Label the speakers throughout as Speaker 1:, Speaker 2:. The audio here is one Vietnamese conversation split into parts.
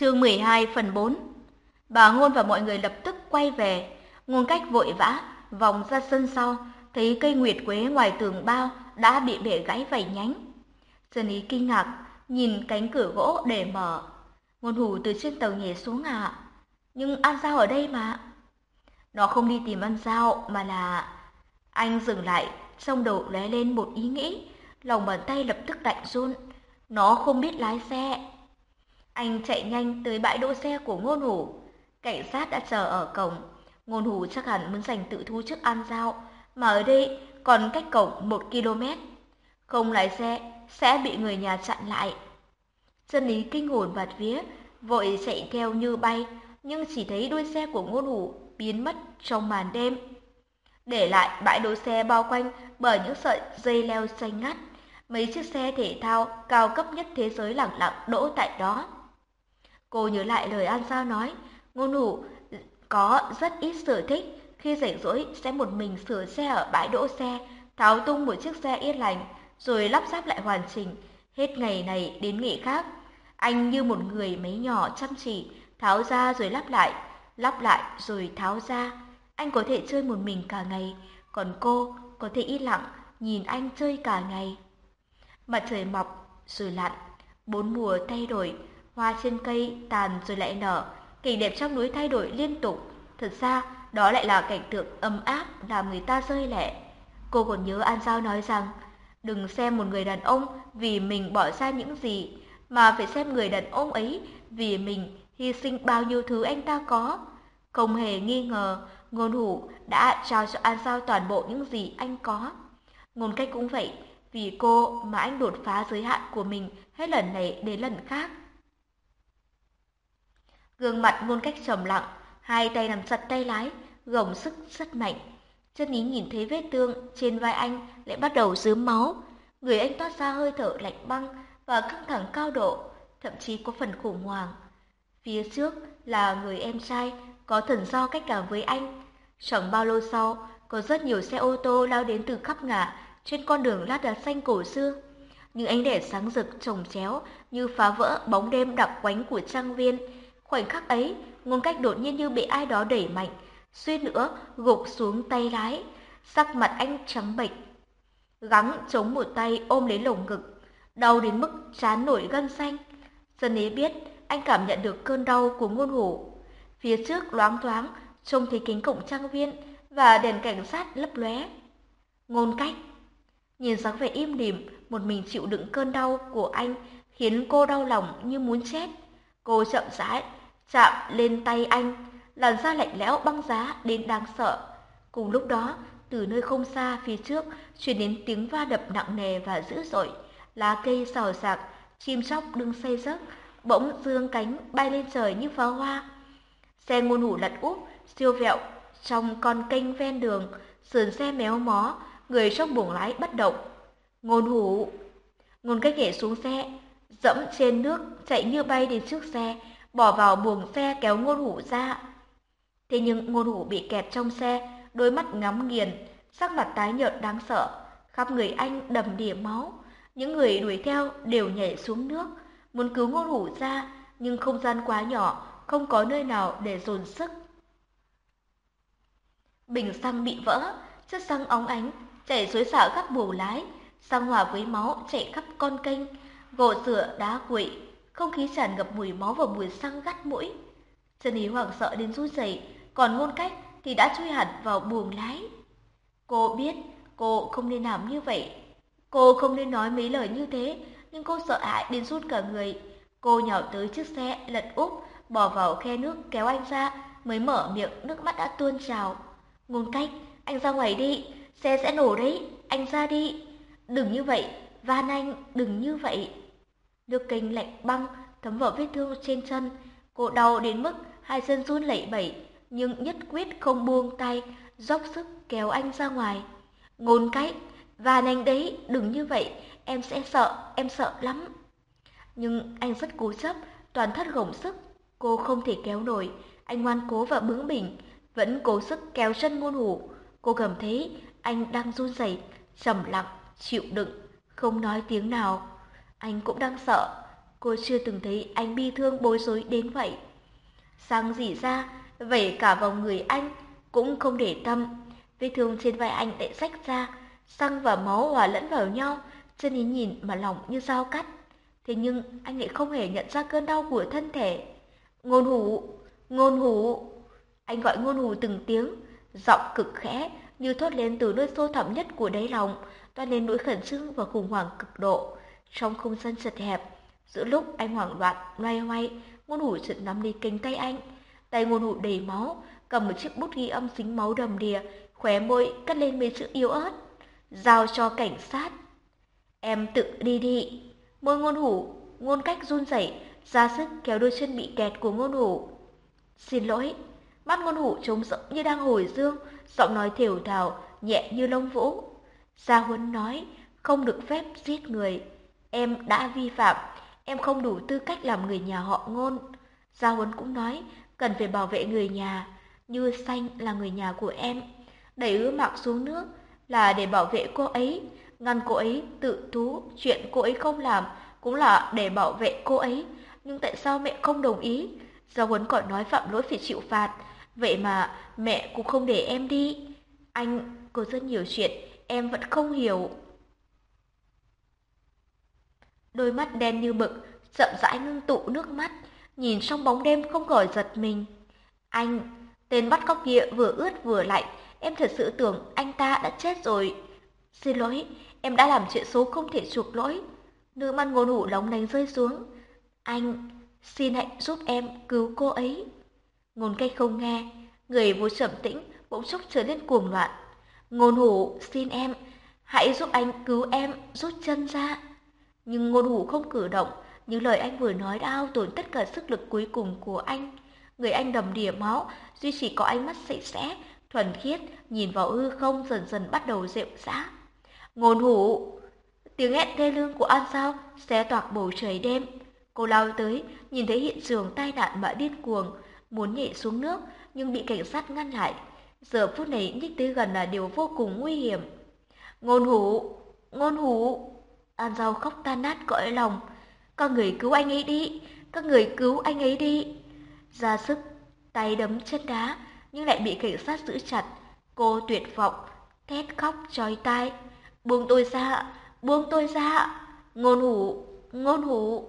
Speaker 1: Chương 12 phần 4 Bà Ngôn và mọi người lập tức quay về, ngôn cách vội vã, vòng ra sân sau, thấy cây nguyệt quế ngoài tường bao đã bị bể gãy vài nhánh. Dân ý kinh ngạc, nhìn cánh cửa gỗ để mở. Ngôn hủ từ trên tàu nhảy xuống à? Nhưng An Giao ở đây mà. Nó không đi tìm An Giao mà là... Anh dừng lại, trong đầu lóe lên một ý nghĩ, lòng bàn tay lập tức lạnh run. Nó không biết lái xe. Anh chạy nhanh tới bãi đỗ xe của ngôn hủ. Cảnh sát đã chờ ở cổng. Ngôn hủ chắc hẳn muốn giành tự thu trước An Giao, mà ở đây còn cách cổng một km. Không lái xe sẽ bị người nhà chặn lại. Dân lý kinh hồn bạt vía, vội chạy theo như bay, nhưng chỉ thấy đuôi xe của ngôn hủ biến mất trong màn đêm. Để lại bãi đỗ xe bao quanh bởi những sợi dây leo xanh ngắt, mấy chiếc xe thể thao cao cấp nhất thế giới lẳng lặng đỗ tại đó. Cô nhớ lại lời An Giao nói, ngôn hủ có rất ít sở thích, khi rảnh rỗi sẽ một mình sửa xe ở bãi đỗ xe, tháo tung một chiếc xe yên lành, rồi lắp ráp lại hoàn chỉnh, hết ngày này đến ngày khác. Anh như một người máy nhỏ chăm chỉ, tháo ra rồi lắp lại, lắp lại rồi tháo ra. Anh có thể chơi một mình cả ngày, còn cô có thể yên lặng nhìn anh chơi cả ngày. Mặt trời mọc rồi lặn, bốn mùa thay đổi, hoa trên cây tàn rồi lại nở, cảnh đẹp trong núi thay đổi liên tục. Thật ra, đó lại là cảnh tượng ấm áp làm người ta rơi lệ. Cô còn nhớ An Giao nói rằng, đừng xem một người đàn ông vì mình bỏ ra những gì, mà phải xem người đàn ông ấy vì mình hy sinh bao nhiêu thứ anh ta có. Không hề nghi ngờ, ngôn hủ đã trao cho An Giao toàn bộ những gì anh có. Ngôn cách cũng vậy, vì cô mà anh đột phá giới hạn của mình hết lần này đến lần khác. Gương mặt ngôn cách trầm lặng, hai tay nắm chặt tay lái, gồng sức rất mạnh. Chân ý nhìn thấy vết thương trên vai anh lại bắt đầu rướm máu. Người anh toát ra hơi thở lạnh băng và căng thẳng cao độ, thậm chí có phần khủng hoảng. Phía trước là người em trai có thần do cách cảm với anh. Chẳng bao lâu sau, có rất nhiều xe ô tô lao đến từ khắp ngả trên con đường lát đá xanh cổ xưa. Những ánh đèn sáng rực trồng chéo như phá vỡ bóng đêm đặc quánh của trang viên, Khoảnh khắc ấy, ngôn cách đột nhiên như bị ai đó đẩy mạnh, suýt nữa gục xuống tay lái, sắc mặt anh trắng bệch. Gắng chống một tay ôm lấy lồng ngực, đau đến mức chán nổi gân xanh. Dân ấy biết anh cảm nhận được cơn đau của ngôn hổ. Phía trước loáng thoáng, trông thấy kính cổng trang viên và đèn cảnh sát lấp lóe. Ngôn cách, nhìn dáng vẻ im lìm, một mình chịu đựng cơn đau của anh khiến cô đau lòng như muốn chết. Cô chậm rãi chạm lên tay anh, làn da lạnh lẽo băng giá đến đáng sợ. Cùng lúc đó, từ nơi không xa phía trước truyền đến tiếng va đập nặng nề và dữ dội, lá cây xào xạc, chim chóc đứng say giấc, bỗng dương cánh bay lên trời như pháo hoa. Xe ngôn hủ lật úp, siêu vẹo trong con kênh ven đường, sườn xe méo mó, người trong buồng lái bất động. Ngôn hủ, ngôn cách nhảy xuống xe, dẫm trên nước, chạy như bay đến trước xe, bỏ vào buồng xe kéo ngôn hủ ra. Thế nhưng ngôn hủ bị kẹt trong xe, đôi mắt ngắm nghiền, sắc mặt tái nhợt đáng sợ, khắp người anh đầm đìa máu. Những người đuổi theo đều nhảy xuống nước, muốn cứu ngôn hủ ra, nhưng không gian quá nhỏ, không có nơi nào để dồn sức. Bình xăng bị vỡ, chất xăng óng ánh, chảy xối xả khắp bù lái, xăng hòa với máu chảy khắp con kênh, gỗ rửa đá quỵ, không khí tràn ngập mùi máu và mùi xăng gắt mũi. Trần Ý hoảng sợ đến run rẩy, còn ngôn cách thì đã chui hẳn vào buồng lái. Cô biết cô không nên làm như vậy. Cô không nên nói mấy lời như thế, nhưng cô sợ hãi đến run cả người. Cô nhào tới chiếc xe, lật úp, bỏ vào khe nước kéo anh ra, mới mở miệng nước mắt đã tuôn trào. Ngôn cách, anh ra ngoài đi, xe sẽ nổ đấy, anh ra đi. Đừng như vậy, van anh, đừng như vậy. Nước kinh lạnh băng thấm vào vết thương trên chân. Cô đau đến mức hai chân run lẩy bẩy, nhưng nhất quyết không buông tay, dốc sức kéo anh ra ngoài. Ngôn cách, và anh đấy, đừng như vậy, em sẽ sợ, em sợ lắm. Nhưng anh rất cố chấp, toàn thất gồng sức, cô không thể kéo nổi, anh ngoan cố và bướng bỉnh, vẫn cố sức kéo chân ngôn hủ. Cô cảm thấy anh đang run rẩy, trầm lặng, chịu đựng, không nói tiếng nào. Anh cũng đang sợ, cô chưa từng thấy anh bi thương bối rối đến vậy. Sang dỉ ra, vẩy cả vào người anh, cũng không để tâm. Vết thương trên vai anh lại rách ra, xăng và máu hòa lẫn vào nhau, chân ý nhìn mà lòng như dao cắt. Thế nhưng anh lại không hề nhận ra cơn đau của thân thể. Ngôn hủ, ngôn hủ. Anh gọi ngôn hủ từng tiếng, giọng cực khẽ như thốt lên từ nơi sâu thẳm nhất của đáy lòng, toan lên nỗi khẩn trương và khủng hoảng cực độ. Trong không gian chật hẹp, giữa lúc anh hoảng loạn loay hoay, ngôn hủ chợt nắm lấy cánh tay anh. Tay ngôn hủ đầy máu, cầm một chiếc bút ghi âm dính máu đầm đìa, khóe môi cắt lên mấy chữ yếu ớt. Giao cho cảnh sát. Em tự đi đi. Môi ngôn hủ, ngôn cách run rẩy, ra sức kéo đôi chân bị kẹt của ngôn hủ. Xin lỗi, mắt ngôn hủ trống rỗng như đang hồi dương, giọng nói thều thào, nhẹ như lông vũ. Gia Huấn nói, không được phép giết người. Em đã vi phạm, em không đủ tư cách làm người nhà họ ngôn. Gia Huấn cũng nói, cần phải bảo vệ người nhà, như xanh là người nhà của em. Đẩy ứa mạc xuống nước là để bảo vệ cô ấy, ngăn cô ấy tự thú, chuyện cô ấy không làm cũng là để bảo vệ cô ấy. Nhưng tại sao mẹ không đồng ý? Gia Huấn còn nói phạm lỗi phải chịu phạt, vậy mà mẹ cũng không để em đi. Anh có rất nhiều chuyện em vẫn không hiểu. Đôi mắt đen như mực, chậm rãi ngưng tụ nước mắt, nhìn trong bóng đêm không khỏi giật mình. Anh, tên bắt cóc kia vừa ướt vừa lạnh, em thật sự tưởng anh ta đã chết rồi. Xin lỗi, em đã làm chuyện xấu không thể chuộc lỗi. nữ man ngôn hủ lóng lánh rơi xuống. Anh, xin hãy giúp em cứu cô ấy. Ngôn cách không nghe, người vô trầm tĩnh bỗng chốc trở nên cuồng loạn. Ngôn hủ, xin em, hãy giúp anh cứu em, rút chân ra. Nhưng ngôn hủ không cử động, những lời anh vừa nói đã hao tổn tất cả sức lực cuối cùng của anh. Người anh đầm đìa máu, duy chỉ có ánh mắt sạch sẽ, thuần khiết, nhìn vào hư không dần dần bắt đầu rệu rã. Ngôn hủ! Tiếng hét thê lương của An Sao xé toạc bầu trời đêm. Cô lao tới, nhìn thấy hiện trường tai nạn mà điên cuồng, muốn nhảy xuống nước nhưng bị cảnh sát ngăn lại. Giờ phút này nhích tới gần là điều vô cùng nguy hiểm. Ngôn hủ! Ngôn hủ! An Giao khóc tan nát cõi lòng. Các người cứu anh ấy đi! Các người cứu anh ấy đi! Ra sức, tay đấm chân đá, nhưng lại bị cảnh sát giữ chặt. Cô tuyệt vọng, thét khóc trói tai. Buông tôi ra! Buông tôi ra! Ngôn hủ! Ngôn hủ!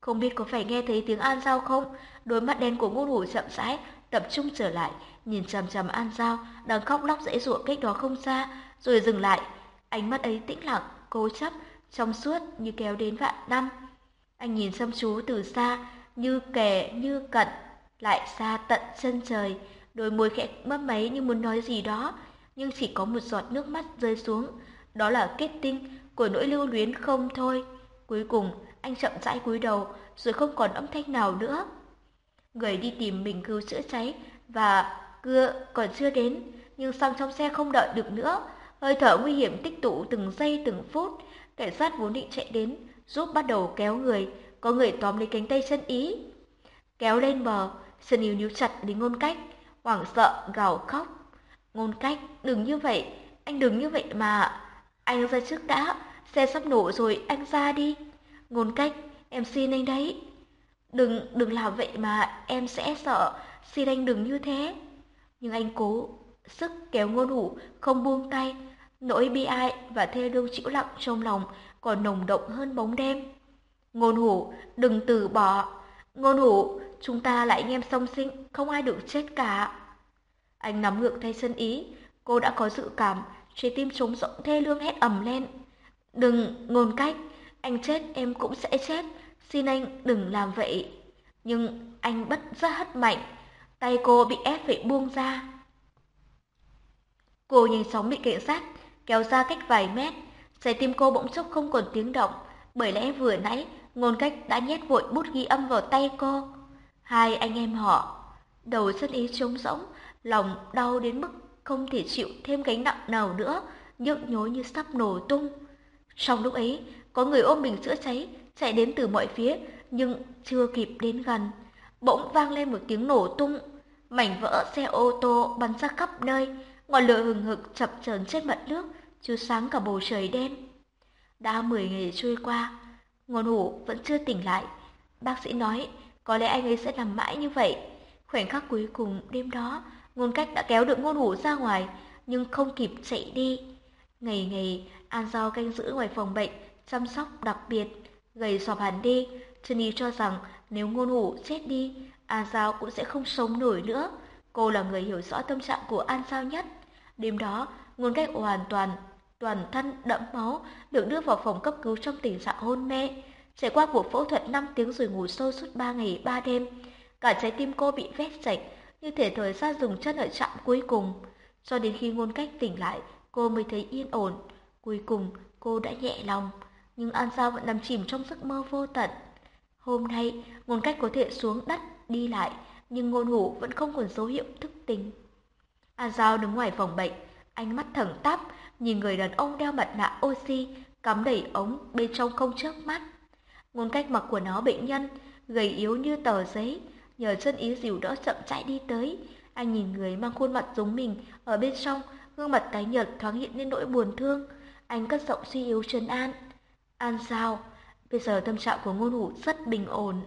Speaker 1: Không biết có phải nghe thấy tiếng An Giao không? Đôi mắt đen của ngôn hủ chậm rãi, tập trung trở lại, nhìn chằm chằm An Giao đang khóc lóc dãy ruộng cách đó không xa, rồi dừng lại. Ánh mắt ấy tĩnh lặng, cố chấp, trong suốt như kéo đến vạn năm. Anh nhìn xăm chú từ xa, như kề như cận, lại xa tận chân trời, đôi môi khẽ mấp máy như muốn nói gì đó, nhưng chỉ có một giọt nước mắt rơi xuống. Đó là kết tinh của nỗi lưu luyến không thôi. Cuối cùng, anh chậm rãi cúi đầu, rồi không còn âm thanh nào nữa. Người đi tìm mình cứu chữa cháy và cưa còn chưa đến, nhưng xăng trong xe không đợi được nữa. Hơi thở nguy hiểm tích tụ từng giây từng phút. Cảnh sát vốn định chạy đến, giúp bắt đầu kéo người, có người tóm lấy cánh tay chân ý. Kéo lên bờ, Sơn Yêu níu chặt đến ngôn cách, hoảng sợ gào khóc. Ngôn cách, đừng như vậy, anh đừng như vậy mà. Anh ra trước đã, xe sắp nổ rồi, anh ra đi. Ngôn cách, em xin anh đấy. Đừng, đừng làm vậy mà, em sẽ sợ, xin anh đừng như thế. Nhưng anh cố, sức kéo ngôn hủ, không buông tay. Nỗi bi ai và thê lương chịu lặng trong lòng còn nồng động hơn bóng đêm. Ngôn hủ, đừng từ bỏ. Ngôn hủ, chúng ta lại anh em song sinh, không ai được chết cả. Anh nắm ngược tay sân ý, cô đã có dự cảm, trái tim trống rỗng thê lương hét ầm lên. Đừng, ngôn cách, anh chết em cũng sẽ chết, xin anh đừng làm vậy. Nhưng anh bất giác hất mạnh, tay cô bị ép phải buông ra. Cô nhanh chóng bị cảnh sát kéo ra cách vài mét, trái tim cô bỗng chốc không còn tiếng động, bởi lẽ vừa nãy ngôn cách đã nhét vội bút ghi âm vào tay cô. Hai anh em họ, đầu chân ý trống rỗng, lòng đau đến mức không thể chịu thêm gánh nặng nào nữa, nhức nhối như sắp nổ tung. Trong lúc ấy, có người ôm bình chữa cháy, chạy đến từ mọi phía, nhưng chưa kịp đến gần. Bỗng vang lên một tiếng nổ tung, mảnh vỡ xe ô tô bắn ra khắp nơi, ngọn lửa hừng hực chập chờn trên mặt nước, chiếu sáng cả bầu trời đen. Đã mười ngày trôi qua, ngôn hủ vẫn chưa tỉnh lại, Bác sĩ nói, có lẽ anh ấy sẽ nằm mãi như vậy. Khoảnh khắc cuối cùng đêm đó, ngôn cách đã kéo được ngôn hủ ra ngoài, nhưng không kịp chạy đi. Ngày ngày, An Giao canh giữ ngoài phòng bệnh, chăm sóc đặc biệt, gầy sọp hẳn đi. Chân Ý cho rằng nếu ngôn hủ chết đi, An Giao cũng sẽ không sống nổi nữa. Cô là người hiểu rõ tâm trạng của An sao nhất. Đêm đó, ngôn cách hoàn toàn, toàn thân đẫm máu, được đưa vào phòng cấp cứu trong tình trạng hôn mê. Trải qua cuộc phẫu thuật 5 tiếng rồi ngủ sâu suốt 3 ngày 3 đêm. Cả trái tim cô bị vét sạch, như thể thời gian dùng chân ở trạm cuối cùng. Cho đến khi ngôn cách tỉnh lại, cô mới thấy yên ổn. Cuối cùng, cô đã nhẹ lòng, nhưng An Giao vẫn nằm chìm trong giấc mơ vô tận. Hôm nay, ngôn cách có thể xuống đất, đi lại, nhưng ngôn ngủ vẫn không còn dấu hiệu thức tỉnh. A Giao đứng ngoài phòng bệnh, ánh mắt thẳng tắp, nhìn người đàn ông đeo mặt nạ oxy, cắm đầy ống bên trong không chớp mắt. Ngôn cách mặc của nó bệnh nhân, gầy yếu như tờ giấy, nhờ chân ý dìu đỡ chậm chạy đi tới. Anh nhìn người mang khuôn mặt giống mình ở bên trong, gương mặt tái nhợt thoáng hiện lên nỗi buồn thương. Anh cất giọng suy yếu trấn an. An sao? Bây giờ tâm trạng của ngôn hủ rất bình ổn.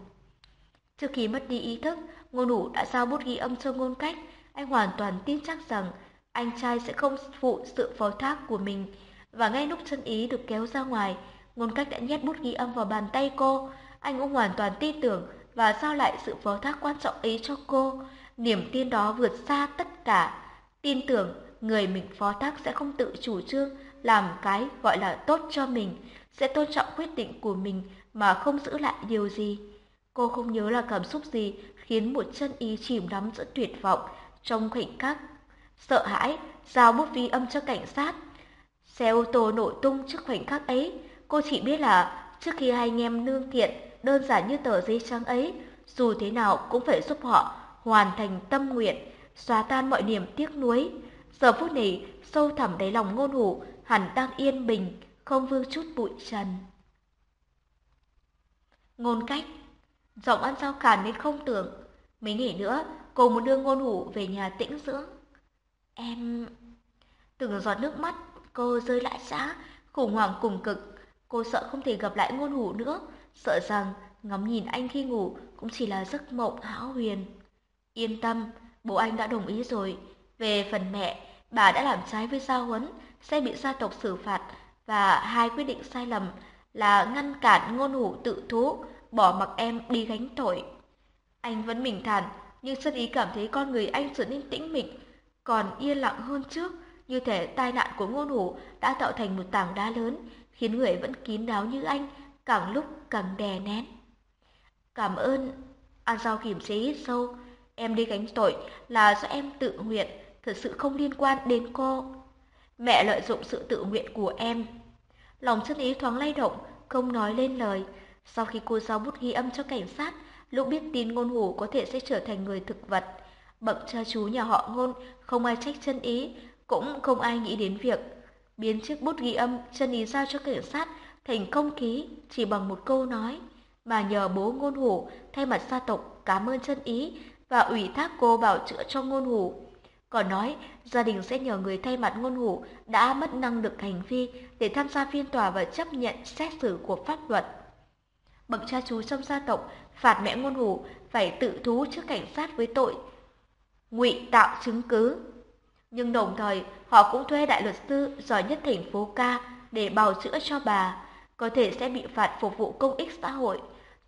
Speaker 1: Trước khi mất đi ý thức, ngôn hủ đã giao bút ghi âm cho ngôn cách. Anh hoàn toàn tin chắc rằng anh trai sẽ không phụ sự phó thác của mình. Và ngay lúc chân ý được kéo ra ngoài, ngôn cách đã nhét bút ghi âm vào bàn tay cô. Anh cũng hoàn toàn tin tưởng và giao lại sự phó thác quan trọng ấy cho cô. Niềm tin đó vượt xa tất cả. Tin tưởng người mình phó thác sẽ không tự chủ trương làm cái gọi là tốt cho mình, sẽ tôn trọng quyết định của mình mà không giữ lại điều gì. Cô không nhớ là cảm xúc gì khiến một chân y chìm đắm giữa tuyệt vọng trong khoảnh khắc. Sợ hãi, giao bút vi âm cho cảnh sát. Xe ô tô nổ tung trước khoảnh khắc ấy, cô chỉ biết là trước khi hai anh em nương thiện đơn giản như tờ giấy trắng ấy, dù thế nào cũng phải giúp họ hoàn thành tâm nguyện, xóa tan mọi niềm tiếc nuối. Giờ phút này, sâu thẳm đáy lòng ngôn hủ hẳn đang yên bình, không vương chút bụi trần. Ngôn cách Giọng ăn sao khàn nên không tưởng. Mấy ngày nữa, cô muốn đưa ngôn hủ về nhà tĩnh dưỡng. Em... Từng giọt nước mắt, cô rơi lại xã, khủng hoảng cùng cực. Cô sợ không thể gặp lại ngôn hủ nữa, sợ rằng ngắm nhìn anh khi ngủ cũng chỉ là giấc mộng hão huyền. Yên tâm, bố anh đã đồng ý rồi. Về phần mẹ, bà đã làm trái với gia huấn, sẽ bị gia tộc xử phạt và hai quyết định sai lầm là ngăn cản ngôn hủ tự thú, bỏ mặc em đi gánh tội. Anh vẫn bình thản, nhưng chân ý cảm thấy con người anh trở nên tĩnh mịch, còn yên lặng hơn trước, như thể tai nạn của ngôn hủ đã tạo thành một tảng đá lớn, khiến người vẫn kín đáo như anh, càng lúc càng đè nén. Cảm ơn, An Giao kìm chế hít sâu, em đi gánh tội là do em tự nguyện, thật sự không liên quan đến cô. Mẹ lợi dụng sự tự nguyện của em. Lòng chân ý thoáng lay động, không nói lên lời. Sau khi cô giao bút ghi âm cho cảnh sát, lúc biết tin ngôn hủ có thể sẽ trở thành người thực vật. Bậc cha chú nhà họ ngôn, không ai trách chân ý, cũng không ai nghĩ đến việc biến chiếc bút ghi âm chân ý giao cho cảnh sát thành công ký chỉ bằng một câu nói, mà nhờ bố ngôn hủ thay mặt gia tộc cảm ơn chân ý và ủy thác cô bảo chữa cho ngôn hủ. Còn nói gia đình sẽ nhờ người thay mặt ngôn hủ đã mất năng lực hành vi để tham gia phiên tòa và chấp nhận xét xử của pháp luật. Bậc cha chú trong gia tộc phạt mẹ ngôn hủ phải tự thú trước cảnh sát với tội ngụy tạo chứng cứ. Nhưng đồng thời họ cũng thuê đại luật sư giỏi nhất thành phố ca để bào chữa cho bà, có thể sẽ bị phạt phục vụ công ích xã hội.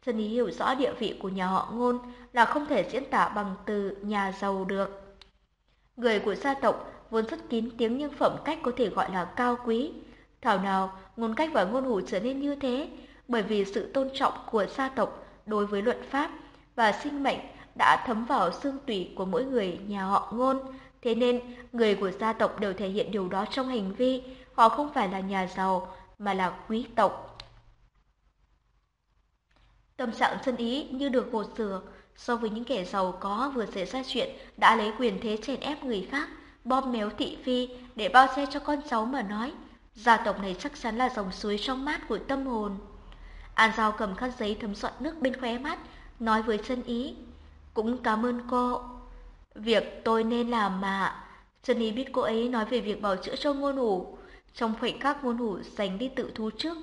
Speaker 1: Trần Ý hiểu rõ địa vị của nhà họ ngôn là không thể diễn tả bằng từ nhà giàu được. Người của gia tộc vốn rất kín tiếng nhưng phẩm cách có thể gọi là cao quý. Thảo nào ngôn cách và ngôn hủ trở nên như thế, bởi vì sự tôn trọng của gia tộc đối với luật pháp và sinh mệnh đã thấm vào xương tủy của mỗi người nhà họ ngôn. Thế nên, người của gia tộc đều thể hiện điều đó trong hành vi. Họ không phải là nhà giàu, mà là quý tộc. Tâm trạng dân ý như được gột rửa, so với những kẻ giàu có vừa xảy ra chuyện đã lấy quyền thế chèn ép người khác, bom méo thị phi để bao che cho con cháu mà nói. Gia tộc này chắc chắn là dòng suối trong mát của tâm hồn. An Giao cầm khăn giấy thấm soạn nước bên khóe mắt, nói với chân ý. Cũng cảm ơn cô. Việc tôi nên làm mà. Chân ý biết cô ấy nói về việc bảo chữa cho ngôn hủ. Trong khoảnh khắc ngôn hủ giành đi tự thú trước.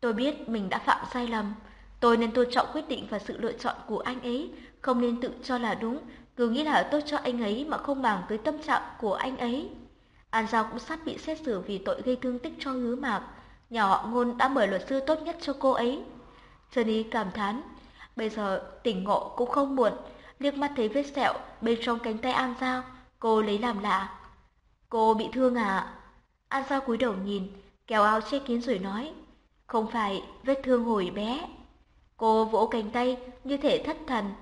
Speaker 1: Tôi biết mình đã phạm sai lầm. Tôi nên tôn trọng quyết định và sự lựa chọn của anh ấy, không nên tự cho là đúng, cứ nghĩ là tốt cho anh ấy mà không màng tới tâm trạng của anh ấy. An Giao cũng sắp bị xét xử vì tội gây thương tích cho hứa mạc. Nhà họ ngôn đã mời luật sư tốt nhất cho cô ấy. Trần Ý cảm thán, bây giờ tỉnh ngộ cũng không muộn, liếc mắt thấy vết sẹo bên trong cánh tay An Giao, cô lấy làm lạ. Cô bị thương à? An Giao cúi đầu nhìn, kéo áo che kín rồi nói, không phải vết thương hồi bé. Cô vỗ cánh tay như thể thất thần.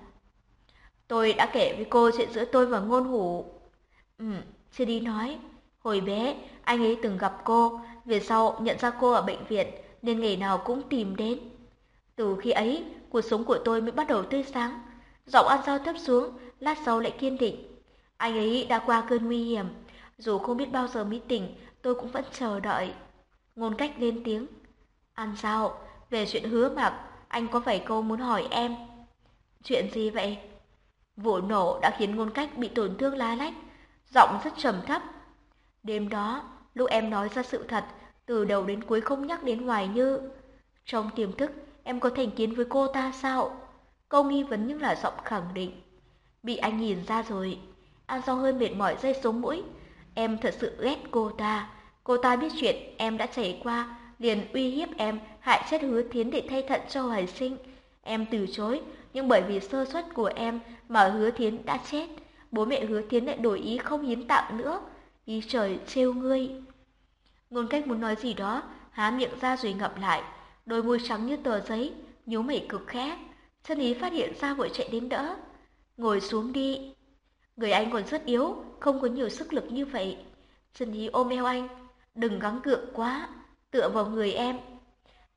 Speaker 1: Tôi đã kể với cô chuyện giữa tôi và ngôn hủ. Ừ, chưa đi nói. Hồi bé, anh ấy từng gặp cô, về sau nhận ra cô ở bệnh viện nên ngày nào cũng tìm đến. Từ khi ấy, cuộc sống của tôi mới bắt đầu tươi sáng. Giọng An Giao thấp xuống, lát sau lại kiên định. Anh ấy đã qua cơn nguy hiểm, dù không biết bao giờ mới tỉnh, tôi cũng vẫn chờ đợi. Ngôn cách lên tiếng. An Giao, Về chuyện hứa mặc, anh có vài câu muốn hỏi em. Chuyện gì vậy? Vụ nổ đã khiến ngôn cách bị tổn thương lá lách, giọng rất trầm thấp. Đêm đó, lúc em nói ra sự thật, từ đầu đến cuối không nhắc đến Hoài Như. Trong tiềm thức, em có thành kiến với cô ta sao? Câu nghi vấn nhưng là giọng khẳng định. Bị anh nhìn ra rồi. An do hơi mệt mỏi dây xuống mũi. Em thật sự ghét cô ta. Cô ta biết chuyện em đã trải qua, liền uy hiếp em, hại chết hứa thiến để thay thận cho hoài sinh. Em từ chối, nhưng bởi vì sơ suất của em mà hứa thiến đã chết. Bố mẹ hứa thiến lại đổi ý không hiến tặng nữa. Ý trời trêu ngươi. Ngôn cách muốn nói gì đó, há miệng ra rồi ngậm lại. Đôi môi trắng như tờ giấy, nhíu mày cực khẽ. Chân ý phát hiện ra vội chạy đến đỡ. Ngồi xuống đi. Người anh còn rất yếu, không có nhiều sức lực như vậy. Chân ý ôm eo anh. Đừng gắng gượng quá, tựa vào người em.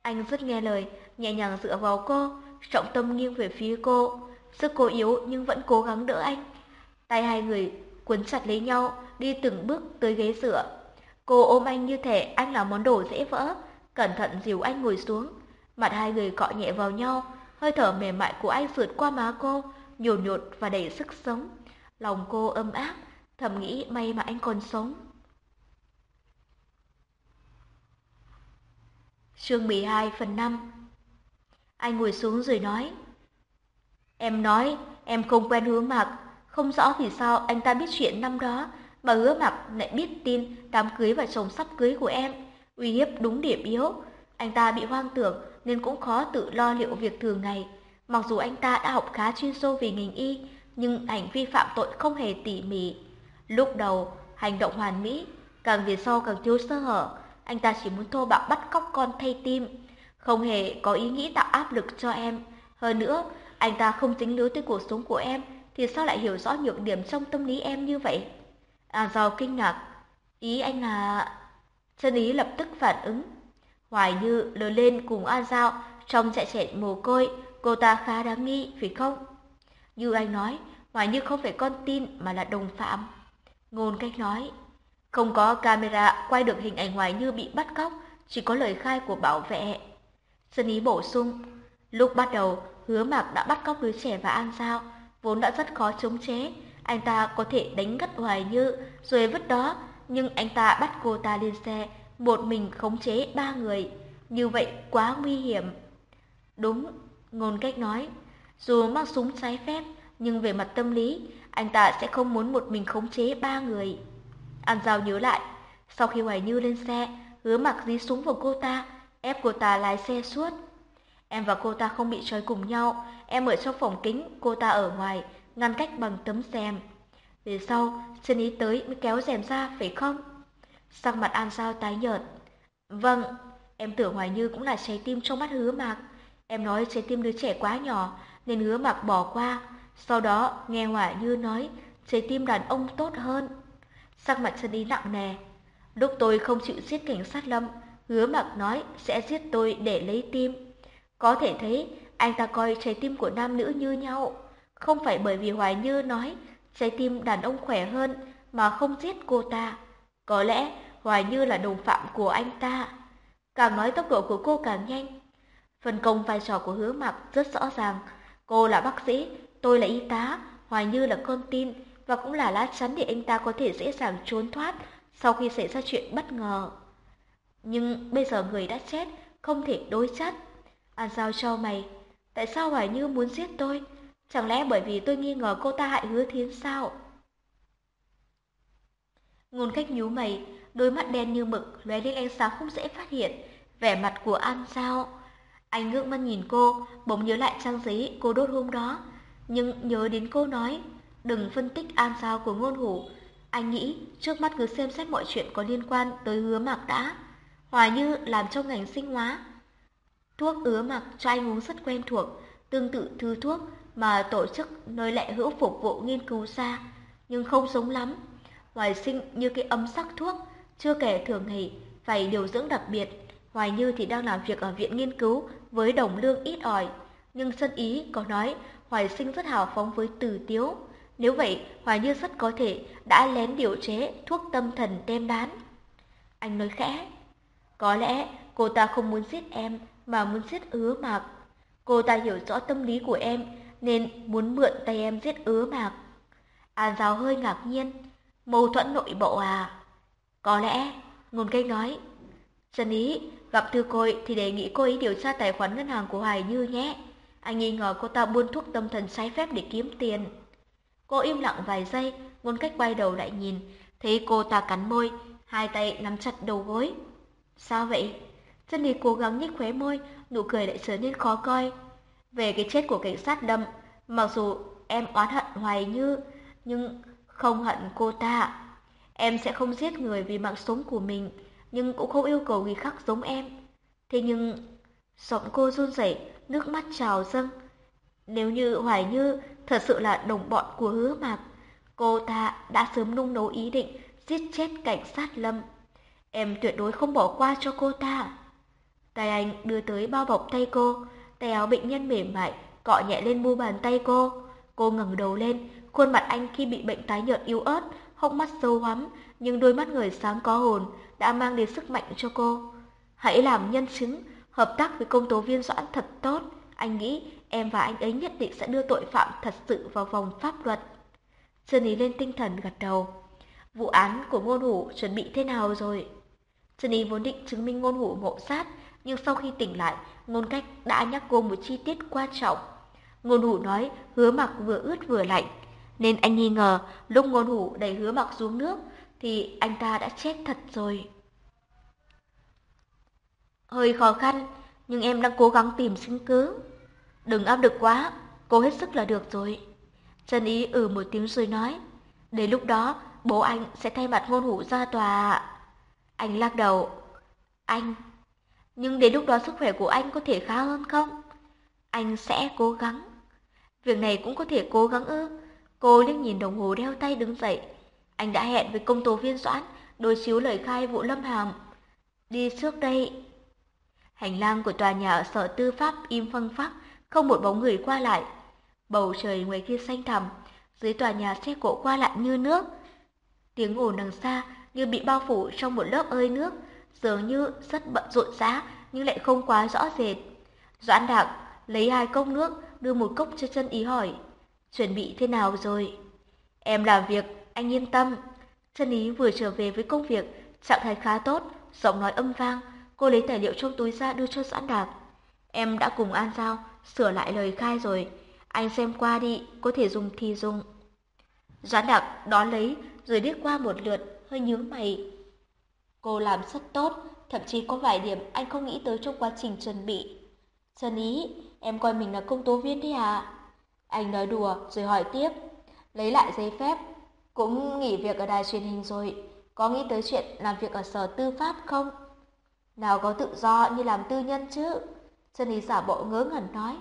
Speaker 1: Anh rất nghe lời, nhẹ nhàng dựa vào cô, trọng tâm nghiêng về phía cô. Sức cô yếu nhưng vẫn cố gắng đỡ anh. Tay hai người quấn chặt lấy nhau, đi từng bước tới ghế dựa. Cô ôm anh như thể anh là món đồ dễ vỡ, cẩn thận dìu anh ngồi xuống. Mặt hai người cọ nhẹ vào nhau, hơi thở mềm mại của anh sượt qua má cô, nhồn nhột và đầy sức sống. Lòng cô ấm áp, thầm nghĩ may mà anh còn sống. Chương 12 phần 5 Anh ngồi xuống rồi nói Em nói em không quen hứa mạc Không rõ vì sao anh ta biết chuyện năm đó mà hứa mạc lại biết tin đám cưới và chồng sắp cưới của em. Uy hiếp đúng điểm yếu Anh ta bị hoang tưởng nên cũng khó tự lo liệu việc thường ngày. Mặc dù anh ta đã học khá chuyên sâu về ngành y Nhưng hành vi phạm tội không hề tỉ mỉ. Lúc đầu hành động hoàn mỹ Càng về sau càng thiếu sơ hở. Anh ta chỉ muốn thô bạo bắt cóc con thay tim, không hề có ý nghĩ tạo áp lực cho em. Hơn nữa, anh ta không tính lứa tới cuộc sống của em, thì sao lại hiểu rõ nhược điểm trong tâm lý em như vậy? À do kinh ngạc, ý anh là... Chân ý lập tức phản ứng. Hoài như lớn lên cùng An Giao, trong chạy trẻ mồ côi, cô ta khá đáng nghi, phải không? Như anh nói, Hoài như không phải con tin mà là đồng phạm. Ngôn cách nói, không có camera quay được hình ảnh Hoài Như bị bắt cóc, chỉ có lời khai của bảo vệ. Sơn Ý bổ sung, lúc bắt đầu, hứa mạc đã bắt cóc đứa trẻ và An Giao, vốn đã rất khó chống chế. Anh ta có thể đánh ngất Hoài Như rồi vứt đó, nhưng anh ta bắt cô ta lên xe, một mình khống chế ba người. Như vậy quá nguy hiểm. Đúng, ngôn cách nói, dù mang súng trái phép, nhưng về mặt tâm lý, anh ta sẽ không muốn một mình khống chế ba người. An Giao nhớ lại, sau khi Hoài Như lên xe, hứa mặc dí súng vào cô ta, ép cô ta lái xe suốt. Em và cô ta không bị trói cùng nhau, em ở trong phòng kính, cô ta ở ngoài, ngăn cách bằng tấm rèm. Về sau, xin ý tới mới kéo rèm ra, phải không? Sắc mặt An Giao tái nhợt. Vâng, em tưởng Hoài Như cũng là trái tim trong mắt hứa mạc. Em nói trái tim đứa trẻ quá nhỏ, nên hứa mạc bỏ qua. Sau đó, nghe Hoài Như nói, trái tim đàn ông tốt hơn. Sắc mặt chân ý nặng nề. Lúc tôi không chịu giết cảnh sát lâm, hứa mạc nói sẽ giết tôi để lấy tim. Có thể thấy anh ta coi trái tim của nam nữ như nhau. Không phải bởi vì Hoài Như nói trái tim đàn ông khỏe hơn mà không giết cô ta. Có lẽ Hoài Như là đồng phạm của anh ta. Càng nói tốc độ của cô càng nhanh. Phần công vai trò của hứa mặc rất rõ ràng. Cô là bác sĩ, tôi là y tá, Hoài Như là con tin, và cũng là lá chắn để anh ta có thể dễ dàng trốn thoát sau khi xảy ra chuyện bất ngờ. Nhưng bây giờ người đã chết, không thể đối chất. An Giao cho mày, Tại sao Hoài Như muốn giết tôi? Chẳng lẽ bởi vì tôi nghi ngờ cô ta hại hứa thiến sao? Ngôn cách nhú mày, đôi mắt đen như mực lóe lên ánh sáng không dễ phát hiện, vẻ mặt của An Giao. Anh ngước mắt nhìn cô, bỗng nhớ lại trang giấy cô đốt hôm đó, nhưng nhớ đến cô nói, đừng phân tích An Giao của ngôn hủ. Anh nghĩ trước mắt cứ xem xét mọi chuyện có liên quan tới hứa mạc đã. Hòa như làm trong ngành sinh hóa. Thuốc ứa mặc cho anh uống rất quen thuộc, tương tự thứ thuốc mà tổ chức nơi lệ hữu phục vụ nghiên cứu ra, nhưng không giống lắm. Hoài sinh như cái ấm sắc thuốc, chưa kể thường nghỉ, phải điều dưỡng đặc biệt. Hoài Như thì đang làm việc ở viện nghiên cứu với đồng lương ít ỏi, nhưng sân ý có nói Hoài sinh rất hào phóng với từ tiếu. Nếu vậy, Hoài Như rất có thể đã lén điều chế thuốc tâm thần đem bán. Anh nói khẽ, có lẽ cô ta không muốn giết em mà muốn giết ứa mạc. Cô ta hiểu rõ tâm lý của em nên muốn mượn tay em giết ứa mạc. An giáo hơi ngạc nhiên, mâu thuẫn nội bộ à? Có lẽ, ngôn cây nói. Trần ý, gặp thư cô thì đề nghị cô ấy điều tra tài khoản ngân hàng của Hoài Như nhé. Anh nghi ngờ cô ta buôn thuốc tâm thần trái phép để kiếm tiền. Cô im lặng vài giây, ngôn cách quay đầu lại nhìn, thấy cô ta cắn môi, hai tay nắm chặt đầu gối. Sao vậy? Chân đi cố gắng nhếch khóe môi, nụ cười lại trở nên khó coi. Về cái chết của cảnh sát đâm, mặc dù em oán hận Hoài Như, nhưng không hận cô ta. Em sẽ không giết người vì mạng sống của mình, nhưng cũng không yêu cầu người khác giống em. Thế nhưng, giọng cô run rẩy, nước mắt trào dâng. Nếu như Hoài Như thật sự là đồng bọn của hứa mạc, cô ta đã sớm nung nấu ý định giết chết cảnh sát Lâm. Em tuyệt đối không bỏ qua cho cô ta. Tay anh đưa tới bao bọc tay cô, tay áo bệnh nhân mềm mại, cọ nhẹ lên mu bàn tay cô. Cô ngẩng đầu lên, khuôn mặt anh khi bị bệnh tái nhợt yếu ớt, hốc mắt sâu hoắm, nhưng đôi mắt người sáng có hồn đã mang đến sức mạnh cho cô. Hãy làm nhân chứng, hợp tác với công tố viên Doãn thật tốt. Anh nghĩ em và anh ấy nhất định sẽ đưa tội phạm thật sự vào vòng pháp luật. Trần Ý lên tinh thần gật đầu. Vụ án của ngôn hủ chuẩn bị thế nào rồi? Trần Ý vốn định chứng minh ngôn hủ ngộ sát, nhưng sau khi tỉnh lại, ngôn cách đã nhắc cô một chi tiết quan trọng. Ngôn hủ nói hứa mặc vừa ướt vừa lạnh, nên anh nghi ngờ lúc ngôn hủ đẩy hứa mặc xuống nước thì anh ta đã chết thật rồi. Hơi khó khăn, nhưng em đang cố gắng tìm sinh cứ. Đừng áp lực quá, cố hết sức là được rồi. Trần Ý ừ một tiếng rồi nói, đến lúc đó bố anh sẽ thay mặt ngôn hủ ra tòa. Anh lắc đầu, anh nhưng đến lúc đó sức khỏe của anh có thể khá hơn không? Anh sẽ cố gắng. Việc này cũng có thể cố gắng ư? Cô liếc nhìn đồng hồ đeo tay đứng dậy. Anh đã hẹn với công tố viên Doãn đối chiếu lời khai vụ Lâm Hàm. Đi trước đây. Hành lang của tòa nhà ở sở tư pháp im phăng phắc, không một bóng người qua lại. Bầu trời ngoài kia xanh thẳm, dưới tòa nhà xe cộ qua lại như nước. Tiếng ồn đằng xa như bị bao phủ trong một lớp ơi nước, dường như rất bận rộn rã nhưng lại không quá rõ rệt. Doãn Đạc lấy hai cốc nước, đưa một cốc cho chân ý hỏi, chuẩn bị thế nào rồi? Em làm việc, anh yên tâm. Chân ý vừa trở về với công việc, trạng thái khá tốt, giọng nói âm vang, cô lấy tài liệu trong túi ra đưa cho Doãn Đạc. Em đã cùng An Giao sửa lại lời khai rồi, anh xem qua đi, có thể dùng thì dùng. Doãn Đạc đón lấy rồi điếc qua một lượt, hơi nhướng mày, Cô làm rất tốt, thậm chí có vài điểm anh không nghĩ tới trong quá trình chuẩn bị. Trần Ý, em coi mình là công tố viên đi à? Anh nói đùa rồi hỏi tiếp. Lấy lại giấy phép, cũng nghỉ việc ở đài truyền hình rồi. Có nghĩ tới chuyện làm việc ở sở tư pháp không? Nào có tự do như làm tư nhân chứ? Trần Ý giả bộ ngớ ngẩn nói.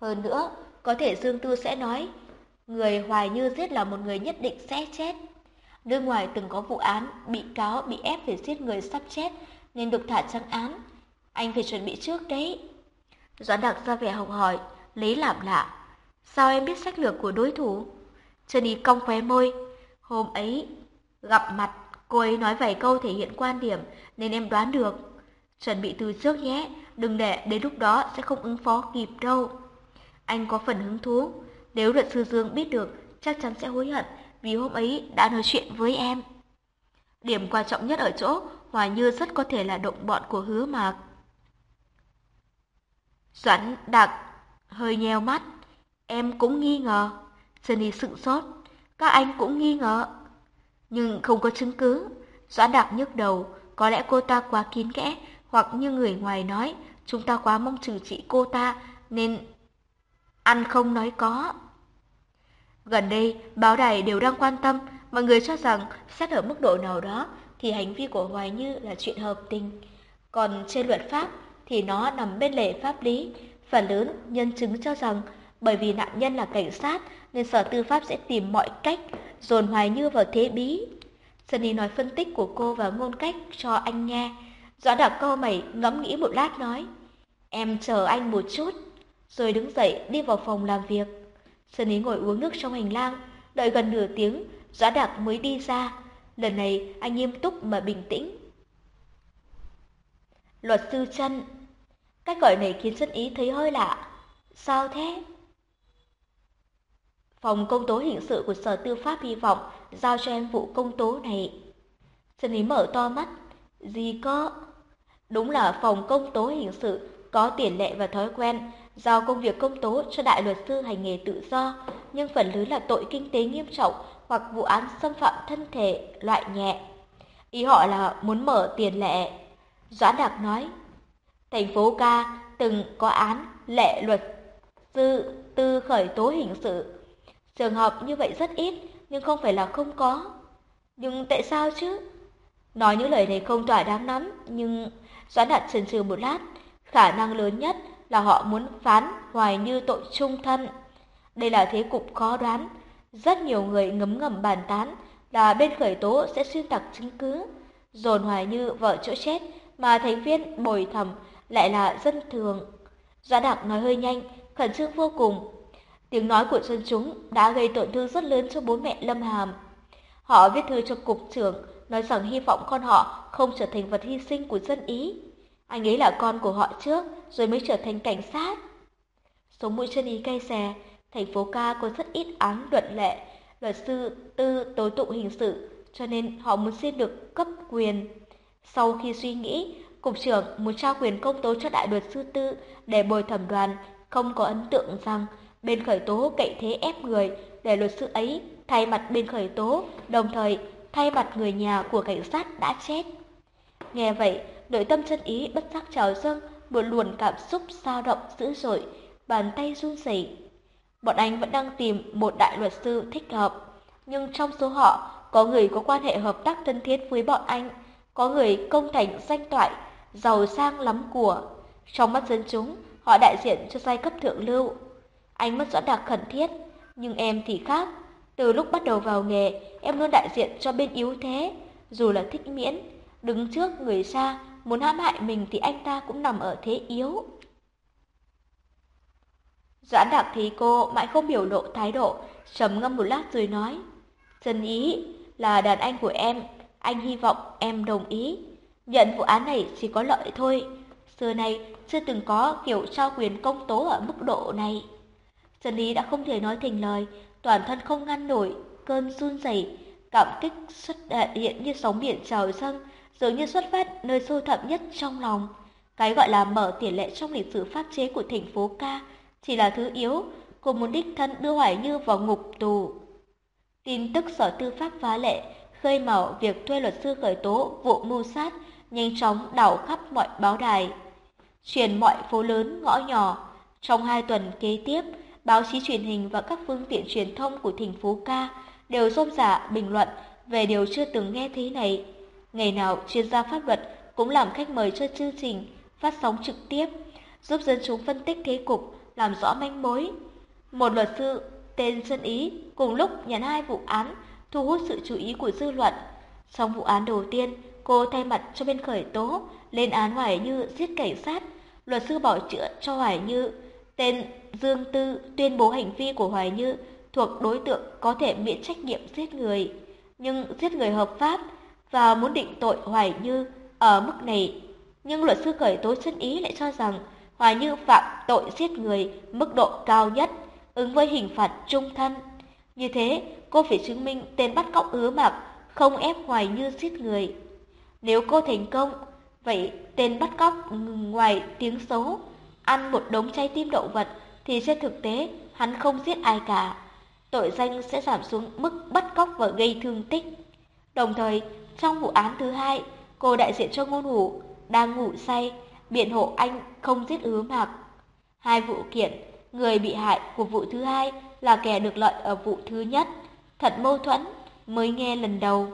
Speaker 1: Hơn nữa, có thể Dương Tư sẽ nói, người hoài như giết là một người nhất định sẽ chết. Nước ngoài từng có vụ án, bị cáo bị ép phải giết người sắp chết nên được thả trắng án. Anh phải chuẩn bị trước đấy. Doãn đặc ra vẻ học hỏi, lấy làm lạ. Sao em biết sách lược của đối thủ? Trần Ý cong khóe môi. Hôm ấy, gặp mặt, cô ấy nói vài câu thể hiện quan điểm nên em đoán được. Chuẩn bị từ trước nhé, đừng để đến lúc đó sẽ không ứng phó kịp đâu. Anh có phần hứng thú, nếu luật sư Dương biết được chắc chắn sẽ hối hận vì hôm ấy đã nói chuyện với em. Điểm quan trọng nhất ở chỗ, Hòa Như rất có thể là động bọn của hứa mạc. Doãn đặc, Hơi nheo mắt, em cũng nghi ngờ. Sunny sững sốt, các anh cũng nghi ngờ. Nhưng không có chứng cứ. Doãn đặc nhức đầu, có lẽ cô ta quá kín kẽ, hoặc như người ngoài nói, chúng ta quá mong trừ trị cô ta, nên ăn không nói có. Gần đây, báo đài đều đang quan tâm, mọi người cho rằng xét ở mức độ nào đó thì hành vi của Hoài Như là chuyện hợp tình. Còn trên luật pháp thì nó nằm bên lề pháp lý. Phần lớn nhân chứng cho rằng bởi vì nạn nhân là cảnh sát nên Sở Tư pháp sẽ tìm mọi cách dồn Hoài Như vào thế bí. Sunny nói phân tích của cô và ngôn cách cho anh nghe. Doãn đặc câu mày ngẫm nghĩ một lát nói. Em chờ anh một chút. Rồi đứng dậy đi vào phòng làm việc. Sơn ý ngồi uống nước trong hành lang. Đợi gần nửa tiếng, Doãn Đạc mới đi ra. Lần này anh nghiêm túc mà bình tĩnh. Luật sư chân Cách gọi này khiến Sơn ý thấy hơi lạ. Sao thế? Phòng công tố hình sự của Sở Tư pháp hy vọng giao cho em vụ công tố này. Sơn ý mở to mắt. Gì có? Đúng là phòng công tố hình sự có tiền lệ và thói quen giao công việc công tố cho đại luật sư hành nghề tự do, nhưng phần lớn là tội kinh tế nghiêm trọng hoặc vụ án xâm phạm thân thể loại nhẹ. Ý họ là muốn mở tiền lệ. Doãn Đạc nói, thành phố ca từng có án lệ luật sư tư khởi tố hình sự. Trường hợp như vậy rất ít, nhưng không phải là không có. Nhưng tại sao chứ? Nói những lời này không tỏa đáng lắm, nhưng Doãn Đạt chần chừ một lát, khả năng lớn nhất là họ muốn phán Hoài Như tội trung thân. Đây là thế cục khó đoán, rất nhiều người ngấm ngầm bàn tán là bên khởi tố sẽ xuyên tạc chứng cứ, dồn Hoài Như vợ chỗ chết mà thành viên bồi thẩm lại là dân thường. Doãn Đạc nói hơi nhanh, khẩn trương vô cùng. Tiếng nói của dân chúng đã gây tổn thương rất lớn cho bố mẹ Lâm Hàm. Họ viết thư cho cục trưởng, nói rằng hy vọng con họ không trở thành vật hy sinh của dân Ý. Anh ấy là con của họ trước, rồi mới trở thành cảnh sát. Sống mũi chân Ý cay xè, thành phố ca có rất ít án luận lệ, luật sư tư tố tụng hình sự, cho nên họ muốn xin được cấp quyền. Sau khi suy nghĩ, Cục trưởng muốn trao quyền công tố cho đại luật sư tư để bồi thẩm đoàn, không có ấn tượng rằng bên khởi tố cậy thế ép người để luật sư ấy thay mặt bên khởi tố, đồng thời thay mặt người nhà của cảnh sát đã chết. Nghe vậy, nội tâm chân ý bất giác trào dâng, một luồn cảm xúc dao động dữ dội, bàn tay run rẩy. Bọn anh vẫn đang tìm một đại luật sư thích hợp, nhưng trong số họ có người có quan hệ hợp tác thân thiết với bọn anh, có người công thành danh toại, giàu sang lắm của. Trong mắt dân chúng, họ đại diện cho giai cấp thượng lưu. Anh mất rõ đặc khẩn thiết, nhưng em thì khác. Từ lúc bắt đầu vào nghề, em luôn đại diện cho bên yếu thế, dù là thích miễn. Đứng trước người xa, muốn hãm hại mình thì anh ta cũng nằm ở thế yếu. Doãn đặc thì cô mãi không biểu lộ thái độ, trầm ngâm một lát rồi nói. Trần ý là đàn anh của em, anh hy vọng em đồng ý. Nhận vụ án này chỉ có lợi thôi. Xưa nay chưa từng có kiểu trao quyền công tố ở mức độ này. Trần Ý đã không thể nói thành lời, toàn thân không ngăn nổi, cơn run rẩy, cảm kích xuất hiện như sóng biển trào dâng, dường như xuất phát nơi sâu thẳm nhất trong lòng. Cái gọi là mở tiền lệ trong lịch sử pháp chế của thành phố ca chỉ là thứ yếu, cô muốn đích thân đưa Hoài Như vào ngục tù. Tin tức sở tư pháp phá lệ khơi mào việc thuê luật sư khởi tố vụ mưu sát nhanh chóng đảo khắp mọi báo đài, truyền mọi phố lớn ngõ nhỏ. Trong hai tuần kế tiếp, báo chí truyền hình và các phương tiện truyền thông của thành phố ca đều rôm rả bình luận về điều chưa từng nghe thấy này. Ngày nào chuyên gia pháp luật cũng làm khách mời cho chương trình phát sóng trực tiếp, giúp dân chúng phân tích thế cục, làm rõ manh mối. Một luật sư tên Xuân Ý cùng lúc nhận hai vụ án thu hút sự chú ý của dư luận. Trong vụ án đầu tiên, cô thay mặt cho bên khởi tố lên án Hoài Như giết cảnh sát. Luật sư bảo chữa cho Hoài Như. Tên Dương Tư tuyên bố hành vi của Hoài Như thuộc đối tượng có thể miễn trách nhiệm giết người, nhưng giết người hợp pháp và muốn định tội Hoài Như ở mức này. Nhưng luật sư khởi tố chân ý lại cho rằng Hoài Như phạm tội giết người mức độ cao nhất, ứng với hình phạt trung thân. Như thế, cô phải chứng minh tên bắt cóc ứa mạc không ép Hoài Như giết người. Nếu cô thành công, vậy tên bắt cóc ngoài tiếng xấu, ăn một đống trái tim động vật,
Speaker 2: thì trên thực tế hắn không giết ai cả. Tội danh sẽ giảm xuống mức bắt cóc và gây thương tích. Đồng thời, trong vụ án thứ hai, cô đại diện cho ngôn hủ đang ngủ say, biện hộ anh không giết ứa mạc. Hai vụ kiện, người bị hại của vụ thứ hai là kẻ được lợi ở vụ thứ nhất. Thật mâu thuẫn, mới nghe lần đầu.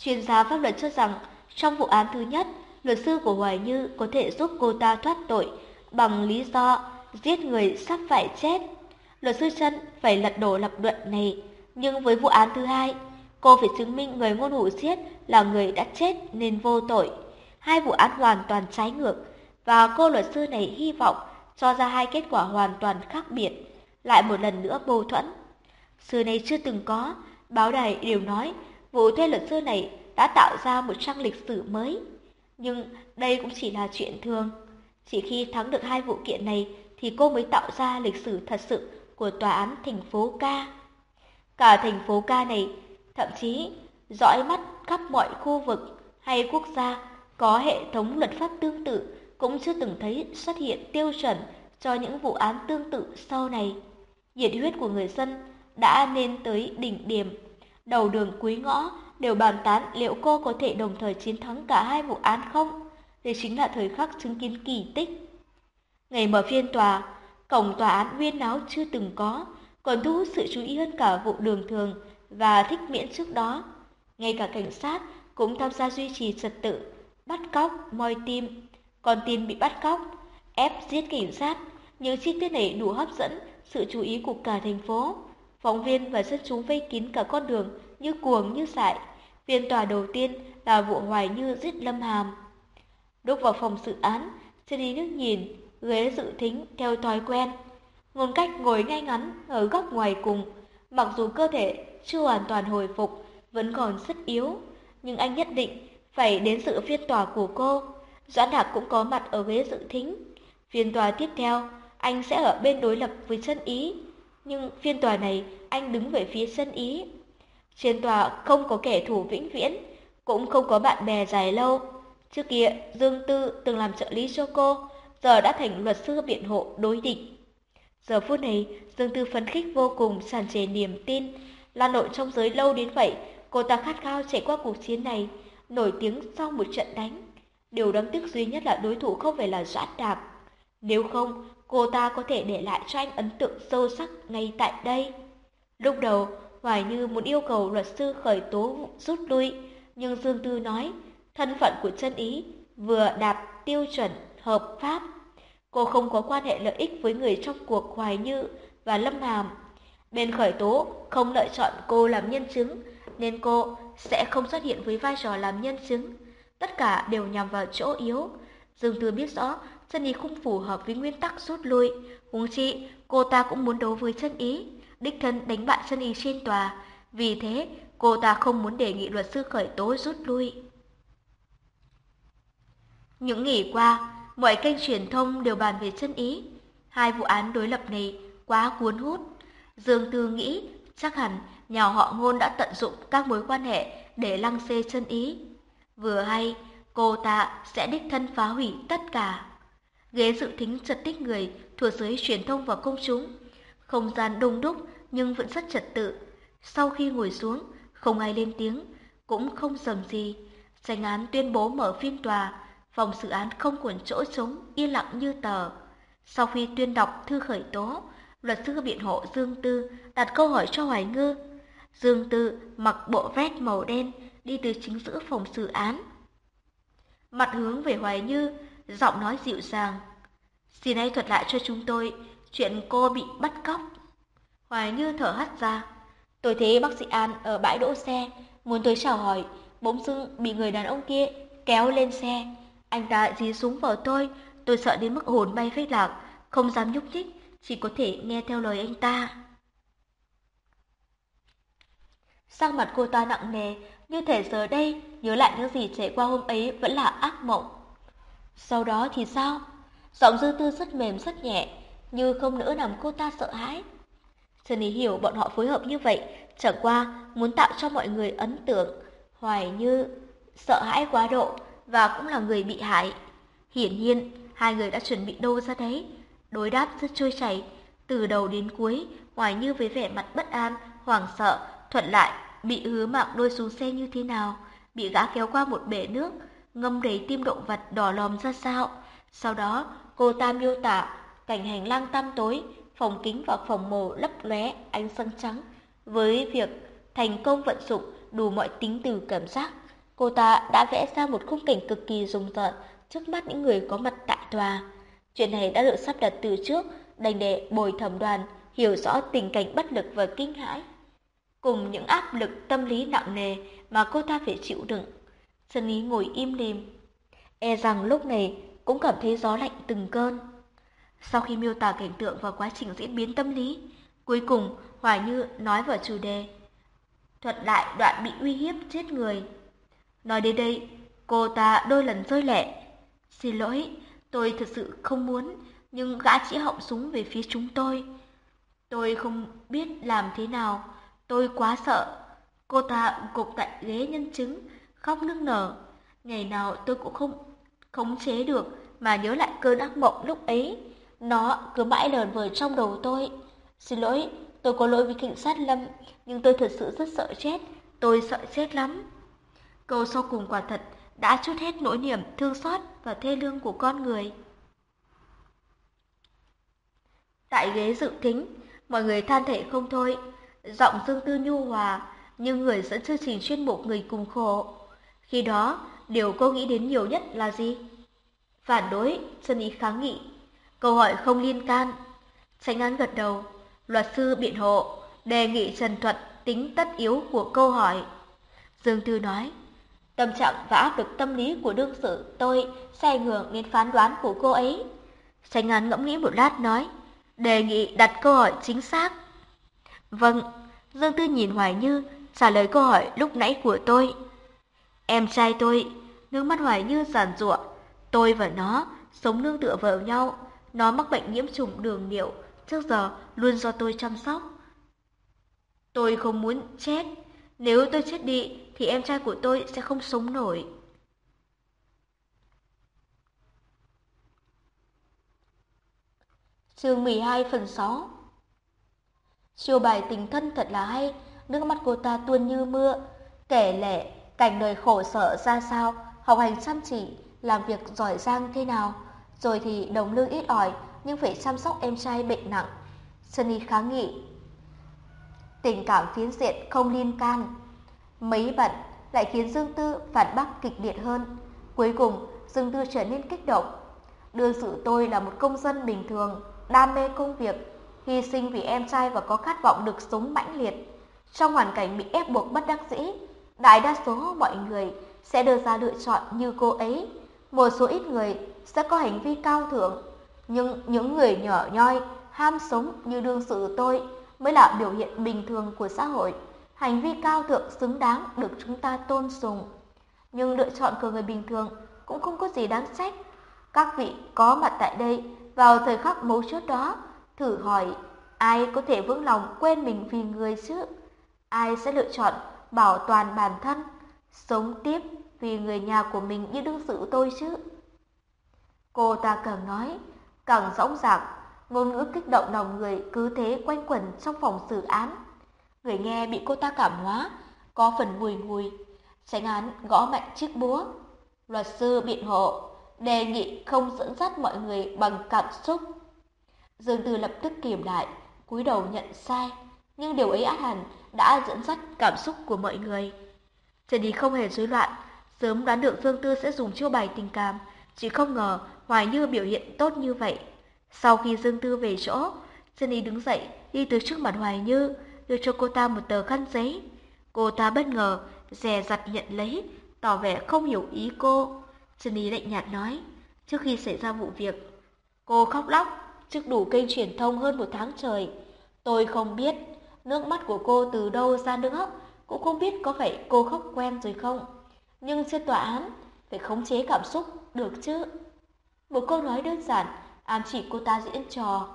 Speaker 2: Chuyên gia pháp luật cho rằng, trong vụ án thứ nhất, luật sư của Hoài Như có thể giúp cô ta thoát tội bằng lý do giết người sắp phải chết. Luật sư chân phải lật đổ lập luận này, nhưng với vụ án thứ hai, cô phải chứng minh người ngôn hủ giết là người đã chết nên vô tội. Hai vụ án hoàn toàn trái ngược, và cô luật sư này hy vọng cho ra hai kết quả hoàn toàn khác biệt, lại một lần nữa mâu thuẫn. Xưa này chưa từng có, báo đài đều nói vụ thuê luật sư này đã tạo ra một trang lịch sử mới. Nhưng đây cũng chỉ là chuyện thường. Chỉ khi thắng được hai vụ kiện này thì cô mới tạo ra lịch sử thật sự của tòa án thành phố ca. Cả thành phố ca này, thậm chí dõi mắt khắp mọi khu vực hay quốc gia có hệ thống luật pháp tương tự cũng chưa từng thấy xuất hiện tiêu chuẩn cho những vụ án tương tự sau này. Nhiệt huyết của người dân đã lên tới đỉnh điểm. Đầu đường cuối ngõ đều bàn tán liệu cô có thể đồng thời chiến thắng cả hai vụ án không. Đây chính là thời khắc chứng kiến kỳ tích. Ngày mở phiên tòa, cổng tòa án uyên náo chưa từng có, còn thu hút sự chú ý hơn cả vụ đường thường và thích miễn trước đó. Ngay cả cảnh sát cũng tham gia duy trì trật tự, bắt cóc, moi tim, con tin bị bắt cóc, ép giết cảnh sát. Những chi tiết này đủ hấp dẫn sự chú ý của cả thành phố. Phóng viên và dân chúng vây kín cả con đường như cuồng như dại. Phiên tòa đầu tiên là vụ Hoài Như giết Lâm Hàm. Lúc vào phòng xử án, trên đi nước nhìn, ghế dự thính theo thói quen. Ngôn cách ngồi ngay ngắn ở góc ngoài cùng, mặc dù cơ thể chưa hoàn toàn hồi phục, vẫn còn rất yếu, nhưng anh nhất định phải đến sự phiên tòa của cô. Doãn Đạc cũng có mặt ở ghế dự thính. Phiên tòa tiếp theo, anh sẽ ở bên đối lập với chân ý, nhưng phiên tòa này anh đứng về phía chân ý. Trên tòa không có kẻ thù vĩnh viễn, cũng không có bạn bè dài lâu. Trước kia, Dương Tư từng làm trợ lý cho cô, giờ đã thành luật sư biện hộ đối địch. Giờ phút này, Dương Tư phấn khích vô cùng, tràn trề niềm tin. Lan nội trong giới lâu đến vậy, cô ta khát khao chạy qua cuộc chiến này, nổi tiếng sau một trận đánh. Điều đáng tiếc duy nhất là đối thủ không phải là Doãn Đạp. Nếu không, cô ta có thể để lại cho anh ấn tượng sâu sắc ngay tại đây. Lúc đầu, Hoài Như muốn yêu cầu luật sư khởi tố rút lui, nhưng Dương Tư nói, thân phận của chân ý vừa đạt tiêu chuẩn hợp pháp. Cô không có quan hệ lợi ích với người trong cuộc Hoài Như và Lâm Hàm. Bên khởi tố không lựa chọn cô làm nhân chứng, nên cô sẽ không xuất hiện với vai trò làm nhân chứng. Tất cả đều nhằm vào chỗ yếu. Dương Tư biết rõ chân ý không phù hợp với nguyên tắc rút lui. Huống chi, cô ta cũng muốn đấu với chân ý, đích thân đánh bại chân ý trên tòa. Vì thế, cô ta không muốn đề nghị luật sư khởi tố rút lui. Những nghỉ qua, mọi kênh truyền thông đều bàn về chân ý. Hai vụ án đối lập này quá cuốn hút. Dương Tư nghĩ chắc hẳn nhà họ ngôn đã tận dụng các mối quan hệ để lăng xê chân ý. Vừa hay, cô ta sẽ đích thân phá hủy tất cả. Ghế dự thính chật tích người thuộc giới truyền thông và công chúng. Không gian đông đúc nhưng vẫn rất trật tự. Sau khi ngồi xuống, không ai lên tiếng, cũng không dầm gì. Tranh án tuyên bố mở phiên tòa, phòng xử án không còn chỗ trống, yên lặng như tờ. Sau khi tuyên đọc thư khởi tố, luật sư biện hộ Dương Tư đặt câu hỏi cho Hoài Ngư. Dương Tư mặc bộ vest màu đen, đi từ chính giữa phòng xử án. Mặt hướng về Hoài Như, giọng nói dịu dàng. Xin hãy thuật lại cho chúng tôi chuyện cô bị bắt cóc. Hoài Như thở hắt ra. Tôi thấy bác sĩ An ở bãi đỗ xe, muốn tôi chào hỏi, bỗng dưng bị người đàn ông kia kéo lên xe. Anh ta dí súng vào tôi, tôi sợ đến mức hồn bay phách lạc, không dám nhúc nhích, chỉ có thể nghe theo lời anh ta. Sang mặt cô ta nặng nề, như thể giờ đây nhớ lại những gì trải qua hôm ấy vẫn là ác mộng. Sau đó thì sao? Giọng dư tư rất mềm rất nhẹ, như không nỡ làm cô ta sợ hãi. Sunny hiểu bọn họ phối hợp như vậy, chẳng qua muốn tạo cho mọi người ấn tượng, hoài như sợ hãi quá độ và cũng là người bị hại. Hiển nhiên, hai người đã chuẩn bị đâu ra đấy
Speaker 1: đối đáp rất trôi chảy, từ đầu đến cuối, ngoài Như với vẻ mặt bất an, hoảng sợ, thuận lại, bị hứa mạng đôi xuống xe như thế nào, bị gã kéo qua một bể nước, ngâm đầy tim động vật đỏ lòm ra sao. Sau đó, cô ta miêu tả cảnh hành lang tăm tối, phòng kính và phòng mổ lấp lóe ánh sáng trắng, với việc thành công vận dụng đủ mọi tính từ cảm giác. Cô ta đã vẽ ra một khung cảnh cực kỳ rùng rợn trước mắt những người có mặt tại tòa. Chuyện này đã được sắp đặt từ trước, đành để bồi thẩm đoàn hiểu rõ tình cảnh bất lực và kinh hãi, cùng những áp lực tâm lý nặng nề mà cô ta phải chịu đựng. Sân Ý ngồi im lìm, e rằng lúc này cũng cảm thấy gió lạnh từng cơn. Sau khi miêu tả cảnh tượng và quá trình diễn biến tâm lý, cuối cùng Hoài Như nói vào chủ đề, thuật lại đoạn bị uy hiếp chết người. Nói đến đây, cô ta đôi lần rơi lệ. Xin lỗi, tôi thật sự không muốn, nhưng gã chỉ họng súng về phía chúng tôi. Tôi không biết làm thế nào, tôi quá sợ. Cô ta gục tại ghế nhân chứng, khóc nức nở. Ngày nào tôi cũng không khống chế được mà nhớ lại cơn ác mộng lúc ấy. Nó cứ mãi lờn vời trong đầu tôi. Xin lỗi, tôi có lỗi với cảnh sát Lâm, nhưng tôi thật sự rất sợ chết. Tôi sợ chết lắm. Câu sau cùng quả thật đã chút hết nỗi niềm thương xót và thê lương của con người. Tại ghế dự thính, mọi người than thể không thôi. Giọng Dương Tư nhu hòa, nhưng người dẫn chương trình chuyên mục người cùng khổ. Khi đó, điều cô nghĩ đến nhiều nhất là gì? Phản đối, chân ý kháng nghị. Câu hỏi không liên can. Tránh án gật đầu, luật sư biện hộ, đề nghị Trần Thuận tính tất yếu của câu hỏi. Dương Tư nói, tâm trạng và áp lực tâm lý của đương sự tôi sẽ ảnh hưởng đến phán đoán của cô ấy. Tránh án ngẫm nghĩ một lát nói, đề nghị đặt câu hỏi chính xác. Vâng, Dương Tư nhìn Hoài Như trả lời câu hỏi lúc nãy của tôi. Em trai tôi, nước mắt Hoài Như giàn giụa, tôi và nó sống nương tựa vào nhau, nó mắc bệnh nhiễm trùng đường niệu, trước giờ luôn do tôi chăm sóc. Tôi không muốn chết, nếu tôi chết đi thì em trai của tôi sẽ không sống nổi. Chương 12 phần 6 Chiêu bài tình thân thật là hay, nước mắt cô ta tuôn như mưa, kể lệ cảnh đời khổ sở ra sao, học hành chăm chỉ, làm việc giỏi giang thế nào, rồi thì đồng lương ít ỏi nhưng phải chăm sóc em trai bệnh nặng. Sunny kháng nghị. Tình cảm phiến diện không liên can. Mấy bận lại khiến Dương Tư phản bác kịch liệt hơn. Cuối cùng, Dương Tư trở nên kích động. Đương sự tôi là một công dân bình thường, đam mê công việc, hy sinh vì em trai và có khát vọng được sống mãnh liệt. Trong hoàn cảnh bị ép buộc bất đắc dĩ, đại đa số mọi người sẽ đưa ra lựa chọn như cô ấy. Một số ít người sẽ có hành vi cao thượng, nhưng những người nhỏ nhoi, ham sống như đương sự tôi mới là biểu hiện bình thường của xã hội. Hành vi cao thượng xứng đáng được chúng ta tôn sùng. Nhưng lựa chọn của người bình thường cũng không có gì đáng trách. Các vị có mặt tại đây vào thời khắc mấu chốt đó, thử hỏi ai có thể vững lòng quên mình vì người chứ? Ai sẽ lựa chọn bảo toàn bản thân, sống tiếp vì người nhà của mình như đương sự tôi chứ? Cô ta càng nói, càng rõng rạc, ngôn ngữ kích động lòng người cứ thế quanh quẩn trong phòng xử án. Người nghe bị cô ta cảm hóa, có phần mùi mùi. Tránh án gõ mạnh chiếc búa. Luật sư biện hộ, đề nghị không dẫn dắt mọi người bằng cảm xúc. Dương Tư lập tức kiềm lại, cúi đầu nhận sai, nhưng điều ấy át hẳn đã dẫn dắt cảm xúc của mọi người. Trần Ý không hề rối loạn, sớm đoán được Dương Tư sẽ dùng chiêu bài tình cảm, chỉ không ngờ Hoài Như biểu hiện tốt như vậy. Sau khi Dương Tư về chỗ, Trần đứng dậy, đi tới trước mặt Hoài Như, đưa cho cô ta một tờ khăn giấy. Cô ta bất ngờ, dè dặt nhận lấy, tỏ vẻ không hiểu ý cô. Trần lạnh nhạt nói, trước khi xảy ra vụ việc, cô khóc lóc trước đủ kênh truyền thông hơn một tháng trời. Tôi không biết nước mắt của cô từ đâu ra nữa, cũng không biết có phải cô khóc quen rồi không. Nhưng trên tòa án, phải khống chế cảm xúc được chứ. Một câu nói đơn giản, ám chỉ cô ta diễn trò.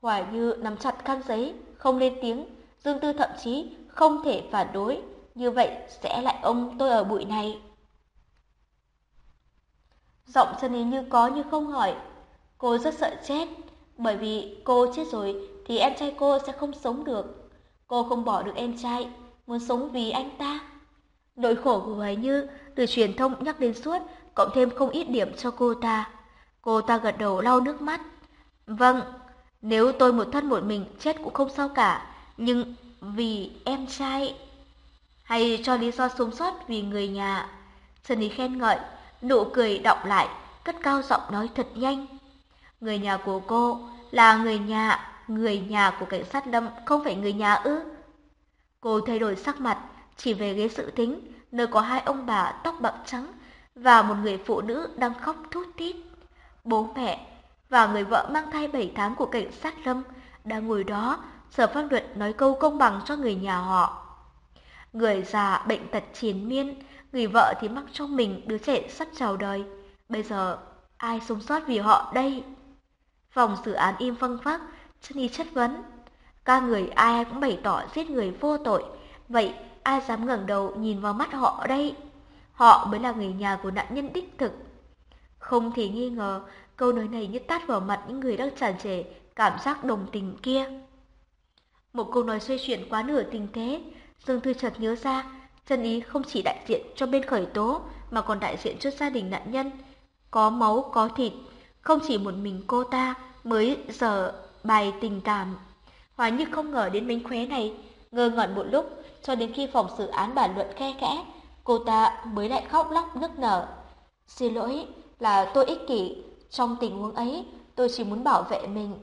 Speaker 1: Hoài Như nắm chặt khăn giấy, không lên tiếng, Dương Tư thậm chí không thể phản đối, như vậy sẽ lại ông tôi ở bụi này. Giọng chân ý như có như không hỏi,
Speaker 2: Cô rất sợ chết, bởi vì cô chết rồi thì em trai cô sẽ không sống được. Cô không bỏ được em trai, muốn sống vì anh ta. Nỗi khổ của Hoài Như từ truyền thông nhắc đến suốt, cộng thêm không ít điểm cho cô ta. Cô ta gật đầu lau nước mắt. Vâng, nếu tôi một thân một mình chết cũng không sao cả, nhưng vì em trai... Hay cho lý do sống sót vì người nhà. Trần Ý khen ngợi, nụ cười đọng lại, cất cao giọng nói thật nhanh. Người nhà của cô là người nhà, người nhà của cảnh sát Lâm không phải người nhà ư? Cô thay đổi sắc mặt, chỉ về ghế sự tính, nơi có hai ông bà tóc bạc trắng và một người phụ nữ đang khóc thút thít. Bố mẹ và người vợ mang thai 7 tháng của cảnh sát Lâm đang ngồi đó, sở pháp luật nói câu công bằng cho người nhà họ. Người già bệnh tật triền miên, người vợ thì mắc trong mình đứa trẻ sắp chào đời. Bây giờ ai sống sót vì họ đây? Phòng xử án im phăng phắc, chân y chất vấn. Các người ai cũng bày tỏ giết người vô tội, vậy ai dám ngẩng đầu nhìn vào mắt họ đây? Họ mới là người nhà của nạn nhân đích thực. Không thể nghi ngờ, câu nói này như tát vào mặt những người đang tràn trề cảm giác đồng tình kia. Một câu nói xoay chuyển quá nửa tình thế, Dương Thư chợt nhớ ra, chân ý không chỉ đại diện cho bên khởi tố mà còn đại diện cho gia đình nạn nhân. Có máu, có thịt, không chỉ một mình cô ta mới giờ bài tình cảm. Hóa như không ngờ đến mánh khóe này, ngơ ngẩn một lúc, cho đến khi phòng xử án bản luận khe khẽ, cô ta mới lại khóc lóc nức nở. Xin lỗi, là tôi ích kỷ, trong tình huống ấy, tôi chỉ muốn bảo vệ mình.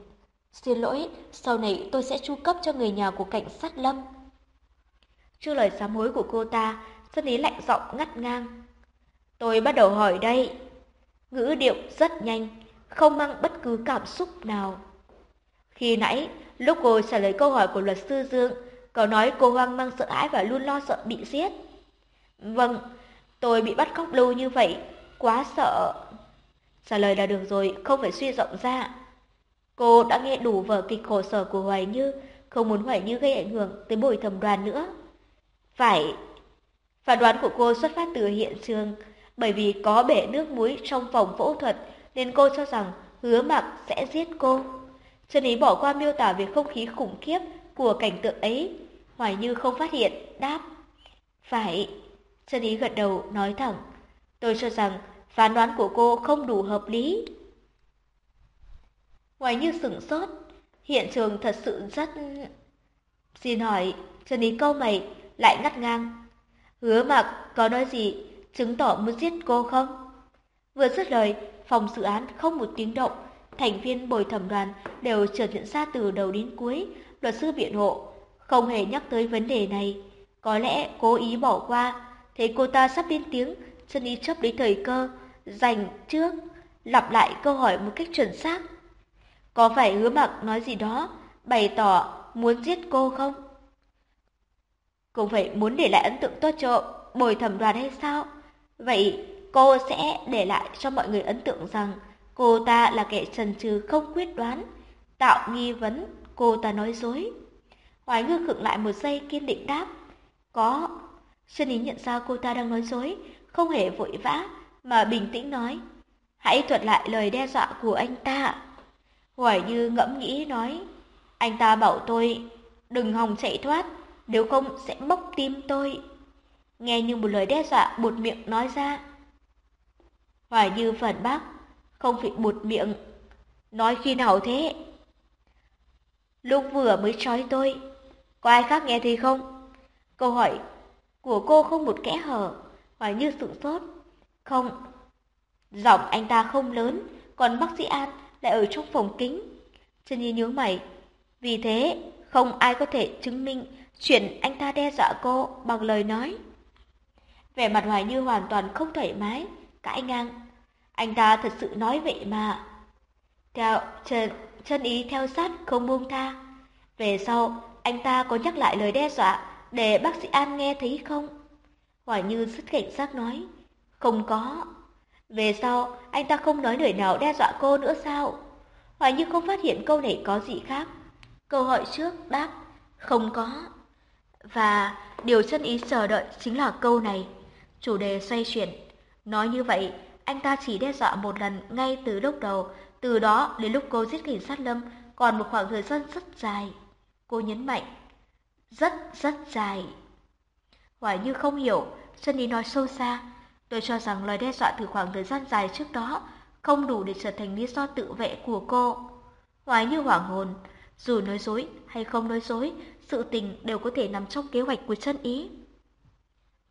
Speaker 2: Xin lỗi, sau này tôi sẽ chu cấp cho người nhà của cảnh sát Lâm. Trước lời sám hối của cô ta, dân ý lạnh giọng ngắt ngang. Tôi bắt đầu hỏi đây. Ngữ điệu rất nhanh, không mang bất cứ cảm xúc nào. Khi nãy, lúc cô trả lời câu hỏi của luật sư Dương, cậu nói cô hoang mang sợ hãi và luôn lo sợ bị giết. Vâng, tôi bị bắt cóc lâu như vậy, quá sợ. Trả lời là được rồi, không phải suy rộng ra. Cô đã nghe đủ vở kịch khổ sở của Hoài Như, không muốn Hoài Như gây ảnh hưởng tới bồi thẩm đoàn nữa. Phải, phán đoán của cô xuất phát từ hiện trường, bởi vì có bể nước muối trong phòng phẫu thuật nên cô cho rằng hứa mặc sẽ giết cô. chân Ý bỏ qua miêu tả về không khí khủng khiếp của cảnh tượng ấy. Hoài Như không phát hiện, đáp. Phải. chân Ý gật đầu, nói thẳng. Tôi cho rằng phán đoán của cô không đủ hợp lý. ngoài Như sửng sốt. Hiện trường thật sự rất... Xin hỏi, Trần Ý câu mày lại ngắt ngang. Hứa mặc có nói gì, chứng tỏ muốn giết cô không? Vừa dứt lời, phòng xử án không một tiếng động, thành viên bồi thẩm đoàn đều trở nhận ra từ đầu đến cuối, luật sư biện hộ, không hề nhắc tới vấn đề này. Có lẽ cố ý bỏ qua, thấy cô ta sắp lên tiếng, chân ý chấp lấy thời cơ, dành trước, lặp lại câu hỏi một cách chuẩn xác. Có phải hứa mặc nói gì đó, bày tỏ muốn giết cô không? cũng phải muốn để lại ấn tượng tốt cho bồi thẩm đoàn hay sao? Vậy cô sẽ để lại cho mọi người ấn tượng rằng cô ta là kẻ trần trừ không quyết đoán, tạo nghi vấn cô ta nói dối. Hoài ngư khựng lại một giây kiên định đáp. Có. Xuân Ý nhận ra cô ta đang nói dối, không hề vội vã, mà bình tĩnh nói. Hãy thuật lại lời đe dọa của anh ta. Hoài Như ngẫm nghĩ nói. Anh ta bảo tôi, đừng hòng chạy thoát, nếu không sẽ bốc tim tôi. Nghe như một lời đe dọa buột miệng nói ra. Hoài Như phản bác, không phải buột miệng. Nói khi nào thế? Lúc vừa mới trói tôi, có ai khác nghe thì không? Câu hỏi của cô không một kẽ hở, Hoài Như sửng sốt. Không, giọng anh ta không lớn, còn bác sĩ An lại ở trong phòng kính. Chân Nhi nhớ mày, vì thế không ai có thể chứng minh chuyện anh ta đe dọa cô bằng lời nói. Vẻ mặt Hoài Như hoàn toàn không thoải mái, cãi ngang. Anh ta thật sự nói vậy mà. Theo chân, chân ý theo sát không buông tha. Về sau, anh ta có nhắc lại lời đe dọa để bác sĩ An nghe thấy không? Hoài Như rất cảnh giác nói. Không có. Về sau, anh ta không nói lời nào đe dọa cô nữa sao? Hoài Như không phát hiện câu này có gì khác. Câu hỏi trước đáp, không có. Và điều chân ý chờ đợi chính là câu này. Chủ đề xoay chuyển. Nói như vậy, anh ta chỉ đe dọa một lần ngay từ lúc đầu,
Speaker 1: Từ đó đến lúc cô giết cảnh sát Lâm còn một khoảng thời gian rất dài. Cô nhấn mạnh, rất rất dài. Hoài như không hiểu, chân ý nói sâu xa. Tôi cho rằng lời đe dọa từ khoảng thời gian dài trước đó không đủ để trở thành lý do tự vệ của cô. Hoài như hoảng hồn, dù nói dối hay không nói dối, sự tình đều có thể nằm trong kế hoạch của chân ý.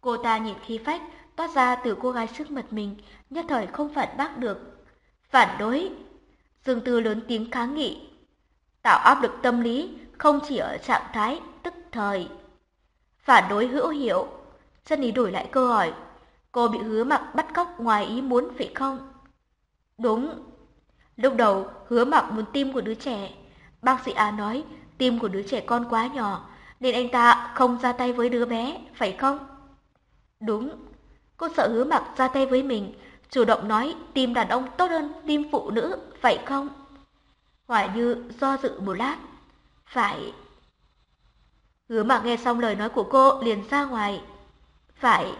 Speaker 1: Cô ta nhìn khí phách toát ra từ cô gái trước mặt mình, nhất thời không phản bác được. Phản đối. Dương Tư lớn tiếng kháng nghị. Tạo áp lực tâm lý không chỉ ở trạng thái tức thời. Phản đối hữu hiệu. Chân ý đổi lại câu hỏi. Cô bị hứa mặc bắt cóc ngoài ý muốn phải không? Đúng. Lúc đầu hứa mặc muốn tim của đứa trẻ. Bác sĩ A nói tim của đứa trẻ con quá nhỏ nên anh ta không ra tay với đứa bé, phải không? Đúng. Cô sợ hứa mặc ra tay với mình, chủ động nói tim đàn ông tốt hơn tim phụ nữ, phải không? Hoài Như do dự một lát. Phải. Hứa mặc nghe xong lời nói của cô liền ra ngoài. Phải.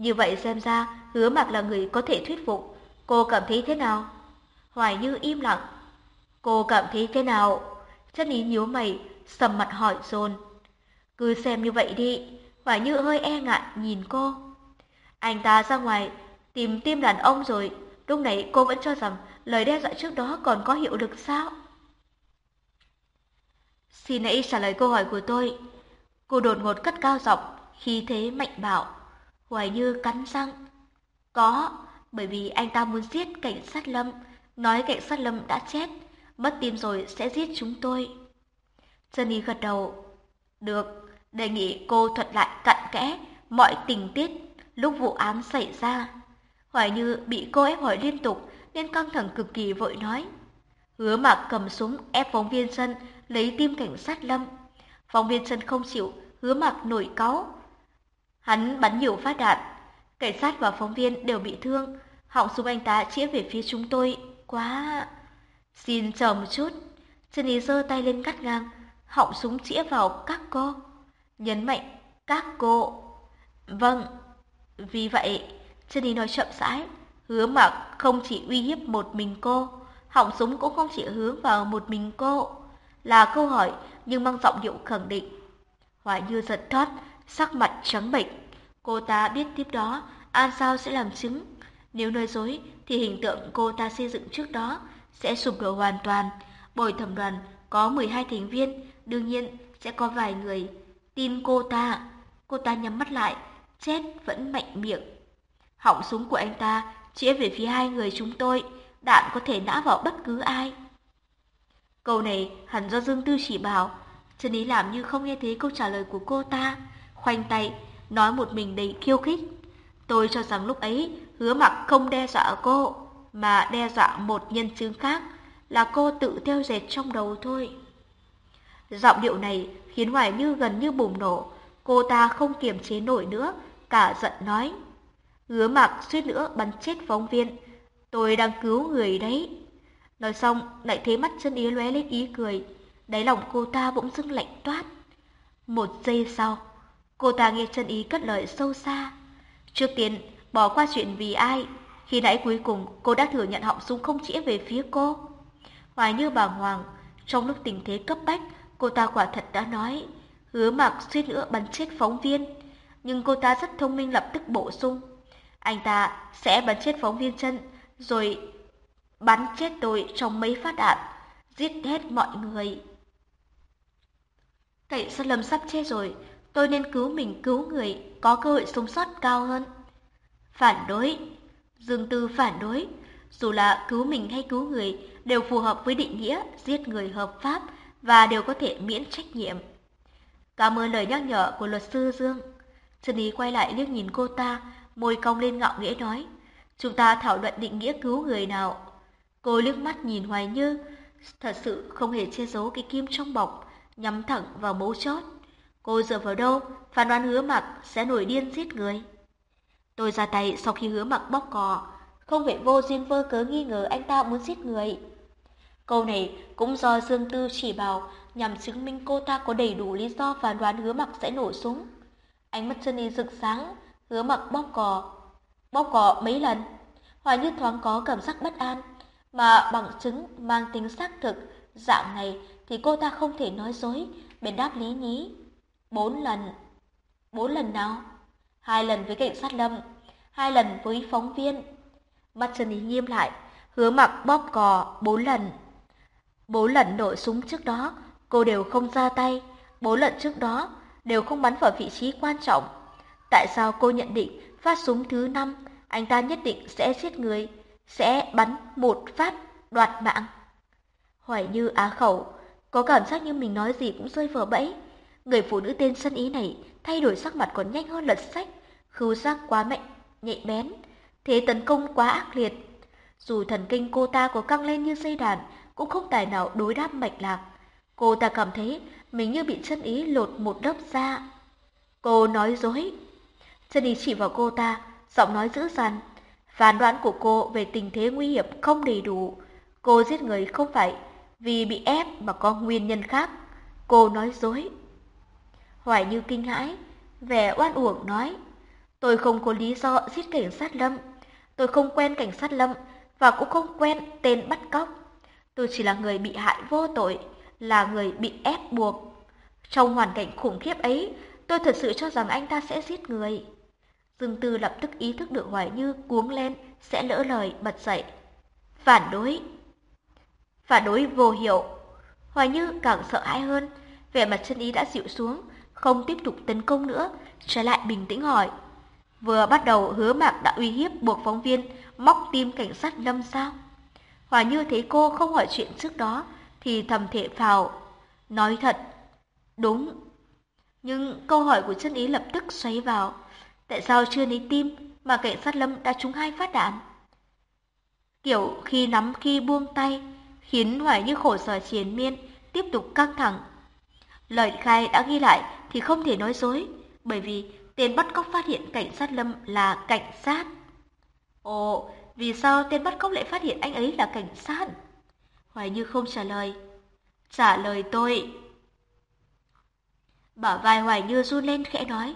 Speaker 1: Như vậy xem ra hứa mặc là người có thể thuyết phục. Cô cảm thấy thế nào? Hoài Như im lặng. Cô cảm thấy thế nào? Chân ý nhíu mày, sầm mặt hỏi dồn. Cứ xem như vậy đi. Hoài Như hơi e ngại nhìn cô. Anh ta ra ngoài tìm tim đàn ông rồi. Lúc này cô vẫn cho rằng lời đe dọa trước đó còn có hiệu lực sao? Xin hãy trả lời câu hỏi của tôi. Cô đột ngột cất cao giọng, khí thế mạnh bạo. Hoài Như cắn răng. Có, bởi vì anh ta muốn giết cảnh sát Lâm, nói cảnh sát Lâm đã chết, mất tim rồi sẽ giết chúng tôi. Jenny gật đầu. Được, đề nghị cô thuật lại cặn kẽ mọi tình tiết lúc vụ án xảy ra. Hoài Như bị cô ép hỏi liên tục nên căng thẳng cực kỳ vội nói. Hứa mạc cầm súng ép phóng viên sân lấy tim cảnh sát Lâm. Phóng viên sân không chịu, hứa mạc nổi cáu. Hắn bắn nhiều phát đạn, cảnh sát và phóng viên đều bị thương, họng súng anh ta chĩa về phía chúng tôi, quá... Xin chờ một chút, chân Ý giơ tay lên cắt ngang, họng súng chĩa vào các cô. Nhấn mạnh, các cô. Vâng, vì vậy, chân Ý nói chậm rãi, hứa mặc không chỉ uy hiếp một mình cô, họng súng cũng không chỉ hướng vào một mình cô. Là câu hỏi nhưng mang giọng điệu khẳng định. Hoài Như giật thoát, sắc mặt trắng bệch. Cô ta biết tiếp đó An Sao sẽ làm chứng. Nếu nói dối thì hình tượng cô ta xây dựng trước đó sẽ sụp đổ hoàn toàn. Bồi thẩm đoàn có 12 thành viên, đương nhiên sẽ có vài người tin cô ta. Cô ta nhắm mắt lại, chết vẫn mạnh miệng. Họng súng của anh ta chĩa về phía hai người chúng tôi, đạn có thể nã vào bất cứ ai. Câu này hẳn do Dương Tư chỉ bảo, Trần Ý làm như không nghe thấy câu trả lời của cô ta, khoanh tay, nói một mình đầy khiêu khích. Tôi cho rằng lúc ấy hứa mặc không đe dọa cô, mà đe dọa một nhân chứng khác là cô tự theo dệt trong đầu thôi. Giọng điệu này khiến Hoài Như gần như bùng nổ, cô ta không kiềm chế nổi nữa, cả giận nói. Hứa mặc suýt nữa bắn chết phóng viên, tôi đang cứu người đấy. Nói xong lại thấy mắt chân ý lóe lên ý cười, đáy lòng cô ta bỗng dưng lạnh toát. Một giây sau, cô ta nghe chân ý cất lời sâu xa. Trước tiên, bỏ qua chuyện vì ai, khi nãy cuối cùng cô đã thừa nhận họng súng không chĩa về phía cô. Hoài như bàng hoàng, trong lúc tình thế cấp bách, cô ta quả thật đã nói, hứa mặc suýt nữa bắn chết phóng viên. Nhưng cô ta rất thông minh lập tức bổ sung. Anh ta sẽ bắn chết phóng viên chân, rồi bắn chết tôi trong mấy phát đạn, giết hết mọi người. Cảnh sát lâm sắp chết rồi, tôi nên cứu mình cứu người, có cơ hội sống sót cao hơn. Phản đối, Dương Tư phản đối, dù là cứu mình hay cứu người đều phù hợp với định nghĩa giết người hợp pháp và đều có thể miễn trách nhiệm. Cảm ơn lời nhắc nhở của luật sư Dương. Trần Ý quay lại liếc nhìn cô ta, môi cong lên ngạo nghễ nói, chúng ta thảo luận định nghĩa cứu người nào. Cô liếc mắt nhìn Hoài Như, thật sự không hề che giấu cái kim trong bọc, nhắm thẳng vào mấu chốt. Cô dựa vào đâu, phán đoán hứa mặc sẽ nổi điên giết người. Tôi ra tay sau khi hứa mặc bóc cò, không phải vô duyên vơ cớ nghi ngờ anh ta muốn giết người. Câu này cũng do Dương Tư chỉ bảo nhằm chứng minh cô ta có đầy đủ lý do phán đoán hứa mặc sẽ nổ súng. Ánh mắt chân y rực sáng, hứa mặc bóc cò. Bóc cò mấy lần, Hòa như thoáng có cảm giác bất an.
Speaker 2: mà bằng chứng mang tính xác thực, dạng này thì cô ta không thể nói dối, bèn đáp lý nhí. Bốn lần. Bốn lần nào? Hai lần với cảnh sát lâm, hai lần với phóng viên. Mắt Trần ý nghiêm lại, hứa mặc bóp cò bốn lần. Bốn lần nổ súng trước đó, cô đều không ra tay. Bốn lần trước đó, đều không bắn vào vị trí quan trọng. Tại sao cô nhận định phát súng thứ năm, anh ta nhất định sẽ giết người, sẽ bắn một phát đoạt mạng? Hoài như á khẩu, có cảm giác như mình nói gì cũng rơi vào bẫy. Người phụ nữ tên sân ý này thay đổi sắc mặt còn nhanh hơn lật sách, khứu giác quá mạnh, nhạy bén, thế tấn công quá ác liệt. Dù thần kinh cô ta có căng lên như dây đàn, cũng không tài nào đối đáp mạch lạc. Cô ta cảm thấy mình như bị chân ý lột một lớp da. Cô nói dối. Chân ý chỉ vào cô ta, giọng nói dữ dằn. Phán đoán của cô về tình thế nguy hiểm không đầy đủ. Cô giết người không phải vì bị ép mà có nguyên nhân khác. Cô nói dối. Hoài như kinh hãi, vẻ oan uổng nói. Tôi không có lý do giết cảnh sát Lâm. Tôi không quen cảnh sát Lâm và cũng không quen tên bắt cóc. Tôi chỉ là người bị hại vô tội, là người bị ép buộc. Trong hoàn cảnh khủng khiếp ấy, tôi thật sự cho rằng anh ta sẽ giết người. Dương Tư lập tức ý thức được Hoài Như cuống lên, sẽ lỡ lời bật dậy. Phản đối. Phản đối vô hiệu. Hoài Như càng sợ hãi hơn, vẻ mặt chân ý đã dịu xuống, không tiếp tục tấn công nữa, trở lại bình tĩnh hỏi. Vừa bắt đầu hứa mạc đã uy hiếp buộc phóng viên móc tim cảnh sát lâm sao? Hòa Như thấy cô không hỏi chuyện trước đó, thì thầm thệ phào. Nói thật, đúng. Nhưng câu hỏi của chân ý lập tức xoáy vào. Tại sao chưa lấy tim mà cảnh sát lâm đã trúng hai phát đạn? Kiểu khi nắm khi buông tay, khiến Hoài Như khổ sở chiến miên, tiếp tục căng thẳng. Lời khai đã ghi lại thì không thể nói dối, bởi vì tên bắt cóc phát hiện cảnh sát lâm là cảnh sát. Ồ, vì sao tên bắt cóc lại phát hiện anh ấy là cảnh sát? Hoài Như không trả lời. Trả lời tôi. Bả vai Hoài Như run lên khẽ nói.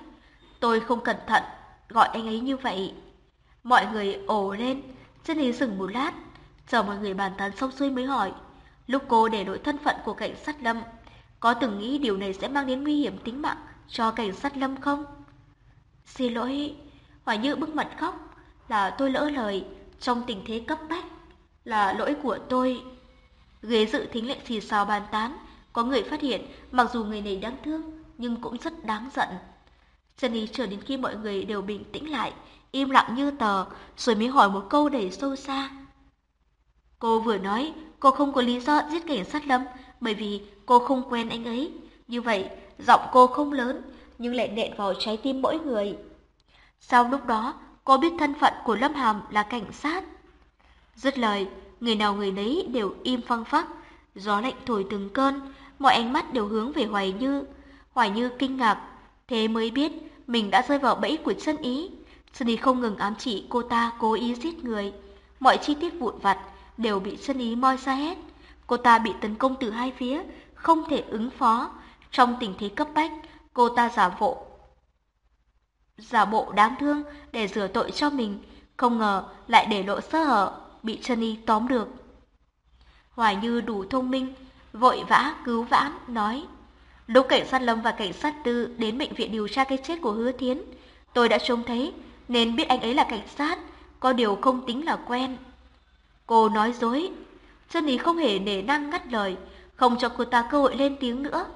Speaker 2: Tôi không cẩn thận, gọi anh ấy như vậy. Mọi người ồ lên, chân ý dừng một lát, chờ mọi người bàn tán xong xuôi mới hỏi. Lúc cô để đổi thân phận của cảnh sát lâm, có từng nghĩ điều này sẽ mang đến nguy hiểm tính mạng cho cảnh sát lâm không? Xin lỗi, Hoài Như bức mặt khóc, là tôi lỡ lời, trong tình thế cấp bách, là lỗi của tôi. Ghế dự thính lệ xì xào bàn tán, có người phát hiện mặc dù người này đáng thương nhưng cũng rất đáng giận. Jenny chờ đến khi mọi người đều bình tĩnh lại, im lặng như tờ, rồi mới hỏi một câu đầy sâu xa. Cô vừa nói cô không có lý do giết cảnh sát lâm bởi vì cô không quen anh ấy. Như vậy, giọng cô không lớn nhưng lại nện vào trái tim mỗi người. Sau lúc đó, cô biết thân phận của Lâm Hàm là cảnh sát. Dứt lời, người nào người nấy đều im phăng phắc, gió lạnh thổi từng cơn, mọi ánh mắt đều hướng về Hoài Như. Hoài Như kinh ngạc, thế mới biết mình đã rơi vào bẫy của chân ý. Chân ý không ngừng ám chỉ cô ta cố ý giết người. Mọi chi tiết vụn vặt đều bị chân ý moi ra hết. Cô ta bị tấn công từ hai phía, không thể ứng phó. Trong tình thế cấp bách, cô ta giả bộ giả bộ đáng thương để rửa tội cho mình, không ngờ lại để lộ sơ hở, bị chân y tóm được. Hoài Như đủ thông minh, vội vã cứu vãn, nói. Lúc cảnh sát Lâm và cảnh sát Tư đến bệnh viện điều tra cái chết của Hứa Thiến, tôi đã trông thấy, nên biết anh ấy là cảnh sát, có điều không tính là quen. Cô nói dối, chân ý không hề nể năng ngắt lời, không cho cô ta cơ hội lên tiếng nữa.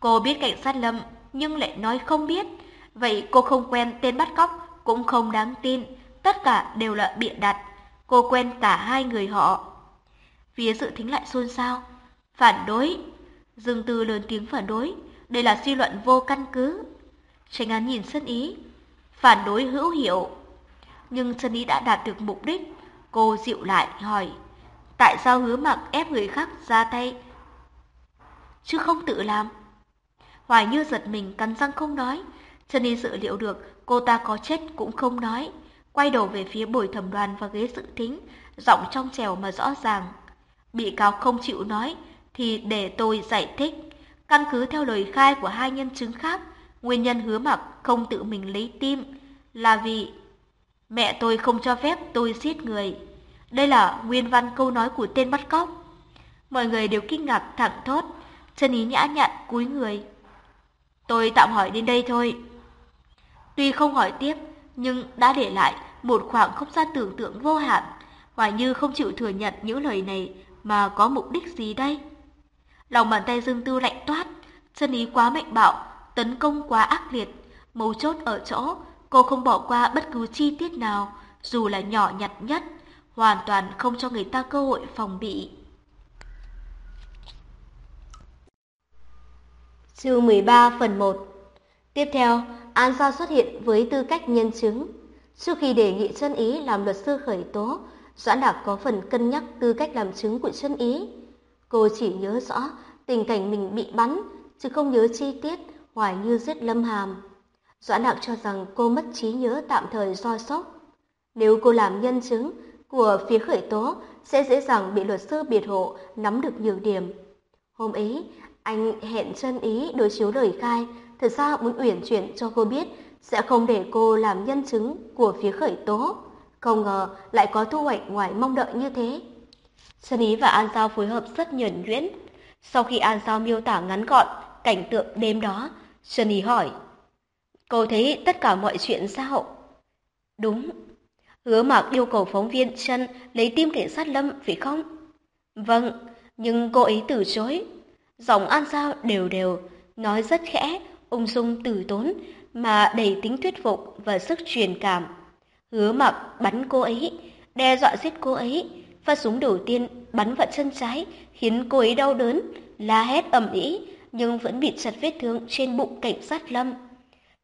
Speaker 2: Cô biết cảnh sát Lâm, nhưng lại nói không biết, Vậy cô không quen tên bắt cóc cũng không đáng tin, tất cả đều là bịa đặt. Cô quen cả hai người họ. Phía dự thính lại xôn xao. Phản đối. Dương Tư lớn tiếng phản đối. Đây là suy luận vô căn cứ. Tranh án nhìn sân ý. Phản đối hữu hiệu. Nhưng sân ý đã đạt được mục đích. Cô dịu lại hỏi. Tại sao hứa mặc ép người khác ra tay? Chứ không tự làm. Hoài như giật mình cắn răng không nói. Trần Y dự liệu được cô ta có chết cũng không nói, quay đầu về phía bồi thẩm đoàn và ghế dự thính, giọng trong trèo mà rõ ràng. Bị cáo không chịu nói, thì để tôi giải thích. Căn cứ theo lời khai của hai nhân chứng khác, nguyên nhân hứa mặc không tự mình lấy tim là vì mẹ tôi không cho phép tôi giết người. Đây là nguyên văn câu nói của tên bắt cóc. Mọi người đều kinh ngạc thẳng thốt, chân ý nhã nhặn cúi người. Tôi tạm hỏi đến đây thôi. Tuy không hỏi tiếp, nhưng đã để lại một khoảng không gian tưởng tượng vô hạn. Hoài Như không chịu thừa nhận những lời này mà có mục đích gì đây? Lòng bàn tay Dương Tư lạnh toát, chân ý quá mạnh bạo, tấn công quá ác liệt, mấu chốt ở chỗ cô không bỏ qua bất cứ chi tiết nào, dù là nhỏ nhặt nhất, hoàn toàn không cho người ta cơ hội phòng bị.
Speaker 1: Chương 13 phần 1 Tiếp theo, An Giao xuất hiện với tư cách nhân chứng. Trước khi đề nghị chân ý làm luật sư khởi tố, Doãn Đạc có phần cân nhắc tư cách làm chứng của chân ý. Cô chỉ nhớ rõ tình cảnh mình bị bắn, chứ không nhớ chi tiết Hoài Như giết Lâm Hàm. Doãn Đạc cho rằng cô mất trí nhớ tạm thời do sốc. Nếu cô làm nhân chứng của phía khởi tố, sẽ dễ dàng bị luật sư biệt hộ nắm được nhiều điểm. Hôm ấy, anh hẹn chân ý đối chiếu lời khai, thật ra muốn uyển chuyển cho cô biết sẽ không để cô làm nhân chứng của phía khởi tố. Không ngờ lại có thu hoạch ngoài mong đợi như thế. Chân ý và An Giao phối hợp rất nhuẩn nhuyễn. Sau khi An Giao miêu tả ngắn gọn cảnh tượng đêm đó, Chân ý hỏi. Cô thấy tất cả mọi chuyện sao? Đúng. Hứa mạc yêu cầu phóng viên chân lấy tim cảnh sát lâm, phải không? Vâng, nhưng cô ấy từ chối. Giọng An Giao đều đều, nói rất khẽ, ung dung từ tốn, mà đầy tính thuyết phục và sức truyền cảm. Hứa mặc bắn cô ấy, đe dọa giết cô ấy. Phát súng đầu tiên bắn vào chân trái, khiến cô ấy đau đớn, la hét ầm ĩ, nhưng vẫn bị chặt vết thương trên bụng cảnh sát Lâm.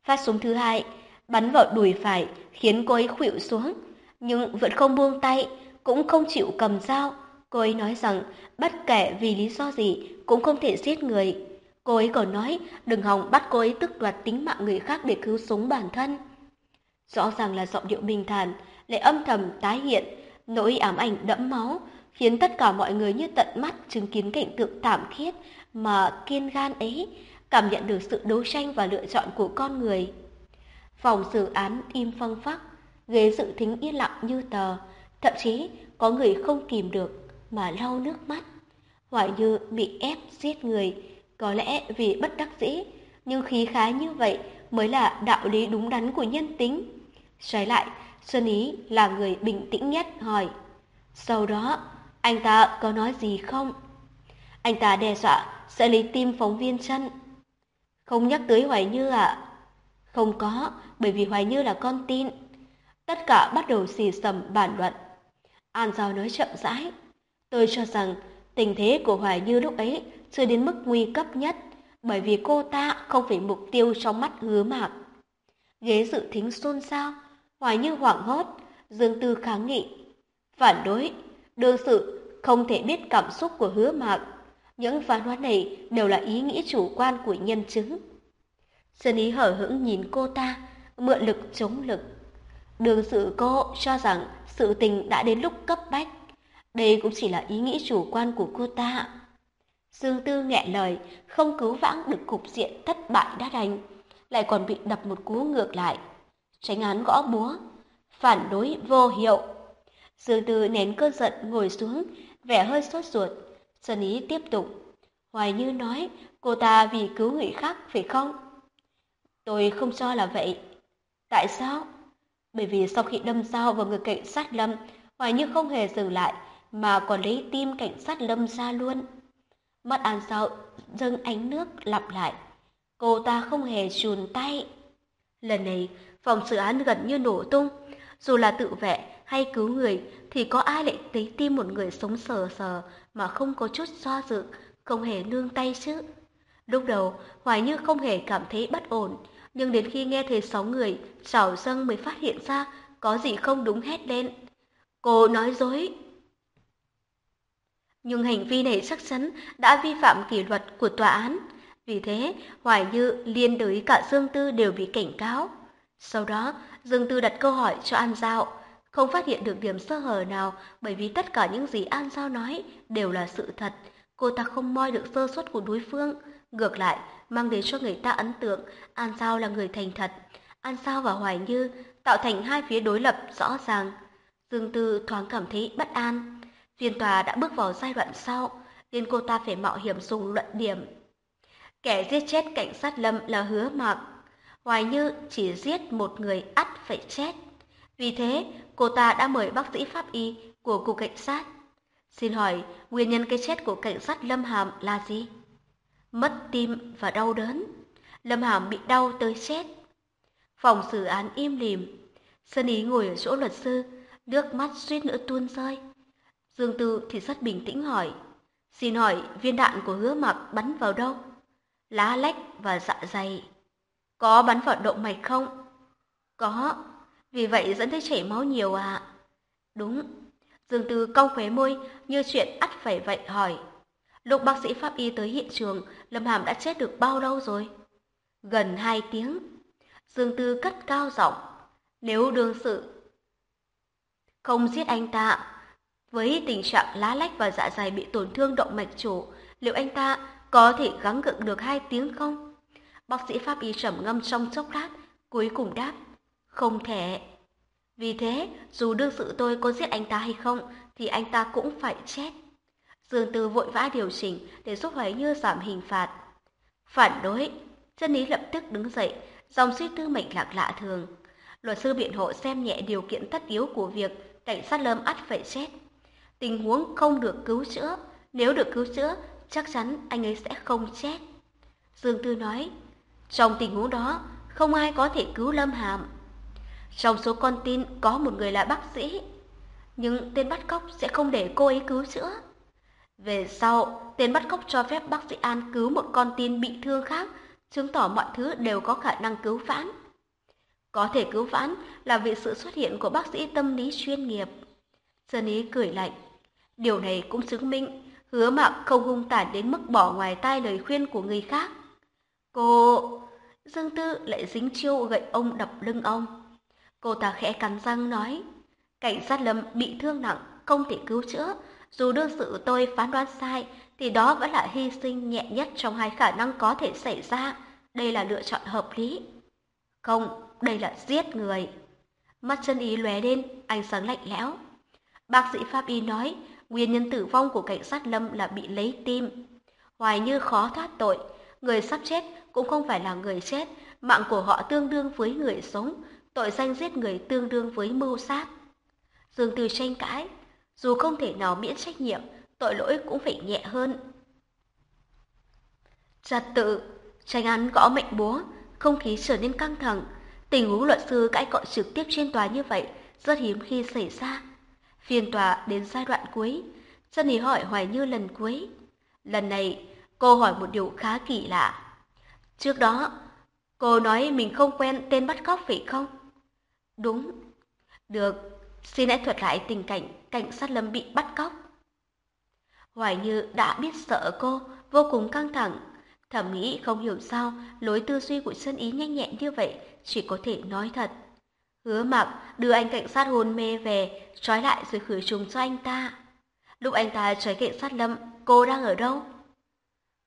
Speaker 1: Phát súng thứ hai bắn vào đùi phải, khiến cô ấy khuỵu xuống, nhưng vẫn không buông tay, cũng không chịu cầm dao. Cô ấy nói rằng bất kể vì lý do gì cũng không thể giết người. Cô ấy còn nói đừng hòng bắt cô ấy tức đoạt tính mạng người khác để cứu sống bản thân. Rõ ràng là giọng điệu bình thản, lại âm thầm tái hiện, nỗi ám ảnh đẫm máu, khiến tất cả mọi người như tận mắt chứng kiến cảnh tượng thảm thiết mà kiên gan ấy, cảm nhận được sự đấu tranh và lựa chọn của con người. Phòng xử án im phăng phắc, ghế dự thính yên lặng như tờ, thậm chí có người không kìm được mà lau nước mắt. Hoài Như bị ép giết người, có lẽ vì bất đắc dĩ, nhưng khí khái như vậy mới là đạo lý đúng đắn của nhân tính. Xoáy lại, Xuân Ý là người bình tĩnh nhất hỏi. Sau đó, anh ta có nói gì không? Anh ta đe dọa sẽ lấy tim phóng viên chân. Không nhắc tới Hoài Như à? Không có, bởi vì Hoài Như là con tin. Tất cả bắt đầu xì xầm bàn luận. An Giao nói chậm rãi. Tôi cho rằng tình thế của Hoài Như lúc ấy chưa đến mức nguy cấp nhất, bởi vì cô ta không phải mục tiêu trong mắt hứa mạc. Ghế dự thính xôn xao, Hoài Như hoảng hốt, Dương Tư kháng nghị. Phản đối, đương sự không thể biết cảm xúc của hứa mạc. Những phán đoán này đều là ý nghĩ chủ quan của nhân chứng. Sơn ý hở hững nhìn cô ta, mượn lực chống lực. Đường sự cô cho rằng sự tình đã đến lúc cấp bách. Đây cũng chỉ là ý nghĩ chủ quan của cô ta. Dương Tư nghẹn lời, không cứu vãng được cục diện thất bại đã đành, lại còn bị đập một cú ngược lại. Tránh án gõ búa, phản đối vô hiệu. Dương Tư nén cơn giận ngồi xuống, vẻ hơi sốt ruột. Sơn ý tiếp tục. Hoài Như nói, cô ta vì cứu người khác phải không? Tôi không cho là vậy. Tại sao? Bởi vì sau khi đâm dao vào người cảnh sát Lâm, Hoài Như không hề dừng lại, mà còn lấy tim cảnh sát Lâm ra luôn. Mắt An Sao dâng ánh nước lặp lại. Cô ta không hề chùn tay. Lần này, phòng xử án gần như nổ tung. Dù là tự vệ hay cứu người, thì có ai lại lấy tim một người sống sờ sờ mà không có chút do dự, không hề nương tay chứ. Lúc đầu, Hoài Như không hề cảm thấy bất ổn, nhưng đến khi nghe thấy sáu người trào dâng mới phát hiện ra có gì không đúng hét lên. Cô nói dối. Nhưng hành vi này chắc chắn đã vi phạm kỷ luật của tòa án. Vì thế, Hoài Như liên đới cả Dương Tư đều bị cảnh cáo. Sau đó, Dương Tư đặt câu hỏi cho An Giao, không phát hiện được điểm sơ hở nào bởi vì tất cả những gì An Giao nói đều là sự thật. Cô ta không moi được sơ suất của đối phương. Ngược lại, mang đến cho người ta ấn tượng An Giao là người thành thật. An Giao và Hoài Như tạo thành hai phía đối lập rõ ràng. Dương Tư thoáng cảm thấy bất an. Phiên tòa đã bước vào giai đoạn sau, nên cô ta phải mạo hiểm dùng luận điểm. Kẻ giết chết cảnh sát Lâm là hứa mạc. Hoài Như chỉ giết một người ắt phải chết. Vì thế, cô ta đã mời bác sĩ pháp y của cục cảnh sát. Xin hỏi, nguyên nhân cái chết của cảnh sát Lâm Hàm là gì? Mất tim và đau đớn. Lâm Hàm bị đau tới chết. Phòng xử án im lìm. Sơn Ý ngồi ở chỗ luật sư, nước mắt suýt nữa tuôn rơi. Dương Tư thì rất bình tĩnh hỏi. Xin hỏi viên đạn của hứa mặc bắn vào đâu? Lá lách và dạ dày. Có bắn vào động mạch không? Có. Vì vậy dẫn tới chảy máu nhiều à? Đúng. Dương Tư cong khóe môi như chuyện ắt phải vậy hỏi. Lúc bác sĩ pháp y tới hiện trường, Lâm Hàm đã chết được bao lâu rồi? Gần hai tiếng. Dương Tư cất cao giọng. Nếu đương sự không giết anh ta, với tình trạng lá lách và dạ dày bị tổn thương động mạch chủ, liệu anh ta có thể gắng gượng được hai tiếng không? Bác sĩ pháp y trầm ngâm trong chốc lát, cuối cùng đáp, không thể. Vì thế, dù đương sự tôi có giết anh ta hay không, thì anh ta cũng phải chết. Dương Tư vội vã điều chỉnh để giúp Hoài Như giảm hình phạt. Phản đối, chân lý lập tức đứng dậy, dòng suy tư mệnh lạc lạ thường. Luật sư biện hộ xem nhẹ điều kiện tất yếu của việc cảnh sát lâm ắt phải chết. Tình huống không được cứu chữa, nếu được cứu chữa, chắc chắn anh ấy sẽ không chết. Dương Tư nói, trong tình huống đó, không ai có thể cứu Lâm Hàm. Trong số con tin có một người là bác sĩ, nhưng tên bắt cóc sẽ không để cô ấy cứu chữa. Về sau, tên bắt cóc cho phép bác sĩ An cứu một con tin bị thương khác, chứng tỏ mọi thứ đều có khả năng cứu vãn. Có thể cứu vãn là vì sự xuất hiện của bác sĩ tâm lý chuyên nghiệp. Sơn Ý cười lạnh. Điều này cũng chứng minh hứa mạc không hung tàn đến mức bỏ ngoài tai lời khuyên của người khác. Cô... Dương Tư lại dính chiêu gậy ông đập lưng ông. Cô ta khẽ cắn răng nói, cảnh sát lâm bị thương nặng, không thể cứu chữa. Dù đương sự tôi phán đoán sai, thì đó vẫn là hy sinh nhẹ nhất trong hai khả năng có thể xảy ra. Đây là lựa chọn hợp lý. Không, đây là giết người. Mắt chân ý lóe lên, ánh sáng lạnh lẽo. Bác sĩ pháp y nói, nguyên nhân tử vong của cảnh sát Lâm là bị lấy tim. Hoài như khó thoát tội, người sắp chết cũng không phải là người chết, mạng của họ tương đương với người sống, tội danh giết người tương đương với mưu sát. Dương Từ tranh cãi, dù không thể nào miễn trách nhiệm, tội lỗi cũng phải nhẹ hơn. Trật tự, tranh án gõ mệnh búa, không khí trở nên căng thẳng. Tình huống luật sư cãi cọ trực tiếp trên tòa như vậy rất hiếm khi xảy ra. Phiên tòa đến giai đoạn cuối, Chân Ý hỏi Hoài Như lần cuối. Lần này, cô hỏi một điều khá kỳ lạ. Trước đó, cô nói mình không quen tên bắt cóc phải không? Đúng. Được, xin hãy thuật lại tình cảnh cảnh sát lâm bị bắt cóc. Hoài Như đã biết sợ cô, vô cùng căng thẳng. thẩm nghĩ không hiểu sao lối tư duy của Sơn Ý nhanh nhẹn như vậy, chỉ có thể nói thật. Hứa mặc đưa anh cảnh sát hôn mê về, trói lại rồi khử trùng cho anh ta. Lúc anh ta trói cảnh sát Lâm, cô đang ở đâu?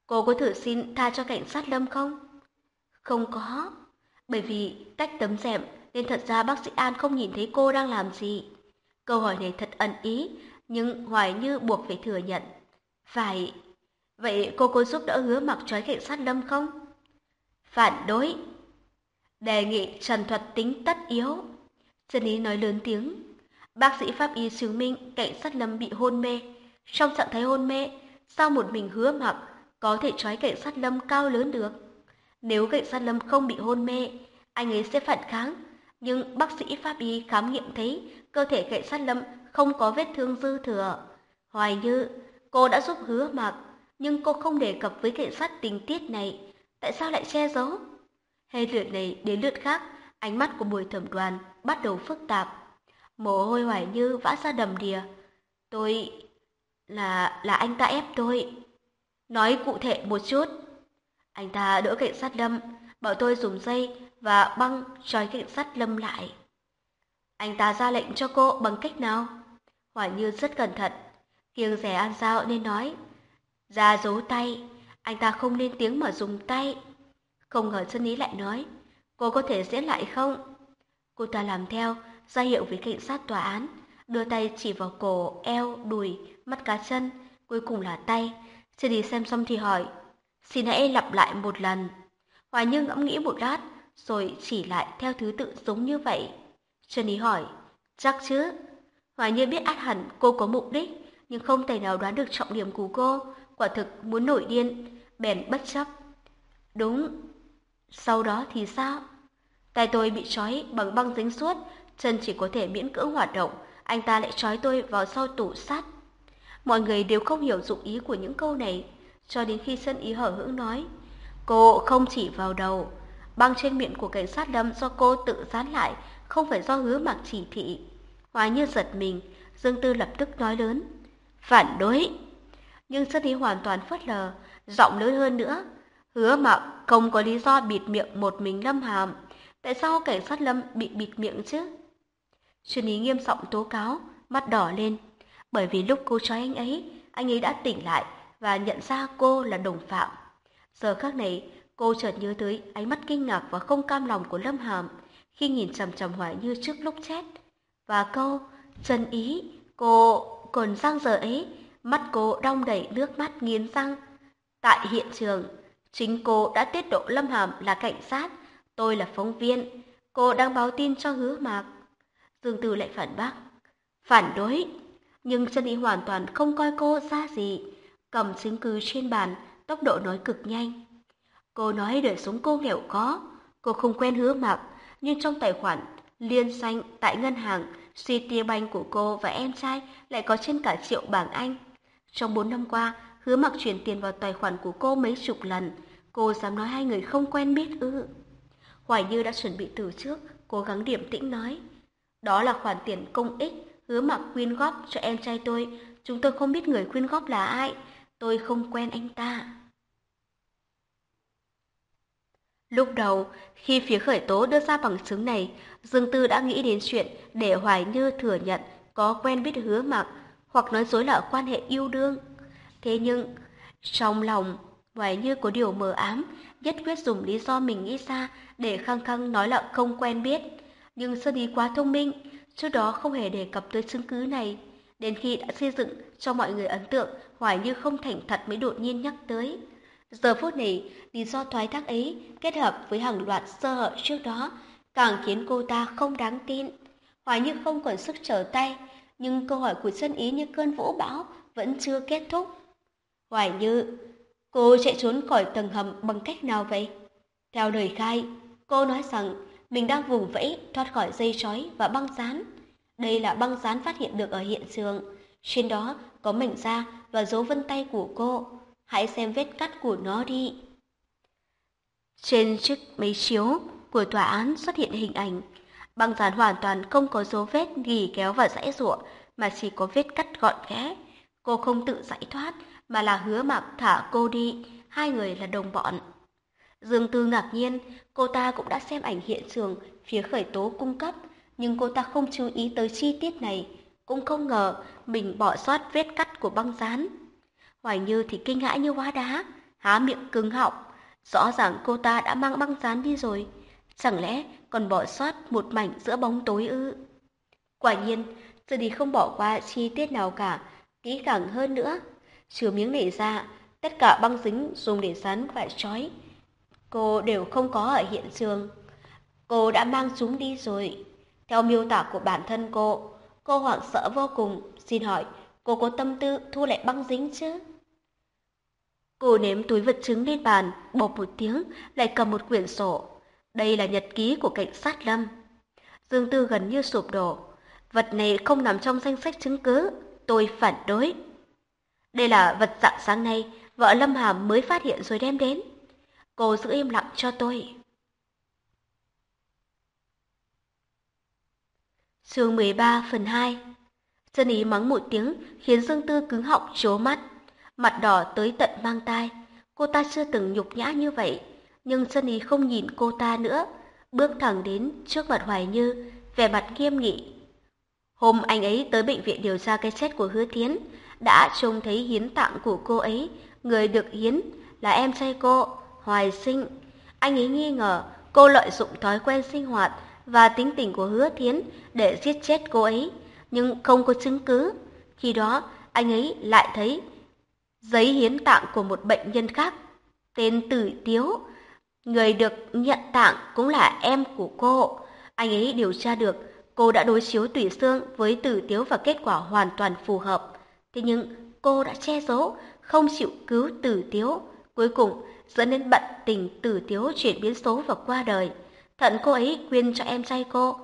Speaker 1: Cô có thử xin tha cho cảnh sát Lâm không? Không có, bởi vì cách tấm rèm nên thật ra bác sĩ An không nhìn thấy cô đang làm gì. Câu hỏi này thật ẩn ý, nhưng Hoài Như buộc phải thừa nhận. Phải, vậy cô có giúp đỡ hứa mặc trói cảnh sát Lâm không? Phản đối. Đề nghị trần thuật tính tất yếu. Trần Ý nói lớn tiếng. Bác sĩ pháp y chứng minh cảnh sát Lâm bị hôn mê. Trong trạng thái hôn mê, sao một mình hứa mặc có thể trói cảnh sát Lâm cao lớn được? Nếu cảnh sát Lâm không bị hôn mê, anh ấy sẽ phản kháng. Nhưng bác sĩ pháp y khám nghiệm thấy cơ thể cảnh sát Lâm không có vết thương dư thừa. Hoài như, cô đã giúp hứa mặc, nhưng cô không đề cập với cảnh sát tình tiết này. Tại sao lại che giấu? Hay lượt này đến lượt khác, ánh mắt của bùi thẩm đoàn bắt đầu phức tạp. Mồ hôi hoài như vã ra đầm đìa. Tôi... là... là anh ta ép tôi. Nói cụ thể một chút. Anh ta đỡ cảnh sát Lâm, bảo tôi dùng dây và băng trói cảnh sát Lâm lại. Anh ta ra lệnh cho cô bằng cách nào? Hoài Như rất cẩn thận, kiêng rẻ ăn dao nên nói. Ra giấu tay, anh ta không lên tiếng mà dùng tay. Không ngờ chân ý lại nói, cô có thể diễn lại không? Cô ta làm theo, ra hiệu với cảnh sát tòa án,
Speaker 2: đưa tay chỉ vào cổ, eo, đùi, mắt cá chân, cuối cùng là tay. Trần Ý xem xong thì hỏi, xin hãy lặp lại một lần. Hoài Như ngẫm nghĩ một lát, rồi chỉ lại theo thứ tự giống như vậy. Trần Ý hỏi, chắc chứ? Hoài Như biết át hẳn cô có mục đích, nhưng không thể nào đoán được trọng điểm của cô, quả thực muốn nổi điên, bèn bất chấp. Đúng, sau đó thì sao? Tay tôi bị trói bằng băng dính suốt, chân chỉ có thể miễn cưỡng hoạt động, anh ta lại trói tôi vào sau tủ sắt. Mọi người đều không hiểu dụng ý của những câu này, cho đến khi sân ý hở hững nói. Cô không chỉ vào đầu, băng trên miệng của cảnh sát lâm do cô tự dán lại, không phải do hứa mặc chỉ thị. Hóa như giật mình, Dương Tư lập tức nói lớn. Phản đối! Nhưng sân ý hoàn toàn phớt lờ, giọng lớn hơn nữa. Hứa mặc không có lý do bịt miệng một mình lâm hàm. Tại sao cảnh sát lâm bị bịt miệng chứ? Chuyên ý nghiêm giọng tố cáo, mắt đỏ lên. Bởi vì lúc cô trói anh ấy, anh ấy đã tỉnh lại và nhận ra cô là đồng phạm. Giờ khác này, cô chợt nhớ tới ánh mắt kinh ngạc và không cam lòng của Lâm Hàm khi nhìn chằm chằm Hoài Như trước lúc chết. Và câu, chân ý, cô còn răng giờ ấy, mắt cô đong đầy nước mắt nghiến răng. Tại hiện trường, chính cô đã tiết độ Lâm Hàm là cảnh sát, tôi là phóng viên, cô đang báo tin cho hứa mạc. Dương Từ lại phản bác. Phản đối. Nhưng chân ý hoàn toàn không coi cô ra gì. Cầm chứng cứ trên bàn, tốc độ nói cực nhanh. Cô nói đời sống cô nghèo có. Cô không quen hứa mạc, nhưng trong tài khoản liên xanh tại ngân hàng Citibank của cô và em trai lại có trên cả triệu bảng Anh. Trong bốn năm qua, hứa mặc chuyển tiền vào tài khoản của cô mấy chục lần. Cô dám nói hai người không quen biết ư. Hoài Như đã chuẩn bị từ trước, cố gắng điểm tĩnh nói. Đó là khoản tiền công ích, hứa mặc quyên góp cho em trai tôi. Chúng tôi không biết người quyên góp là ai. Tôi không quen anh ta. Lúc đầu, khi phía khởi tố đưa ra bằng chứng này, Dương Tư đã nghĩ đến chuyện để Hoài Như thừa nhận có quen biết hứa mặc hoặc nói dối là quan hệ yêu đương. Thế nhưng, trong lòng, Hoài Như có điều mờ ám, nhất quyết dùng lý do mình nghĩ ra để khăng khăng nói là không quen biết nhưng Sơn Ý quá thông minh, trước đó không hề đề cập tới chứng cứ này. Đến khi đã xây dựng cho mọi người ấn tượng, Hoài Như không thành thật mới đột nhiên nhắc tới. Giờ phút này, lý do thoái thác ấy kết hợp với hàng loạt sơ hở trước đó, càng khiến cô ta không đáng tin. Hoài Như không còn sức trở tay, nhưng câu hỏi của Sơn Ý như cơn vũ bão vẫn chưa kết thúc. Hoài Như, cô chạy trốn khỏi tầng hầm bằng cách nào vậy? Theo lời khai, cô nói rằng mình đang vùng vẫy thoát khỏi dây trói và băng dán. Đây là băng dán phát hiện được ở hiện trường. Trên đó có mảnh da và dấu vân tay của cô. Hãy xem vết cắt của nó đi. Trên chiếc máy chiếu của tòa án xuất hiện hình ảnh. Băng dán hoàn toàn không có dấu vết gỉ kéo và dãy ruộng, mà chỉ có vết cắt gọn ghẽ. Cô không tự giải thoát, mà là hứa mặc thả cô đi. Hai người là đồng bọn. Dương Tư ngạc nhiên, cô ta cũng đã xem ảnh hiện trường phía khởi tố cung cấp, nhưng cô ta không chú ý tới chi tiết này, cũng không ngờ mình bỏ sót vết cắt của băng dán. Hoài Như thì kinh hãi như hóa đá, há miệng cứng họng, rõ ràng cô ta đã mang băng dán đi rồi, chẳng lẽ còn bỏ sót một mảnh giữa bóng tối ư? Quả nhiên, giờ thì không bỏ qua chi tiết nào cả, kỹ càng hơn nữa. Trừ miếng này ra, tất cả băng dính dùng để dán và trói, Cô đều không có ở hiện trường. Cô đã mang chúng đi rồi. Theo miêu tả của bản thân cô, cô hoảng sợ vô cùng. Xin hỏi, cô có tâm tư thu lại băng dính chứ? Cô ném túi vật chứng lên bàn, bộp một tiếng, lại cầm một quyển sổ. Đây là nhật ký của cảnh sát Lâm. Dương Tư gần như sụp đổ. Vật này không nằm trong danh sách chứng cứ. Tôi phản đối. Đây là vật dạng sáng nay, vợ Lâm Hàm mới phát hiện rồi đem đến. Cô giữ im lặng cho tôi. Chương 13 phần 2 Dân ý mắng một tiếng khiến Dương Tư cứng họng trố mắt, mặt đỏ tới tận mang tai. Cô ta chưa từng nhục nhã như vậy, nhưng Sunny ý không nhìn cô ta nữa, bước thẳng đến trước mặt Hoài Như, vẻ mặt nghiêm nghị. Hôm anh ấy tới bệnh viện điều tra cái chết của Hứa Thiến, đã trông thấy hiến tạng của cô ấy, người được hiến là em trai cô, Hoài sinh, anh ấy nghi ngờ cô lợi dụng thói quen sinh hoạt và tính tình của hứa thiến để giết chết cô ấy. nhưng không có chứng cứ. Khi đó, anh ấy lại thấy giấy hiến tạng của một bệnh nhân khác, tên Tử Tiếu. Người được nhận tạng cũng là em của cô. Anh ấy điều tra được cô đã đối chiếu tủy xương với Tử Tiếu và kết quả hoàn toàn phù hợp. Thế nhưng cô đã che giấu, không chịu cứu Tử Tiếu. Cuối cùng dẫn đến bận tình Tử Tiếu chuyển biến số và qua đời. Thận cô ấy quyên cho em trai cô.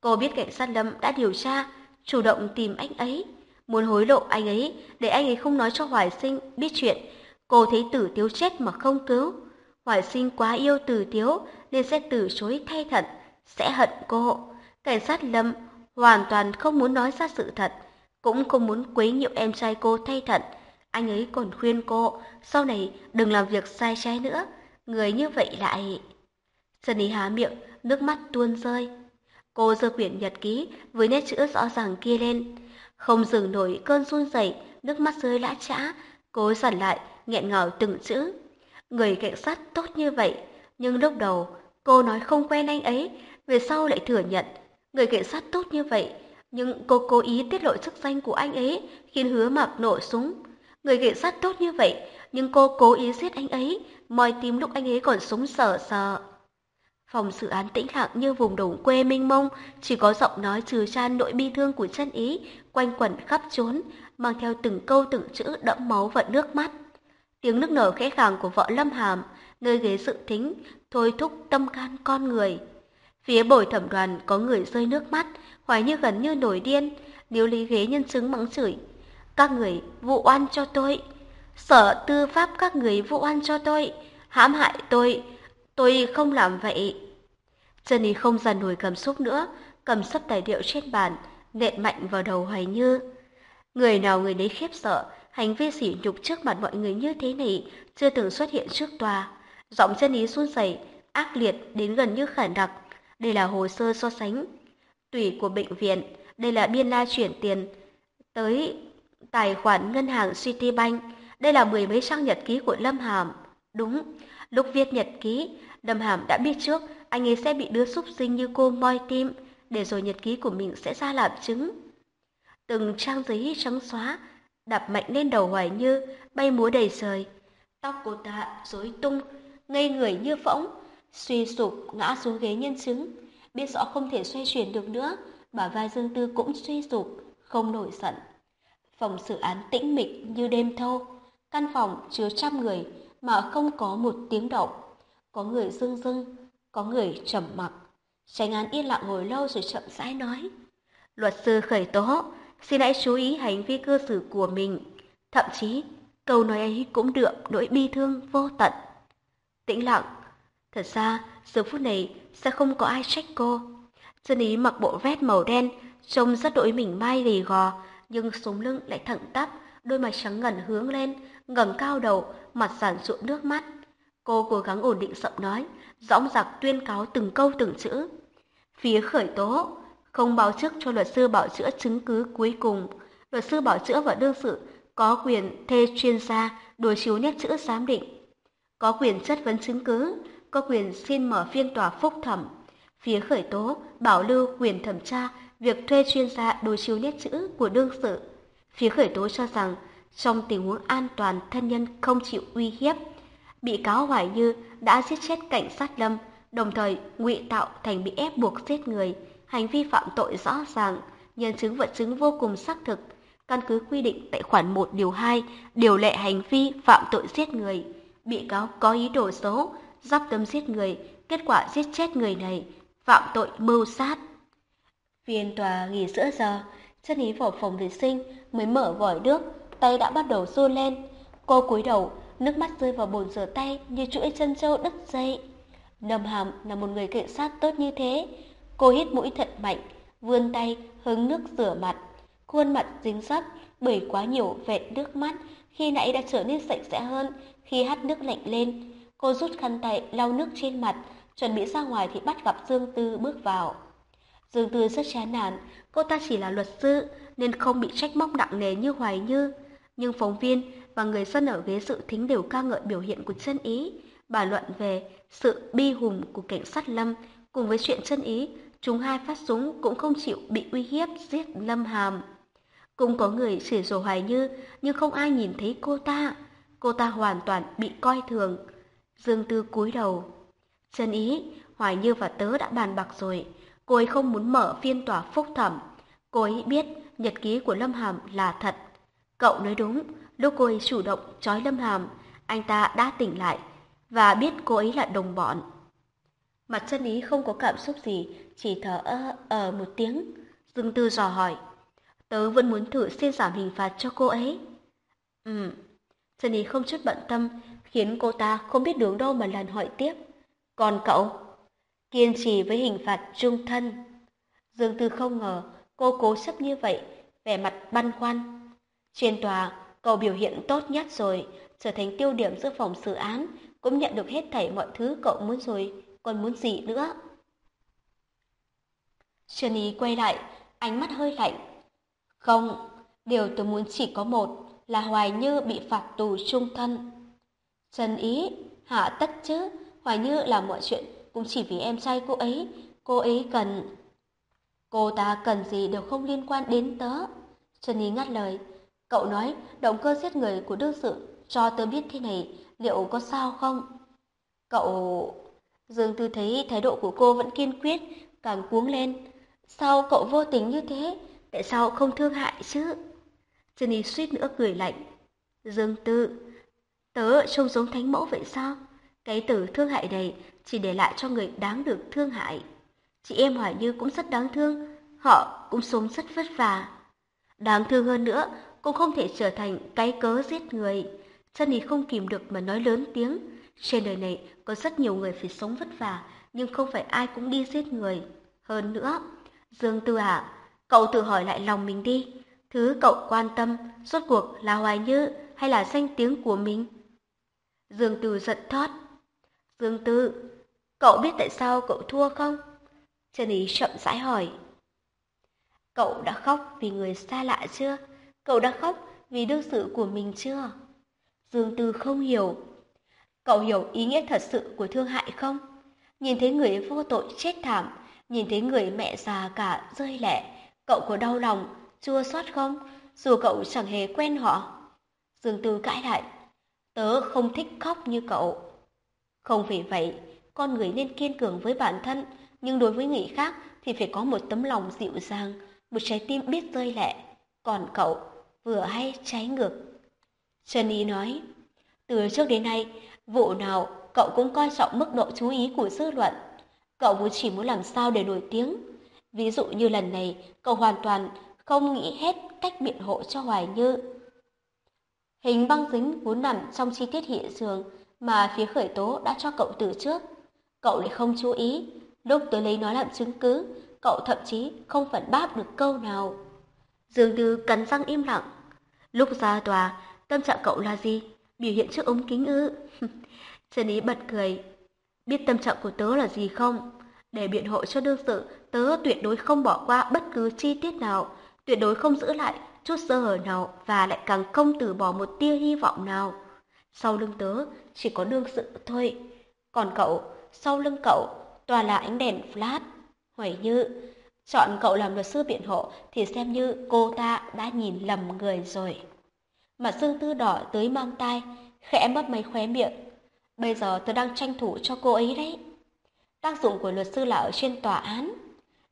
Speaker 2: Cô biết cảnh sát Lâm đã điều tra, chủ động tìm anh ấy, muốn hối lộ anh ấy để anh ấy không nói cho Hoài Sinh biết chuyện. Cô thấy Tử Tiếu chết mà không cứu. Hoài Sinh quá yêu Tử Tiếu nên sẽ từ chối thay thận, sẽ hận cô. Cảnh sát Lâm hoàn toàn không muốn nói ra sự thật, cũng không muốn quấy nhiễu em trai cô thay thận. Anh ấy còn khuyên cô sau này đừng làm việc sai trái nữa. Người như vậy lại... Sơn Ý há miệng, nước mắt tuôn rơi. Cô giơ quyển nhật ký với nét chữ rõ ràng kia lên. Không dừng nổi cơn run rẩy, nước mắt rơi lã chã, cố dằn lại, nghẹn ngào từng chữ. Người cảnh sát tốt như vậy, nhưng lúc đầu cô nói không quen anh ấy, về sau lại thừa nhận. Người cảnh sát tốt như vậy, nhưng cô cố ý tiết lộ chức danh của anh ấy, khiến hứa mặc nổ súng. Người cảnh sát tốt như vậy, nhưng cô cố ý giết anh ấy, moi tim lúc anh ấy còn súng sờ sờ. Phòng xử án tĩnh lặng như vùng đồng quê mênh mông, chỉ có giọng nói trừ chan nỗi bi thương của chân ý, quanh quẩn khắp trốn, mang theo từng câu từng chữ đẫm máu và nước mắt. Tiếng nước nở khẽ khàng của vợ Lâm Hàm, nơi ghế dự thính, thôi thúc tâm can con người. Phía bồi thẩm đoàn có người rơi nước mắt, hoài như gần như nổi điên, nếu lý ghế nhân chứng mắng chửi. Các người vụ oan cho tôi, sở tư pháp các người vụ oan cho tôi, hãm hại tôi, tôi không làm vậy. Jenny không dần nổi cảm xúc nữa, cầm sấp tài liệu trên bàn, nện mạnh vào đầu Hoài Như. Người nào người nấy khiếp sợ, hành vi sỉ nhục trước mặt mọi người như thế này chưa từng xuất hiện trước tòa. Giọng Jenny run rẩy, ác liệt đến gần như khản đặc. Đây là hồ sơ so sánh tùy của bệnh viện, đây là biên la chuyển tiền tới tài khoản ngân hàng Citibank, đây là mười mấy trang nhật ký của Lâm Hàm. Đúng, lúc viết nhật ký, Lâm Hàm đã biết trước anh ấy sẽ bị đứa súc sinh như cô moi tim, để rồi nhật ký của mình sẽ ra làm chứng. Từng trang giấy trắng xóa, đập mạnh lên đầu Hoài Như, bay múa đầy trời. Tóc cô ta rối tung, ngây người như phỗng, suy sụp ngã xuống ghế nhân chứng. Biết rõ không thể xoay chuyển được nữa, bà vai Dương Tư cũng suy sụp, không nổi giận. Phòng xử án tĩnh mịch như đêm thâu, căn phòng chứa trăm người mà không có một tiếng động. Có người rưng rưng, có người trầm mặc. Tránh án yên lặng ngồi lâu rồi chậm rãi nói. Luật sư khởi tố, xin hãy chú ý hành vi cư xử của mình. Thậm chí, câu nói ấy cũng đượm nỗi bi thương vô tận. Tĩnh lặng, thật ra giờ phút này sẽ không có ai trách cô. Dân ý mặc bộ vest màu đen, trông rất đội mình mai gầy gò, nhưng sống lưng lại thẳng tắp, đôi mày trắng ngần hướng lên, ngẩng cao đầu, mặt giản ruộng nước mắt. Cô cố gắng ổn định giọng nói, dõng dạc tuyên cáo từng câu từng chữ. Phía khởi tố, không báo trước cho luật sư bảo chữa chứng cứ cuối cùng. Luật sư bảo chữa và đương sự có quyền thê chuyên gia đối chiếu nét chữ giám định. Có quyền chất vấn chứng cứ, có quyền xin mở phiên tòa phúc thẩm. Phía khởi tố bảo lưu quyền thẩm tra việc thuê chuyên gia đối chiếu nét chữ của đương sự. Phía khởi tố cho rằng trong tình huống an toàn thân nhân không chịu uy hiếp, bị cáo Hoài Như đã giết chết cảnh sát Lâm, đồng thời ngụy tạo thành bị ép buộc giết người, hành vi phạm tội rõ ràng, nhân chứng vật chứng vô cùng xác thực, căn cứ quy định tại khoản 1 điều 2, điều lệ hành vi phạm tội giết người. Bị cáo có ý đồ xấu, giáp tâm giết người, kết quả giết chết người này, phạm tội mưu sát. Phiên tòa nghỉ giữa giờ, chân ý vào phòng vệ sinh mới mở vòi nước, tay đã bắt đầu run lên. Cô cúi đầu, nước mắt rơi vào bồn rửa tay như chuỗi chân trâu đứt dây. Nầm Hàm là một người cảnh sát tốt như thế. Cô hít mũi thật mạnh, vươn tay hứng nước rửa mặt. Khuôn mặt dính sắt bởi quá nhiều vệt nước mắt khi nãy đã trở nên sạch sẽ hơn khi hắt nước lạnh lên. Cô rút khăn tay lau nước trên mặt, chuẩn bị ra ngoài thì bắt gặp Dương Tư bước vào. Dương Tư rất chán nản, cô ta chỉ là luật sư nên không bị trách móc nặng nề như Hoài Như. Nhưng phóng viên và người dân ở ghế dự thính đều ca ngợi biểu hiện của chân ý, bàn luận về sự bi hùng của cảnh sát Lâm cùng với chuyện chân ý chúng hai phát súng cũng không chịu bị uy hiếp giết Lâm Hàm. Cũng có người chửi rủa Hoài Như, nhưng không ai nhìn thấy cô ta. Cô ta hoàn toàn bị coi thường. Dương Tư cúi đầu. Chân ý, Hoài Như và tớ đã bàn bạc rồi. Cô ấy không muốn mở phiên tòa phúc thẩm. Cô ấy biết nhật ký của Lâm Hàm là thật. Cậu nói đúng, lúc cô ấy chủ động trói Lâm Hàm, anh ta đã tỉnh lại và biết cô ấy là đồng bọn. Mặt chân ý không có cảm xúc gì, chỉ thở ơ ờ một tiếng. Dương Tư dò hỏi, tớ vẫn muốn thử xin giảm hình phạt cho cô ấy. Ừ, chân ý không chút bận tâm, khiến cô ta không biết đường đâu mà lần hỏi tiếp. Còn cậu? Kiên trì với hình phạt trung thân. Dương Tư không ngờ cô cố chấp như vậy, vẻ mặt băn khoăn. Trên tòa, cậu biểu hiện tốt nhất rồi, trở thành tiêu điểm giữa phòng xử án, cũng nhận được hết thảy mọi thứ cậu muốn rồi, còn muốn gì nữa. Trần Ý quay lại, ánh mắt hơi lạnh. Không, điều tôi muốn chỉ có một, là Hoài Như bị phạt tù trung thân. Trần Ý, hạ tất chứ, Hoài Như làm mọi chuyện cũng chỉ vì em trai cô ấy, cô ấy cần... Cô ta cần gì đều không liên quan đến tớ. Trần Ý ngắt lời, cậu nói động cơ giết người của đương sự cho tớ biết thế này, liệu có sao không? Cậu... Dương Tư thấy thái độ của cô vẫn kiên quyết, càng cuống lên. Sao cậu vô tình như thế? Tại sao không thương hại chứ? Jenny suýt nữa cười lạnh. Dương Tư, tớ trông giống thánh mẫu vậy sao? Cái từ thương hại này chỉ để lại cho người đáng được thương hại. Chị em Hoài Như cũng rất đáng thương, họ cũng sống rất vất vả. Đáng thương hơn nữa, cũng không thể trở thành cái cớ giết người. Sunny không kìm được mà nói lớn tiếng. Trên đời này có rất nhiều người phải sống vất vả, nhưng không phải ai cũng đi giết người. Hơn nữa, Dương Tư à, cậu tự hỏi lại lòng mình đi. Thứ cậu quan tâm, rốt cuộc là Hoài Như hay là danh tiếng của mình? Dương Tư giận thót. Dương Tư, cậu biết tại sao cậu thua không? Trần Ý chậm rãi hỏi. Cậu đã khóc vì người xa lạ chưa? Cậu đã khóc vì đương sự của mình chưa? Dương Tư không hiểu. Cậu hiểu ý nghĩa thật sự của thương hại không? Nhìn thấy người vô tội chết thảm, nhìn thấy người mẹ già cả rơi lệ, cậu có đau lòng, chua xót không? Dù cậu chẳng hề quen họ. Dương Tư cãi lại, tớ không thích khóc như cậu. Không vì vậy, con người nên kiên cường với bản thân, nhưng đối với người khác thì phải có một tấm lòng dịu dàng, một trái tim biết rơi lệ. Còn cậu, vừa hay trái ngược. Trần Ý nói, từ trước đến nay, vụ nào cậu cũng coi trọng mức độ chú ý của dư luận. Cậu muốn chỉ muốn làm sao để nổi tiếng. Ví dụ như lần này, cậu hoàn toàn không nghĩ hết cách biện hộ cho Hoài Như. Hình băng dính vốn nằm trong chi tiết hiện trường mà phía khởi tố đã cho cậu từ trước. Cậu lại không chú ý, lúc tới lấy nó làm chứng cứ, cậu thậm chí không phản bác được câu nào. Dương Tư cắn răng im lặng. Lúc ra tòa, Tâm trạng cậu là gì? Biểu hiện trước ống kính ư? Trần Ý bật cười. Biết tâm trạng của tớ là gì không? Để biện hộ cho đương sự, tớ tuyệt đối không bỏ qua bất cứ chi tiết nào, tuyệt đối không giữ lại chút sơ hở nào và lại càng không từ bỏ một tia hy vọng nào. Sau lưng tớ chỉ có đương sự thôi. Còn cậu, sau lưng cậu toàn là ánh đèn flash. Huẩy Như, chọn cậu làm luật sư biện hộ thì xem như cô ta đã nhìn lầm người rồi. Mặt Dương Tư đỏ tới mang tai, khẽ mất mấy khóe miệng. Bây giờ tôi đang tranh thủ cho cô ấy đấy. Tác dụng của luật sư là ở trên tòa án.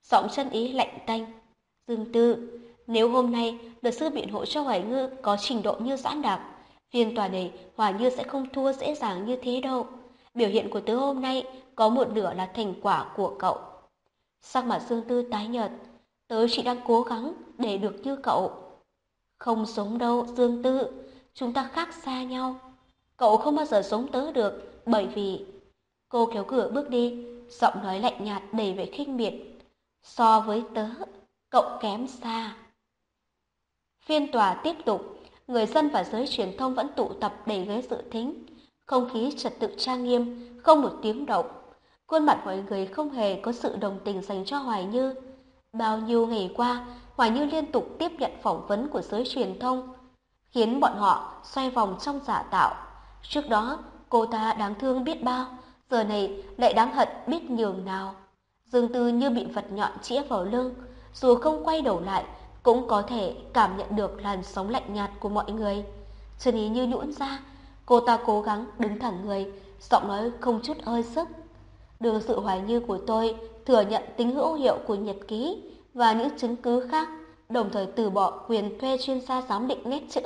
Speaker 2: Giọng chân ý lạnh tanh. Dương Tư, nếu hôm nay luật sư biện hộ cho Hoài Ngư có trình độ như giãn Đạp, phiên tòa này Hoài Như sẽ không thua dễ dàng như thế đâu. Biểu hiện của tớ hôm nay có một nửa là thành quả của cậu. Sắc mặt Dương Tư tái nhợt, tớ chỉ đang cố gắng để được như cậu. Không sống đâu, Dương Tư, chúng ta khác xa nhau. Cậu không bao giờ sống tớ được, bởi vì... Cô kéo cửa bước đi, giọng nói lạnh nhạt đầy vẻ khinh miệt. So với tớ, cậu kém xa. Phiên tòa tiếp tục, người dân và giới truyền thông vẫn tụ tập đầy ghế dự thính. Không khí trật tự trang nghiêm, không một tiếng động. Khuôn mặt mọi người không hề có sự đồng tình dành cho Hoài Như. Bao nhiêu ngày qua, Hoài Như liên tục tiếp nhận phỏng vấn của giới truyền thông, khiến bọn họ xoay vòng trong giả tạo. Trước đó, cô ta đáng thương biết bao, giờ này lại đáng hận biết nhường nào. Dương Tư như bị vật nhọn chĩa vào lưng, dù không quay đầu lại, cũng có thể cảm nhận được làn sóng lạnh nhạt của mọi người. Chân ý như nhũn ra, cô ta cố gắng đứng thẳng người, giọng nói không chút hơi sức đưa sự hoài nghi của tôi thừa nhận tính hữu hiệu của nhật ký và những chứng cứ khác, đồng thời từ bỏ quyền thuê chuyên gia giám định nét chữ.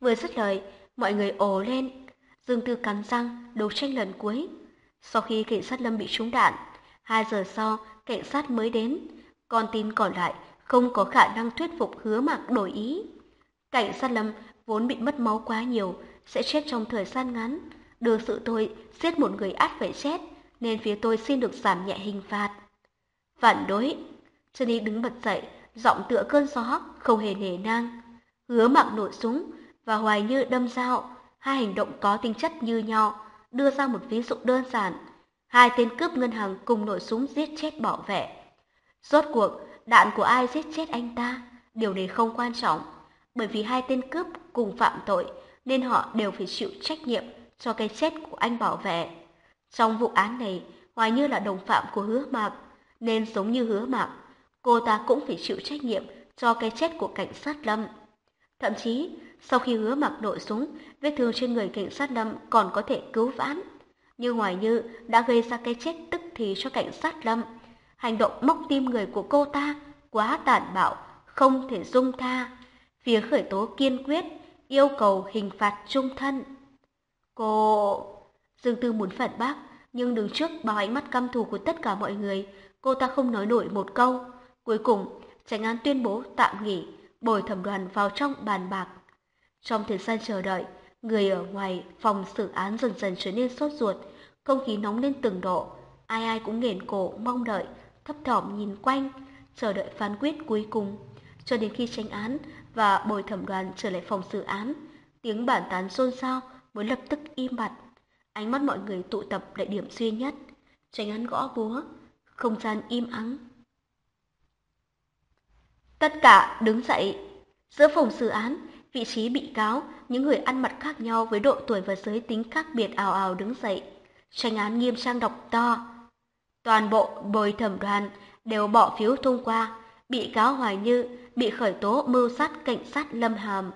Speaker 1: Vừa dứt lời, mọi người ồ lên. Dương Tư cắn răng, đấu tranh lần cuối. Sau khi cảnh sát Lâm bị trúng đạn, hai giờ sau, cảnh sát mới đến. Con tin còn lại không có khả năng thuyết phục hứa mạc đổi ý. Cảnh sát Lâm vốn bị mất máu quá nhiều, sẽ chết trong thời gian ngắn. Đưa sự tôi giết một người át phải chết, nên phía tôi xin được giảm nhẹ hình phạt. Phản đối, Johnny đứng bật dậy, giọng tựa cơn gió, không hề nề nang. Hứa mặc nổi súng và hoài như đâm dao, hai hành động có tính chất như nhau, đưa ra một ví dụ đơn giản. Hai tên cướp ngân hàng cùng nổi súng giết chết bảo vệ. Rốt cuộc, đạn của ai giết chết anh ta? Điều này không quan trọng, bởi vì hai tên cướp cùng phạm tội nên họ đều phải chịu trách nhiệm cho cái chết của anh bảo vệ. Trong vụ án này, Hoài Như là đồng phạm của hứa mạc, nên giống như hứa mạc, cô ta cũng phải chịu trách nhiệm cho cái chết của cảnh sát Lâm. Thậm chí, sau khi hứa mạc đội súng, vết thương trên người cảnh sát Lâm còn có thể cứu vãn. Nhưng Hoài Như đã gây ra cái chết tức thì cho cảnh sát Lâm. Hành động móc tim người của cô ta quá tàn bạo, không thể dung tha. Phía khởi tố kiên quyết, yêu cầu hình phạt trung thân. Cô... Dương Tư muốn phản bác, nhưng đứng trước bao ánh mắt căm thù của tất cả mọi người, cô ta không nói nổi một câu. Cuối cùng, tránh án tuyên bố tạm nghỉ, bồi thẩm đoàn vào trong bàn bạc. Trong thời gian chờ đợi, người ở ngoài phòng xử án dần dần trở nên sốt ruột, không khí nóng lên từng độ. Ai ai cũng nghển cổ mong đợi, thấp thỏm nhìn quanh, chờ đợi phán quyết cuối cùng. Cho đến khi tranh án và bồi thẩm đoàn trở lại phòng xử án, tiếng bản tán xôn xao mới lập tức im bặt. Ánh mắt mọi người tụ tập lại điểm duy nhất, tránh án gõ búa, không gian im ắng. Tất cả đứng dậy. Giữa phòng xử án, vị trí bị cáo, những người ăn mặc khác nhau với độ tuổi và giới tính khác biệt ảo ảo đứng dậy. Tranh án nghiêm trang đọc to. Toàn bộ bồi thẩm đoàn đều bỏ phiếu thông qua, bị cáo Hoài Như bị khởi tố mưu sát cảnh sát Lâm Hàm.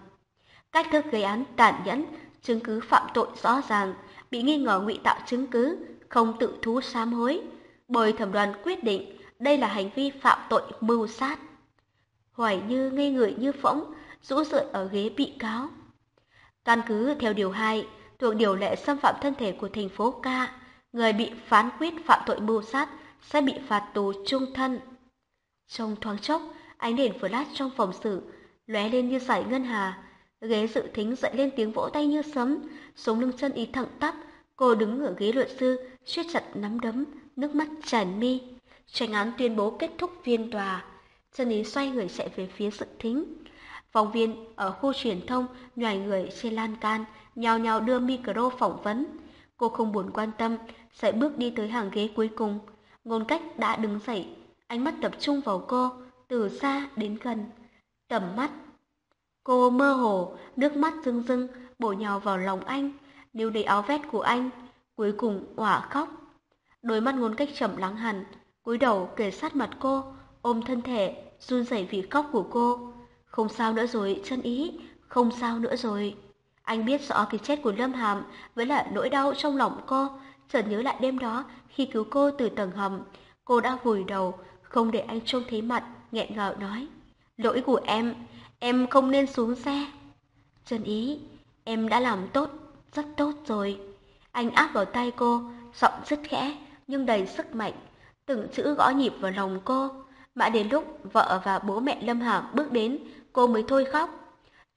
Speaker 1: Cách thức gây án tàn nhẫn, chứng cứ phạm tội rõ ràng, bị nghi ngờ ngụy tạo chứng cứ, không tự thú sám hối. Bồi thẩm đoàn quyết định đây là hành vi phạm tội mưu sát. Hoài Như ngây người như phỗng, rũ rượi ở ghế bị cáo. Căn cứ theo điều 2, thuộc điều lệ xâm phạm thân thể của thành phố Ca, người bị phán quyết phạm tội mưu sát sẽ bị phạt tù trung thân. Trong thoáng chốc, ánh đèn flash trong phòng xử lóe lên như giải ngân hà, ghế dự thính dậy lên tiếng vỗ tay như sấm, sống lưng chân ý thẳng tắp, cô đứng ở ghế luật sư, siết chặt nắm đấm, nước mắt tràn mi. Tranh án tuyên bố kết thúc phiên tòa. Chân ý xoay người chạy về phía sự thính. Phóng viên ở khu truyền thông nhòi người trên lan can, nhào nhào đưa micro phỏng vấn. Cô không buồn quan tâm, sẽ bước đi tới hàng ghế cuối cùng. Ngôn cách đã đứng dậy, ánh mắt tập trung vào cô, từ xa đến gần. Tầm mắt. Cô mơ hồ, nước mắt rưng rưng, bổ nhào vào lòng anh, níu lấy áo vest của anh, cuối cùng òa khóc. Đôi mắt ngôn cách trầm lắng hẳn, cúi đầu kề sát mặt cô, ôm thân thể, run rẩy vì khóc của cô. Không sao nữa rồi, chân ý, không sao nữa rồi. Anh biết rõ cái chết của Lâm Hàm với lại nỗi đau trong lòng cô, chợt nhớ lại đêm đó khi cứu cô từ tầng hầm, cô đã vùi đầu, không để anh trông thấy mặt, nghẹn ngào nói. Lỗi của em, em không nên xuống xe. Chân ý, em đã làm tốt, rất tốt rồi. Anh áp vào tay cô, giọng rất khẽ, nhưng đầy sức mạnh, từng chữ gõ nhịp vào lòng cô. Mãi đến lúc vợ và bố mẹ Lâm Hàm bước đến, cô mới thôi khóc.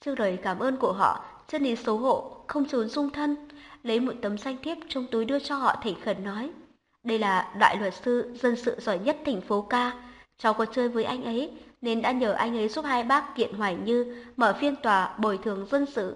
Speaker 1: Trước lời cảm ơn của họ, chân lý xấu hổ, không trốn dung thân, lấy một tấm danh thiếp trong túi đưa cho họ thành khẩn nói. Đây là đại luật sư dân sự giỏi nhất thành phố ca. Cháu có chơi với anh ấy, nên đã nhờ anh ấy giúp hai bác kiện Hoài Như mở phiên tòa bồi thường dân sự.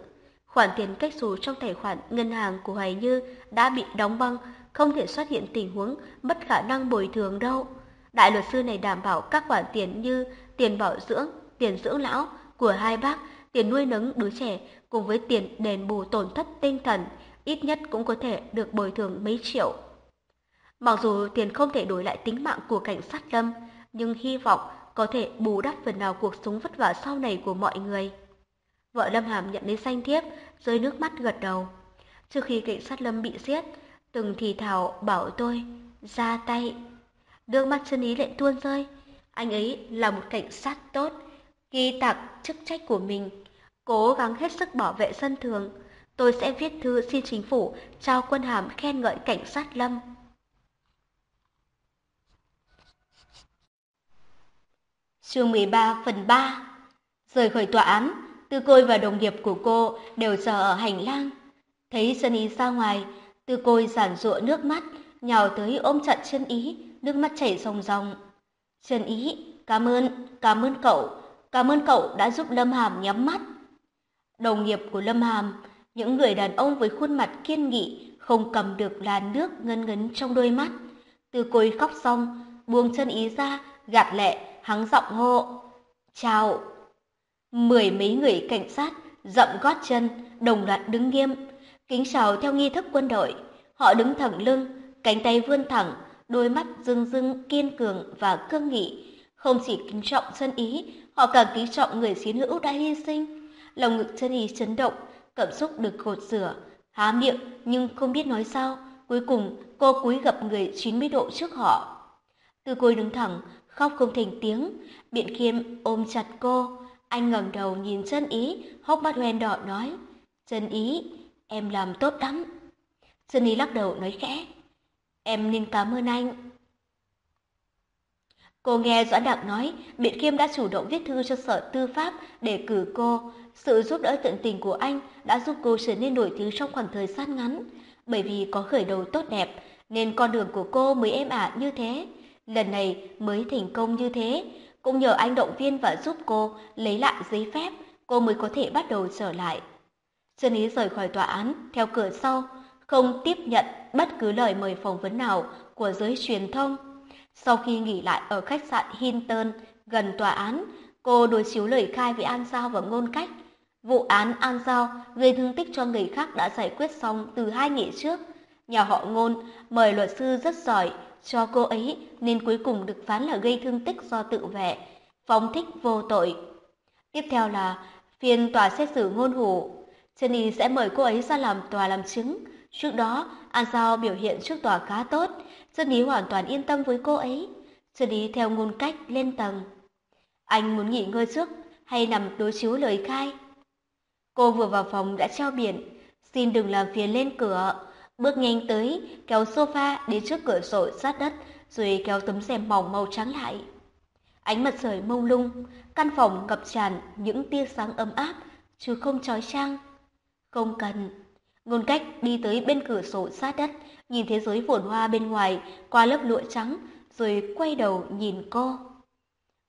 Speaker 1: Khoản tiền cách xù trong tài khoản ngân hàng của Hoài Như đã bị đóng băng, không thể xuất hiện tình huống mất khả năng bồi thường đâu. Đại luật sư này đảm bảo các khoản tiền như tiền bảo dưỡng, tiền dưỡng lão của hai bác, tiền nuôi nấng đứa trẻ cùng với tiền đền bù tổn thất tinh thần, ít nhất cũng có thể được bồi thường mấy triệu.
Speaker 2: Mặc dù tiền không thể đổi lại tính mạng của cảnh sát Lâm, nhưng hy vọng có thể bù đắp phần nào cuộc sống vất vả sau này của mọi người. Vợ Lâm Hàm nhận lấy danh thiếp, rơi nước mắt gật đầu. Trước khi cảnh sát Lâm bị giết, từng thì thảo bảo tôi ra tay. Nước mắt chân ý lại tuôn rơi. Anh ấy là một cảnh sát tốt, ghi tặng chức trách của mình, cố gắng hết sức bảo vệ dân thường. Tôi sẽ viết thư xin chính phủ trao quân hàm khen ngợi cảnh sát Lâm. Chương 13 phần 3 Rời khỏi tòa án, Tư Côi và đồng nghiệp của cô đều chờ ở hành lang. Thấy chân ý ra ngoài, Tư Côi giản rụa nước mắt, nhào tới ôm chặt chân ý, nước mắt chảy ròng ròng. Chân ý, cảm ơn, cảm ơn cậu, cảm ơn cậu đã giúp Lâm Hàm nhắm mắt. Đồng nghiệp của Lâm Hàm, những người đàn ông với khuôn mặt kiên nghị, không cầm được làn nước ngân ngấn trong đôi mắt. Tư Côi khóc xong, buông chân ý ra, gạt lệ, hắng giọng hô. Chào! Mười mấy người cảnh sát dậm gót chân, đồng loạt đứng nghiêm, kính chào theo nghi thức quân đội. Họ đứng thẳng lưng, cánh tay vươn thẳng, đôi mắt rưng rưng kiên cường và cương nghị. Không chỉ kính trọng chân ý, họ càng kính trọng người chiến hữu đã hy sinh. Lòng ngực chân ý chấn động, cảm xúc được gột rửa, há miệng nhưng không biết nói sao. Cuối cùng, cô cúi gặp người 90 độ trước họ. Từ côi đứng thẳng, khóc không thành tiếng. Biện Khiêm ôm chặt cô. Anh ngẩng đầu nhìn chân ý, hốc mắt hoen đỏ nói. Chân ý, em làm tốt lắm. Chân ý lắc đầu nói khẽ. Em nên cảm ơn anh. Cô nghe Doãn Đặng nói, Biện Khiêm đã chủ động viết thư cho Sở Tư pháp để cử cô. Sự giúp đỡ tận tình của anh đã giúp cô trở nên nổi tiếng trong khoảng thời gian ngắn. Bởi vì có khởi đầu tốt đẹp, nên con đường của cô mới êm ả như thế lần này mới thành công như thế. Cũng nhờ anh động viên và giúp cô lấy lại giấy phép, cô mới có thể bắt đầu trở lại. Dân Ý rời khỏi tòa án theo cửa sau, không tiếp nhận bất cứ lời mời phỏng vấn nào của giới truyền thông. Sau khi nghỉ lại ở khách sạn Hinton gần tòa án, cô đối chiếu lời khai với An Giao và ngôn cách. Vụ án An Giao gây thương tích cho người khác đã giải quyết xong từ hai ngày trước. Nhà họ ngôn mời luật sư rất giỏi cho cô ấy nên cuối cùng được phán là gây thương tích do tự vệ, phóng thích vô tội. Tiếp theo là phiên tòa xét xử ngôn hủ. Jenny sẽ mời cô ấy ra làm tòa làm chứng. Trước đó, An Giao biểu hiện trước tòa khá tốt, Jenny hoàn toàn yên tâm với cô ấy. Jenny theo ngôn cách lên tầng. Anh muốn nghỉ ngơi trước hay nằm đối chiếu lời khai? Cô vừa vào phòng đã treo biển, xin đừng làm phiền lên cửa, bước nhanh tới, kéo sofa đến trước cửa sổ sát đất, rồi kéo tấm rèm mỏng màu trắng lại. Ánh mặt trời mông lung, căn phòng ngập tràn những tia sáng ấm áp, chứ không trói trang. Không cần. Ngôn cách đi tới bên cửa sổ sát đất, nhìn thế giới phồn hoa bên ngoài qua lớp lụa trắng, rồi quay đầu nhìn cô.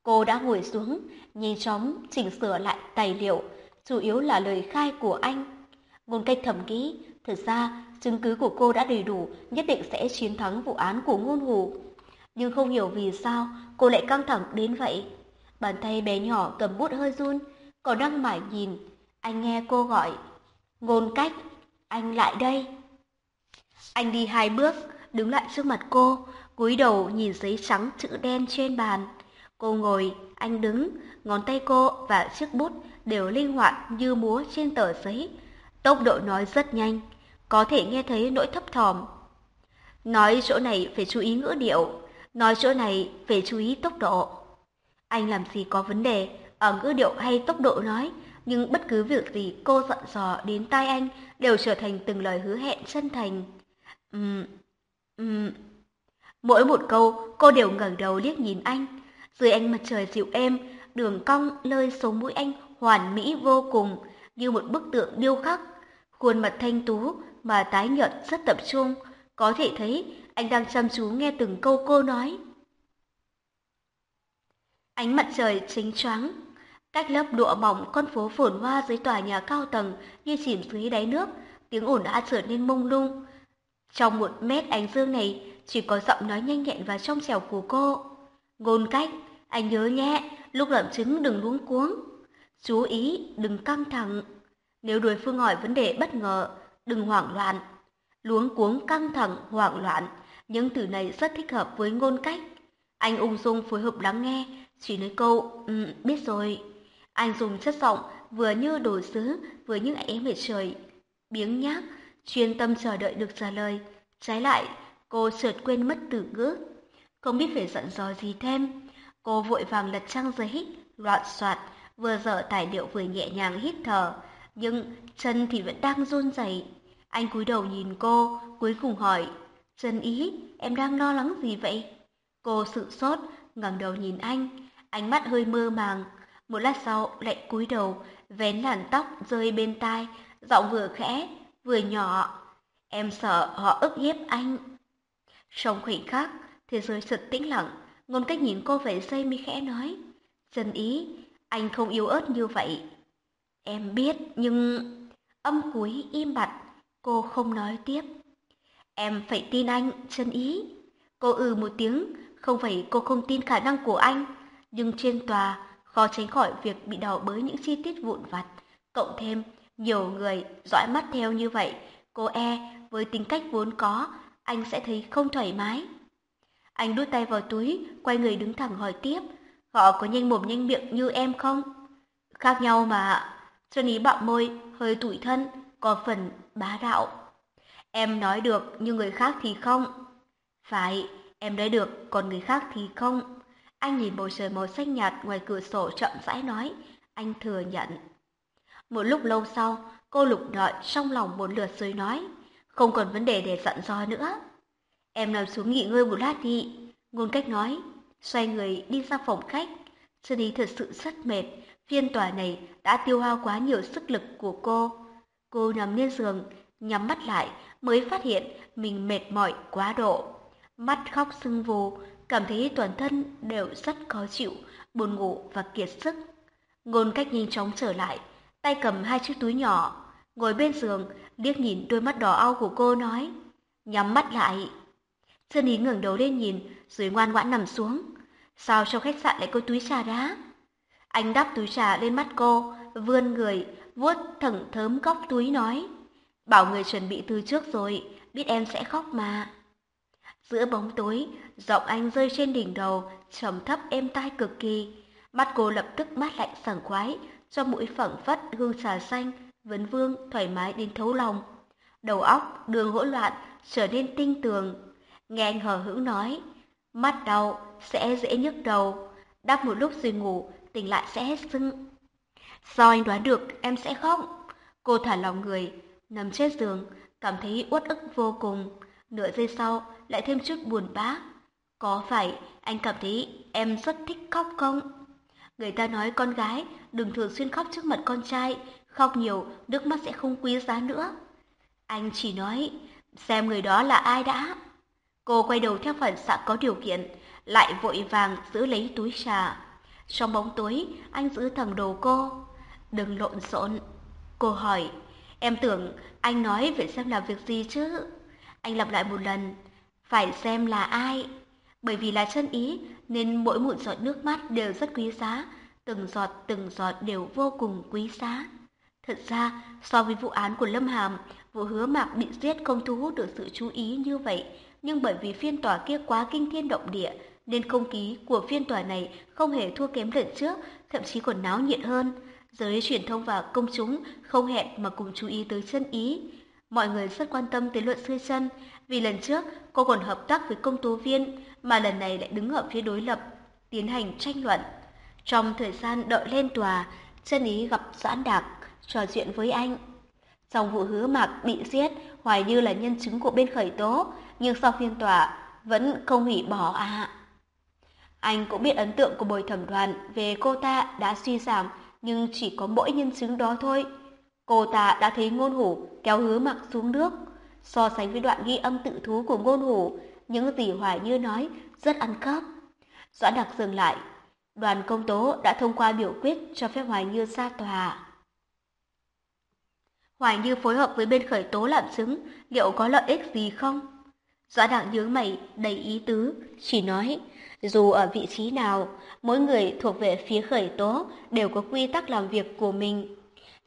Speaker 2: Cô đã ngồi xuống, nhìn chóng chỉnh sửa lại tài liệu, chủ yếu là lời khai của anh. Ngôn cách thầm nghĩ, thật ra chứng cứ của cô đã đầy đủ, nhất định sẽ chiến thắng vụ án của ngôn hù. Nhưng không hiểu vì sao cô lại căng thẳng đến vậy. Bàn tay bé nhỏ cầm bút hơi run, còn đang mải nhìn. Anh nghe cô gọi. Ngôn cách, anh lại đây. Anh đi hai bước, đứng lại trước mặt cô, cúi đầu nhìn giấy trắng chữ đen trên bàn. Cô ngồi, anh đứng, ngón tay cô và chiếc bút đều linh hoạt như múa trên tờ giấy. Tốc độ nói rất nhanh, có thể nghe thấy nỗi thấp thỏm. Nói chỗ này phải chú ý ngữ điệu, nói chỗ này phải chú ý tốc độ. Anh làm gì có vấn đề ở ngữ điệu hay tốc độ nói, nhưng bất cứ việc gì cô dặn dò đến tai anh đều trở thành từng lời hứa hẹn chân thành. Ừm, ừm. Mỗi một câu cô đều ngẩng đầu liếc nhìn anh, dưới ánh mặt trời dịu êm, đường cong lơi sống mũi anh hoàn mỹ vô cùng, như một bức tượng điêu khắc. Khuôn mặt thanh tú mà tái nhợt rất tập trung, có thể thấy anh đang chăm chú nghe từng câu cô nói. Ánh mặt trời chính choáng, cách lớp lụa mỏng con phố phồn hoa dưới tòa nhà cao tầng như chìm dưới đáy nước, tiếng ồn đã trở nên mông lung. Trong một mét ánh dương này, chỉ có giọng nói nhanh nhẹn và trong trẻo của cô. Ngôn cách, anh nhớ nhé, lúc làm chứng đừng luống cuống. Chú ý, đừng căng thẳng. Nếu đối phương hỏi vấn đề bất ngờ, đừng hoảng loạn. Luống cuống căng thẳng, hoảng loạn
Speaker 1: những từ này rất thích hợp với ngôn cách. Anh ung dung phối hợp lắng nghe, chỉ nói câu, um, biết rồi. Anh dùng chất giọng vừa như đồ sứ, vừa như ấy mệt trời. Biếng nhác, chuyên tâm chờ đợi được trả lời. Trái lại, cô chợt quên mất từ ngữ. Không biết phải dặn dò gì thêm. Cô vội vàng lật trang giấy, loạn soạt, vừa dở tài liệu vừa nhẹ nhàng hít thở. Nhưng chân thì vẫn đang run rẩy. Anh cúi đầu nhìn cô, cuối cùng hỏi, Trần Ý, em đang lo lắng gì vậy? Cô sự sốt, ngẩng đầu nhìn anh, ánh mắt hơi mơ màng. Một lát sau lại cúi đầu, vén làn tóc rơi bên tai, giọng vừa khẽ, vừa nhỏ. Em sợ họ ức hiếp anh. Trong khoảnh khắc, thế giới sực tĩnh lặng, ngôn cách nhìn cô vẻ dây mi khẽ nói. Trần Ý, anh không yếu ớt như vậy. Em biết, nhưng... Âm cuối im bặt, cô không nói tiếp. Em phải tin anh, chân ý. Cô ừ một tiếng, không phải cô không tin khả năng của anh, nhưng trên tòa khó tránh khỏi việc bị đào bới những chi tiết vụn vặt. Cộng thêm, nhiều người dõi mắt theo như vậy, cô e với tính cách vốn có, anh sẽ thấy không thoải mái. Anh đút tay vào túi, quay người đứng thẳng hỏi tiếp, họ có nhanh mồm nhanh miệng như em không? Khác nhau mà, chân ý bạo môi, hơi tủi thân, có phần bá đạo. Em nói được nhưng người khác thì không. Phải, em nói được còn người khác thì không. Anh nhìn bầu trời màu xanh nhạt ngoài cửa sổ chậm rãi nói, anh thừa nhận. Một lúc lâu sau, cô lục đợi trong lòng một lượt rồi nói, không còn vấn đề để dặn dò nữa. Em nằm xuống nghỉ ngơi một lát đi, ngôn cách nói, xoay người đi ra phòng khách. Chân ý thật sự rất mệt, phiên tòa này đã tiêu hao quá nhiều sức lực của cô. Cô nằm lên giường, nhắm mắt lại mới phát hiện mình mệt mỏi quá độ. Mắt khóc sưng vù, cảm thấy toàn thân đều rất khó chịu, buồn ngủ và kiệt sức. Ngôn cách nhanh chóng trở lại, tay cầm hai chiếc túi nhỏ, ngồi bên giường, liếc nhìn đôi mắt đỏ au của cô nói, nhắm mắt lại. Sơn Ý ngẩng đầu lên nhìn, rồi ngoan ngoãn nằm xuống. Sao trong khách sạn lại có túi trà đá? Anh đắp túi trà lên mắt cô, vươn người, vuốt thẳng thớm góc túi nói. Bảo người chuẩn bị từ trước rồi, biết em sẽ khóc mà. Giữa bóng tối, giọng anh rơi trên đỉnh đầu, trầm thấp êm tai cực kỳ. Mắt cô lập tức mát lạnh sảng khoái, cho mũi phẳng phất hương trà xanh, vấn vương thoải mái đến thấu lòng. Đầu óc, đường hỗn loạn, trở nên tinh tường. Nghe anh hờ hững nói, mắt đau, sẽ dễ nhức đầu. Đắp một lúc rồi ngủ, tỉnh lại sẽ hết sưng. Do anh đoán được em sẽ khóc. Cô thả lòng người, nằm trên giường, cảm thấy uất ức vô cùng. Nửa giây sau, lại thêm chút buồn bã. Có phải anh cảm thấy em rất thích khóc không? Người ta nói con gái đừng thường xuyên khóc trước mặt con trai, khóc nhiều nước mắt sẽ không quý giá nữa. Anh chỉ nói, xem người đó là ai đã. Cô quay đầu theo phản xạ có điều kiện, lại vội vàng giữ lấy túi trà. Trong bóng tối, anh giữ thẳng đầu cô. Đừng lộn xộn. Cô hỏi, em tưởng anh nói về xem là việc gì chứ? Anh lặp lại một lần, phải xem là ai. Bởi vì là chân ý nên mỗi một giọt nước mắt đều rất quý giá, từng giọt từng giọt đều vô cùng quý giá. Thật ra, so với vụ án của Lâm Hàm, vụ hứa mạc bị giết không thu hút được sự chú ý như vậy, nhưng bởi vì phiên tòa kia quá kinh thiên động địa, nên không khí của phiên tòa này không hề thua kém lần trước, thậm chí còn náo nhiệt hơn. Giới truyền thông và công chúng không hẹn mà cùng chú ý tới chân ý. Mọi người rất quan tâm tới luật sư chân, vì lần trước cô còn hợp tác với công tố viên, mà lần này lại đứng ở phía đối lập, tiến hành tranh luận. Trong thời gian đợi lên tòa, chân ý gặp Doãn Đạc, trò chuyện với anh. Trong vụ hứa mạc bị giết, Hoài Như là nhân chứng của bên khởi tố, nhưng sau phiên tòa vẫn không hủy bỏ à. Anh cũng biết ấn tượng của bồi thẩm đoàn về cô ta đã suy giảm, nhưng chỉ có mỗi nhân chứng đó thôi. Cô ta đã thấy ngôn hủ kéo hứa mặc xuống nước. So sánh với đoạn ghi âm tự thú của ngôn hủ, những gì Hoài Như nói rất ăn khớp. Doãn đặc dừng lại. Đoàn công tố đã thông qua biểu quyết cho phép Hoài Như ra tòa. Hoài Như phối hợp với bên khởi tố làm chứng, liệu có lợi ích gì không? Doãn đặc nhướng mày, đầy ý tứ, chỉ nói, dù ở vị trí nào, mỗi người thuộc về phía khởi tố đều có quy tắc làm việc của mình.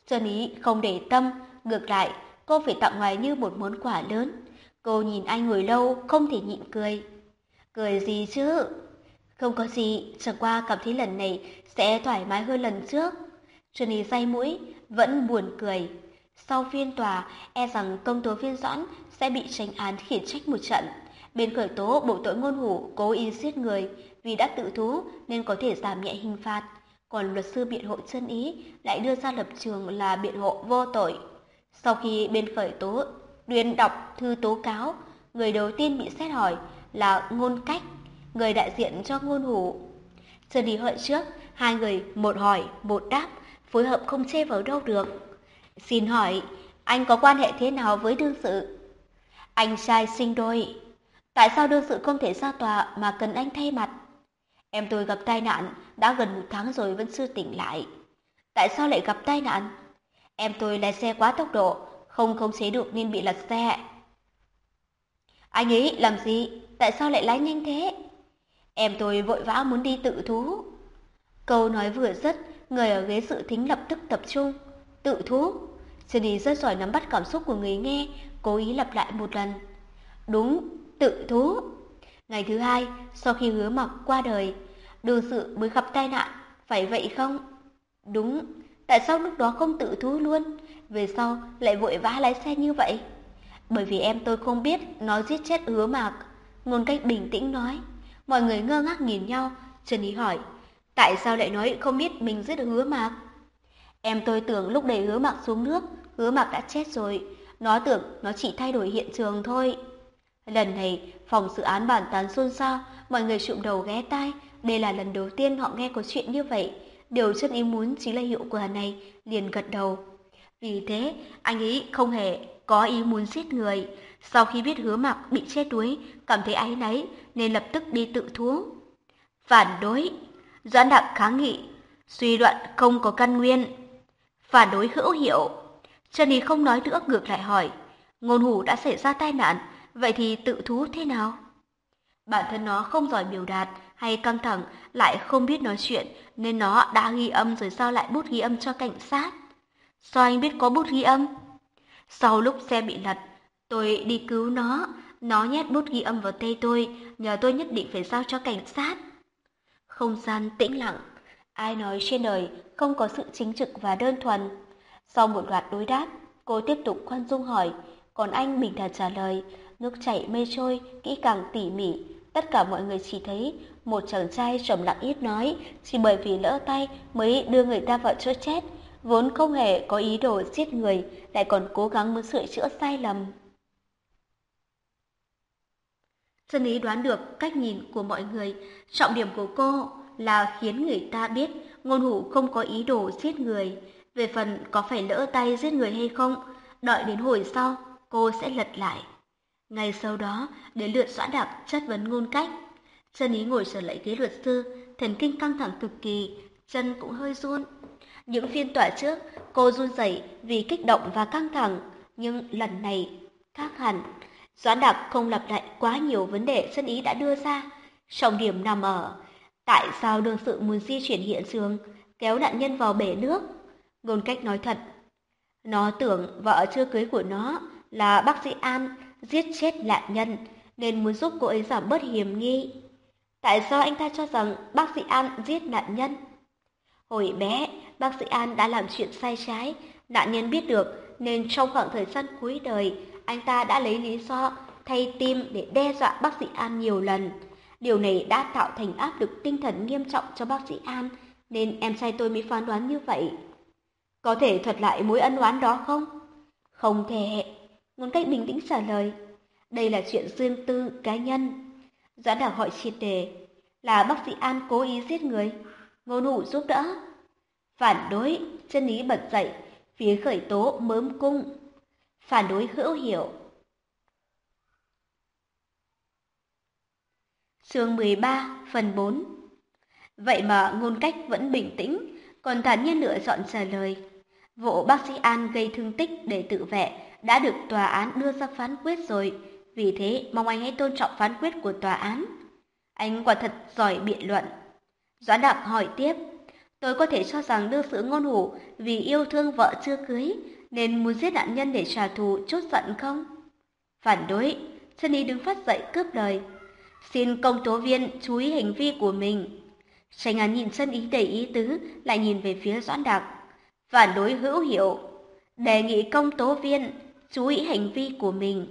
Speaker 1: Trần Ý không để tâm, ngược lại, cô phải tặng ngoài Như một món quà lớn.
Speaker 2: Cô nhìn anh ngồi lâu, không thể nhịn cười. Cười gì chứ? Không có gì, chẳng qua cảm thấy lần này sẽ thoải mái hơn lần trước. Johnny say mũi, vẫn buồn cười. Sau phiên tòa, e rằng công tố viên Doãn sẽ bị tranh án khiển trách một trận. Bên khởi tố bộ tội ngôn hủ cố ý giết người vì đã tự thú nên có thể giảm nhẹ hình phạt. Còn luật sư biện hộ chân ý lại đưa ra lập trường là biện hộ vô tội. Sau khi bên khởi tố tuyên đọc thư tố cáo, người đầu tiên bị xét hỏi là ngôn cách, người đại diện cho ngôn hủ. Chân đi hỏi trước, hai người một hỏi, một đáp, phối hợp không chê vào đâu được. Xin hỏi, anh có quan hệ thế nào với đương sự? Anh trai sinh đôi. Tại sao đương sự không thể ra tòa mà cần anh thay mặt? Em tôi gặp tai nạn, đã gần một tháng rồi vẫn chưa tỉnh lại. Tại sao lại gặp tai nạn? Em tôi lái xe quá tốc độ, không khống chế được nên bị lật xe. Anh ấy làm gì? Tại sao lại lái nhanh thế? Em tôi vội vã muốn đi tự thú. Câu nói vừa dứt, người ở ghế sự thính lập tức tập trung. Tự thú. Jenny rất giỏi nắm bắt cảm xúc của người nghe, cố ý lặp lại một lần. Đúng, tự thú. Ngày thứ hai, sau khi hứa mặc qua đời, đường sự mới gặp tai nạn, phải vậy không? Đúng, tại sao lúc đó không tự thú luôn? Về sau lại vội vã lái xe như vậy? Bởi vì em tôi không biết nó giết chết hứa mạc. Ngôn cách bình tĩnh nói. Mọi người ngơ ngác nhìn nhau, Trần Ý hỏi. Tại sao lại nói không biết mình giết hứa mạc? Em tôi tưởng lúc đẩy hứa mạc xuống nước, hứa mạc đã chết rồi. Nó tưởng nó chỉ thay đổi hiện trường thôi. Lần này, phòng dự án bàn tán xôn xao, mọi người trụm đầu ghé tai. Đây là lần đầu tiên họ nghe có chuyện như vậy. Điều chân ý muốn chính là hiệu quả này, liền gật đầu. Vì thế, anh ấy không hề có ý muốn giết người. Sau khi biết hứa mặc bị chết đuối, cảm thấy áy náy nên lập tức đi tự thú. Phản đối, Doãn Đặng kháng nghị, suy đoạn không có căn nguyên. Phản đối hữu hiệu, Trần Ý không nói nữa ngược lại hỏi, ngôn hủ đã xảy ra tai nạn, vậy thì tự thú thế nào? Bản thân nó không giỏi biểu đạt hay căng thẳng, lại không biết nói chuyện, nên nó đã ghi âm rồi giao lại bút ghi âm cho cảnh sát. Sao anh biết có bút ghi âm? Sau lúc xe bị lật, tôi đi cứu nó, nó nhét bút ghi âm vào tay tôi, nhờ tôi nhất định phải giao cho cảnh sát. Không gian tĩnh lặng, ai nói trên đời không có sự chính trực và đơn thuần. Sau một loạt đối đáp, cô tiếp tục khoan dung hỏi, còn anh bình thản trả lời, nước chảy mây trôi, kỹ càng tỉ mỉ. Tất cả mọi người chỉ thấy một chàng trai trầm lặng ít nói, chỉ bởi vì lỡ tay mới đưa người ta vào chỗ chết, vốn không hề có ý đồ giết người, lại còn cố gắng muốn sửa chữa sai lầm. Dân ý đoán được cách nhìn của mọi người, trọng điểm của cô là khiến người ta biết ngôn hủ không có ý đồ giết người. Về phần có phải lỡ tay giết người hay không, đợi đến hồi sau, cô sẽ lật lại. Ngay sau đó, đến lượt doãn đạp chất vấn ngôn cách. Chân ý ngồi trở lại ghế luật sư, thần kinh căng thẳng cực kỳ, chân cũng hơi run. Những phiên tòa trước, cô run rẩy vì kích động và căng thẳng, nhưng lần này khác hẳn. Doãn đặc không lặp lại quá nhiều vấn đề chân ý đã đưa ra. Trọng điểm nằm ở tại sao đương sự muốn di chuyển hiện trường, kéo nạn nhân vào bể nước. Ngôn cách nói thật, nó tưởng vợ chưa cưới của nó là bác sĩ An giết chết nạn nhân nên muốn giúp cô ấy giảm bớt hiểm nghi. Tại sao anh ta cho rằng bác sĩ An giết nạn nhân? Hồi bé, bác sĩ An đã làm chuyện sai trái, nạn nhân biết được nên trong khoảng thời gian cuối đời, anh ta đã lấy lý do thay tim để đe dọa bác sĩ An nhiều lần. Điều này đã tạo thành áp lực tinh thần nghiêm trọng cho bác sĩ An, nên em trai tôi mới phán đoán như vậy. Có thể thuật lại mối ân oán đó không? Không thể. Ngôn cách bình tĩnh trả lời. Đây là chuyện riêng tư, cá nhân. Doãn đảo hỏi triệt đề. Là bác sĩ An cố ý giết người. Ngôn nụ giúp đỡ. Phản đối, chân lý bật dậy, phía khởi tố mớm cung. Phản đối hữu hiểu. Chương 13, phần 4 Vậy mà ngôn cách vẫn bình tĩnh, còn thản nhiên lựa chọn trả lời. Vụ bác sĩ An gây thương tích để tự vệ đã được tòa án đưa ra phán quyết rồi, vì thế mong anh hãy tôn trọng phán quyết của tòa án. Anh quả thật giỏi biện luận. Doãn Đặng hỏi tiếp, tôi có thể cho rằng đương sự ngôn hủ vì yêu thương vợ chưa cưới nên muốn giết nạn nhân để trả thù chốt giận không? Phản đối, chân ý đứng phát dậy cướp lời. Xin công tố viên chú ý hành vi của mình. Tránh án nhìn chân ý đầy ý tứ, lại nhìn về phía Doãn Đặc. Phản đối hữu hiệu, đề nghị công tố viên chú ý hành vi của mình.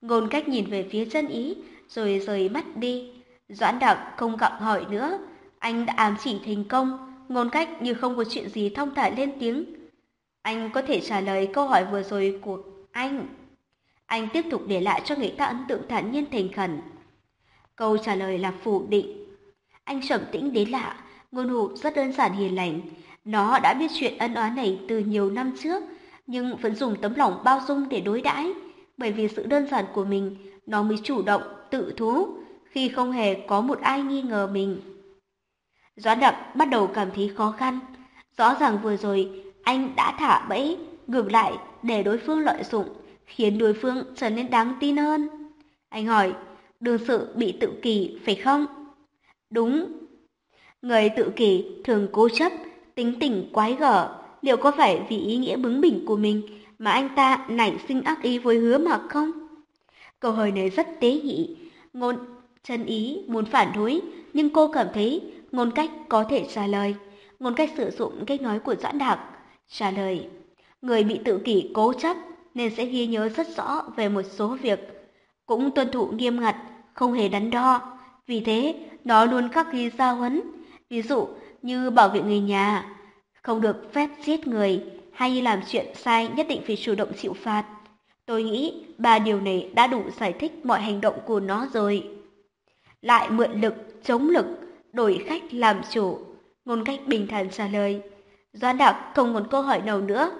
Speaker 2: Ngôn cách nhìn về phía chân ý, rồi rời mắt đi. Doãn Đặc không gặng hỏi nữa, anh đã ám chỉ thành công, ngôn cách như không có chuyện gì thông thả lên tiếng. Anh có thể trả lời câu hỏi vừa rồi của anh. Anh tiếp tục để lại cho người ta ấn tượng thản nhiên thành khẩn. Câu trả lời là phủ định. Anh trầm tĩnh đến lạ, ngôn hụ rất đơn giản hiền lành. Nó đã biết chuyện ân oán này từ nhiều năm trước, nhưng vẫn dùng tấm lòng bao dung để đối đãi. Bởi vì sự đơn giản của mình, nó mới chủ động, tự thú, khi không hề có một ai nghi ngờ mình. Doãn đặc bắt đầu cảm thấy khó khăn. Rõ ràng vừa rồi, anh đã thả bẫy, ngược lại để đối phương lợi dụng, khiến đối phương trở nên đáng tin hơn. Anh hỏi, đương sự bị tự kỷ phải không? Đúng. Người tự kỷ thường cố chấp, tính tình quái gở, liệu có phải vì ý nghĩa bướng bỉnh của mình mà anh ta nảy sinh ác ý với hứa mà không? Câu hỏi này rất tế nhị, ngôn chân ý muốn phản đối, nhưng cô cảm thấy ngôn cách có thể trả lời. Ngôn cách sử dụng cách nói của Doãn Đạc, trả lời. Người bị tự kỷ cố chấp nên sẽ ghi nhớ rất rõ về một số việc, cũng tuân thủ nghiêm ngặt, không hề đắn đo. Vì thế, nó luôn khắc ghi giao huấn, ví dụ như bảo vệ người nhà, không được phép giết người, hay làm chuyện sai nhất định phải chủ động chịu phạt. Tôi nghĩ ba điều này đã đủ giải thích mọi hành động của nó rồi. Lại mượn lực, chống lực, đổi khách làm chủ. Ngôn cách bình thản trả lời. Doan Đạc không còn câu hỏi nào nữa.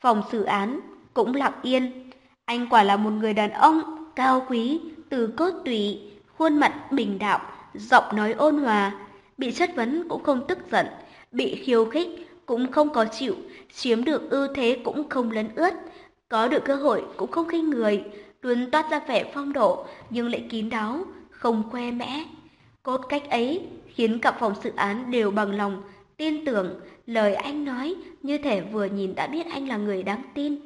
Speaker 2: Phòng xử án cũng lặng yên. Anh quả là một người đàn ông cao quý, từ cốt tủy, khuôn mặt bình đạo, giọng nói ôn hòa. Bị chất vấn cũng không tức giận, bị khiêu khích cũng không có chịu, chiếm được ưu thế cũng không lấn ướt, có được cơ hội cũng không khinh người, luôn toát ra vẻ phong độ nhưng lại kín đáo, không khoe mẽ. Cốt cách ấy khiến cặp phòng dự án đều bằng lòng, tin tưởng lời anh nói như thể vừa nhìn đã biết anh là người đáng tin.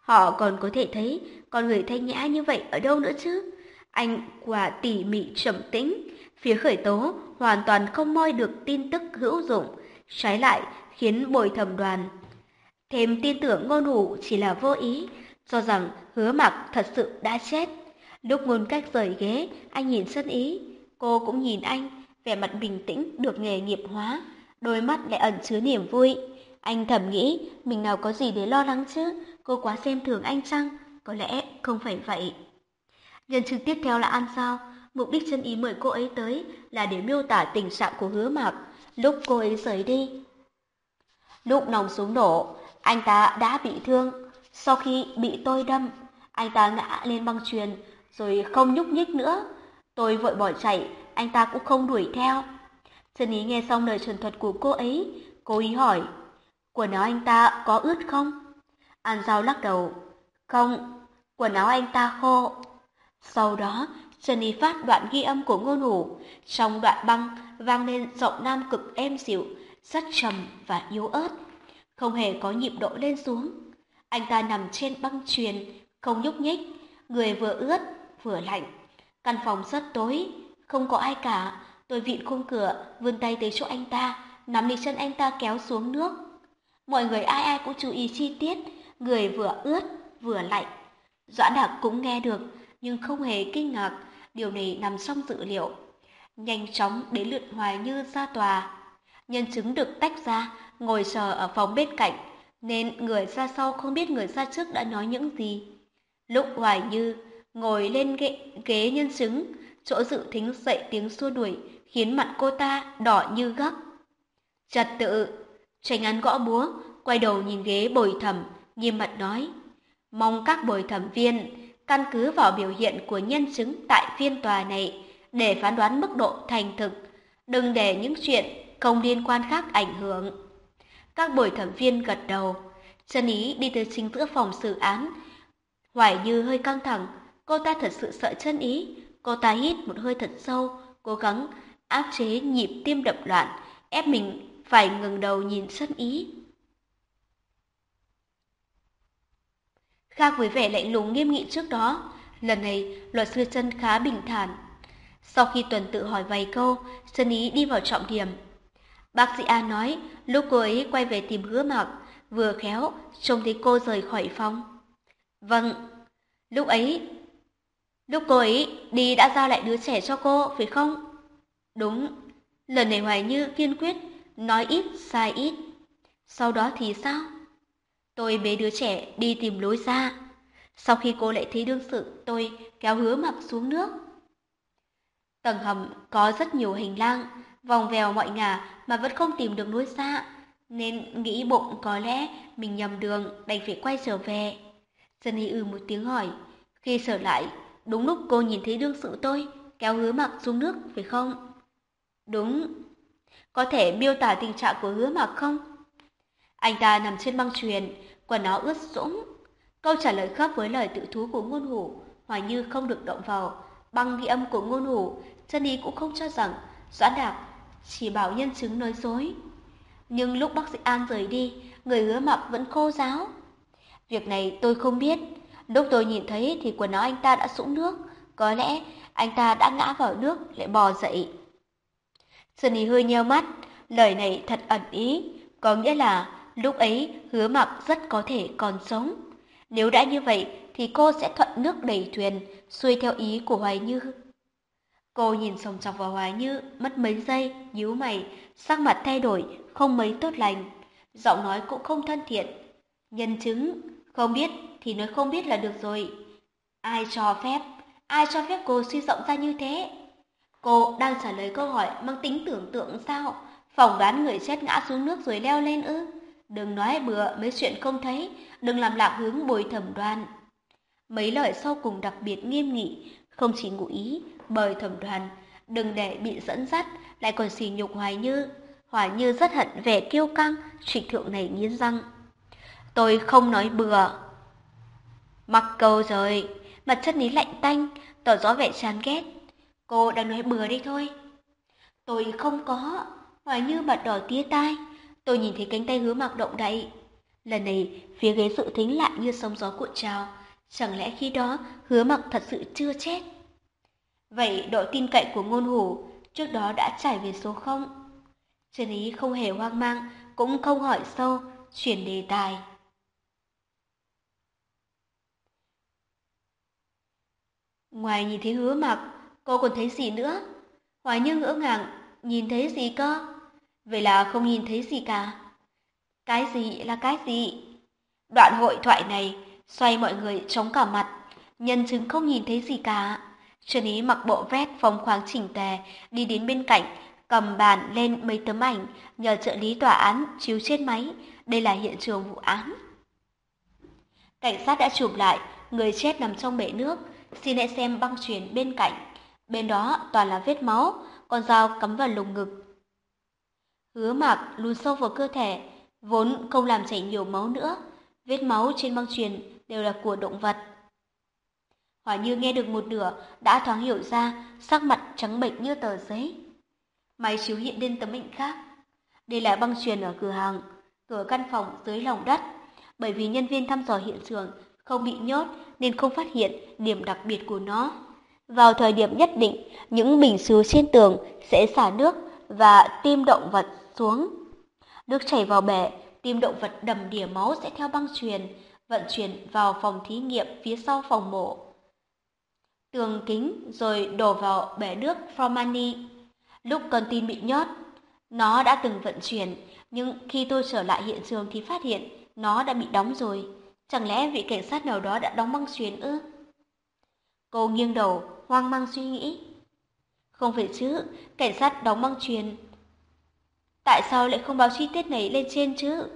Speaker 2: Họ còn có thể thấy con người thanh nhã như vậy ở đâu nữa chứ? Anh quả tỉ mỉ trầm tĩnh, phía khởi tố hoàn toàn không moi được tin tức hữu dụng, trái lại khiến bồi thẩm đoàn. Thêm tin tưởng ngôn hủ chỉ là vô ý, cho rằng hứa mặc thật sự đã chết. Lúc ngôn cách rời ghế, anh nhìn sân ý, cô cũng nhìn anh, vẻ mặt bình tĩnh được nghề nghiệp hóa, đôi mắt lại ẩn chứa niềm vui. Anh thầm nghĩ, mình nào có gì để lo lắng chứ, cô quá xem thường anh chăng? Có lẽ không phải vậy. Nhân chứng tiếp theo là ăn Sao, mục đích chân ý mời cô ấy tới là để miêu tả tình trạng của hứa mạc lúc cô ấy rời đi. Lúc nòng súng nổ, anh ta đã bị thương. Sau khi bị tôi đâm, anh ta ngã lên băng truyền, rồi không nhúc nhích nữa. Tôi vội bỏ chạy, anh ta cũng không đuổi theo. Trần Ý nghe xong lời truyền thuật của cô ấy, cô ý hỏi, quần áo anh ta có ướt không? An Giao lắc đầu, không, quần áo anh ta khô. Sau đó, Trần Ý phát đoạn ghi âm của ngôn hủ, trong đoạn băng vang lên giọng nam cực êm dịu, rất trầm và yếu ớt, không hề có nhịp độ lên xuống. Anh ta nằm trên băng truyền, không nhúc nhích, người vừa ướt vừa lạnh. Căn phòng rất tối, không có ai cả. Tôi vịn khung cửa, vươn tay tới chỗ anh ta, nắm lấy chân anh ta kéo xuống nước. Mọi người ai ai cũng chú ý chi tiết, người vừa ướt vừa lạnh. Doãn Đạc cũng nghe được, nhưng không hề kinh ngạc, điều này nằm trong dự liệu. Nhanh chóng đến lượt Hoài Như ra tòa. Nhân chứng được tách ra, ngồi chờ ở phòng bên cạnh, nên người ra sau không biết người ra trước đã nói những gì. Lúc Hoài Như ngồi lên ghế, ghế nhân chứng, chỗ dự thính dậy tiếng xua đuổi, khiến mặt cô ta đỏ như gấc. Trật tự, tranh án gõ búa, quay đầu nhìn ghế bồi thẩm, nghiêm mặt nói. Mong các bồi thẩm viên căn cứ vào biểu hiện của nhân chứng tại phiên tòa này để phán đoán mức độ thành thực, đừng để những chuyện không liên quan khác ảnh hưởng. Các buổi thẩm viên gật đầu, chân ý đi tới chính giữa phòng xử án. Hoài Như hơi căng thẳng, cô ta thật sự sợ chân ý, cô ta hít một hơi thật sâu, cố gắng áp chế nhịp tim đập loạn, ép mình phải ngừng đầu nhìn chân ý. Khác với vẻ lạnh lùng nghiêm nghị trước đó, Lần này, luật sư chân khá bình thản. Sau khi tuần tự hỏi vài câu, Sơn Ý đi vào trọng điểm. Bác sĩ A nói, lúc cô ấy quay về tìm hứa mặc, vừa khéo, trông thấy cô rời khỏi phòng. Vâng, lúc ấy, lúc cô ấy đi đã giao lại đứa trẻ cho cô, phải không? Đúng, lần này Hoài Như kiên quyết, nói ít, sai ít. Sau đó thì sao? Tôi bế đứa trẻ đi tìm lối ra. Sau khi cô lại thấy đương sự, tôi kéo hứa mặc xuống nước. Tầng hầm có rất nhiều hành lang, vòng vèo mọi ngả mà vẫn không tìm được lối xa nên nghĩ bụng có lẽ mình nhầm đường đành phải quay trở về. Dân Hy ư một tiếng hỏi, khi trở lại, đúng lúc cô nhìn thấy đương sự tôi, kéo hứa mặc xuống nước, phải không? Đúng. Có thể miêu tả tình trạng của hứa mặc không? Anh ta nằm trên băng truyền, quần áo ướt sũng. Câu trả lời khớp với lời tự thú của ngôn hủ, Hoài Như không được động vào. Bằng ghi âm của ngôn hủ, chân ý cũng không cho rằng Doãn Đạc chỉ bảo nhân chứng nói dối. Nhưng lúc bác sĩ An rời đi, người hứa mập vẫn khô giáo. Việc này tôi không biết. Lúc tôi nhìn thấy thì quần áo anh ta đã sũng nước. Có lẽ anh ta đã ngã vào nước lại bò dậy. Sunny hơi nheo mắt, lời này thật ẩn ý, có nghĩa là lúc ấy hứa mập rất có thể còn sống. Nếu đã như vậy thì cô sẽ thuận nước đẩy thuyền, xuôi theo ý của Hoài Như. Cô nhìn sòng chọc vào Hoài Như, mất mấy giây, nhíu mày, sắc mặt thay đổi, không mấy tốt lành. Giọng nói cũng không thân thiện. Nhân chứng, không biết thì nói không biết là được rồi. Ai cho phép, ai cho phép cô suy rộng ra như thế? Cô đang trả lời câu hỏi mang tính tưởng tượng sao? Phỏng đoán người chết ngã xuống nước rồi leo lên ư? Đừng nói bừa mấy chuyện không thấy, đừng làm lạc hướng bồi thẩm đoàn. Mấy lời sau cùng đặc biệt nghiêm nghị, không chỉ ngụ ý bởi thẩm đoàn, đừng để bị dẫn dắt, lại còn xỉ nhục Hoài Như. Hoài Như rất hận vẻ kiêu căng, trịnh thượng này nghiến răng. Tôi không nói bừa. Mặc câu rồi, mặt chất ní lạnh tanh, tỏ rõ vẻ chán ghét. Cô đang nói bừa đi thôi. Tôi không có, Hoài Như mặt đỏ tía tai. Tôi nhìn thấy cánh tay hứa mặc động đậy. Lần này, phía ghế dự thính lại như sóng gió cuộn trào. Chẳng lẽ khi đó hứa mặc thật sự chưa chết? Vậy độ tin cậy của ngôn hủ trước đó đã trải về số không? Trần Ý không hề hoang mang, cũng không hỏi sâu, chuyển đề tài. Ngoài nhìn thấy hứa mặc, cô còn thấy gì nữa? Hoài như ngỡ ngàng, nhìn thấy gì cơ? Vậy là không nhìn thấy gì cả. Cái gì là cái gì? Đoạn hội thoại này xoay mọi người chống cả mặt, nhân chứng không nhìn thấy gì cả. Trần Ý mặc bộ vest phóng khoáng chỉnh tề, đi đến bên cạnh, cầm bàn lên mấy tấm ảnh, nhờ trợ lý tòa án chiếu trên máy. Đây là hiện trường vụ án. Cảnh sát đã chụp lại, người chết nằm trong bể nước. Xin hãy xem băng truyền bên cạnh. Bên đó toàn là vết máu, con dao cắm vào lồng ngực. Hứa mạc lùn sâu vào cơ thể, vốn không làm chảy nhiều máu nữa. Vết máu trên băng truyền đều là của động vật. Hỏa như nghe được một nửa, đã thoáng hiểu ra, sắc mặt trắng bệch như tờ giấy. Máy chiếu hiện lên tấm ảnh khác. Đây là băng truyền ở cửa hàng, cửa căn phòng dưới lòng đất. Bởi vì nhân viên thăm dò hiện trường không bị nhốt nên không phát hiện điểm đặc biệt của nó. Vào thời điểm nhất định, những bình sứ trên tường sẽ xả nước và tim động vật xuống. Nước chảy vào bể, tim động vật đầm đìa máu sẽ theo băng truyền, vận chuyển vào phòng thí nghiệm phía sau phòng mổ. Tường kính rồi đổ vào bể nước Formani. Lúc con tin bị nhốt, nó đã từng vận chuyển, nhưng khi tôi trở lại hiện trường thì phát hiện nó đã bị đóng rồi. Chẳng lẽ vị cảnh sát nào đó đã đóng băng xuyến ư? Cô nghiêng đầu, hoang mang suy nghĩ. Không phải chứ, cảnh sát đóng băng truyền. Tại sao lại không báo chi tiết này lên trên chứ?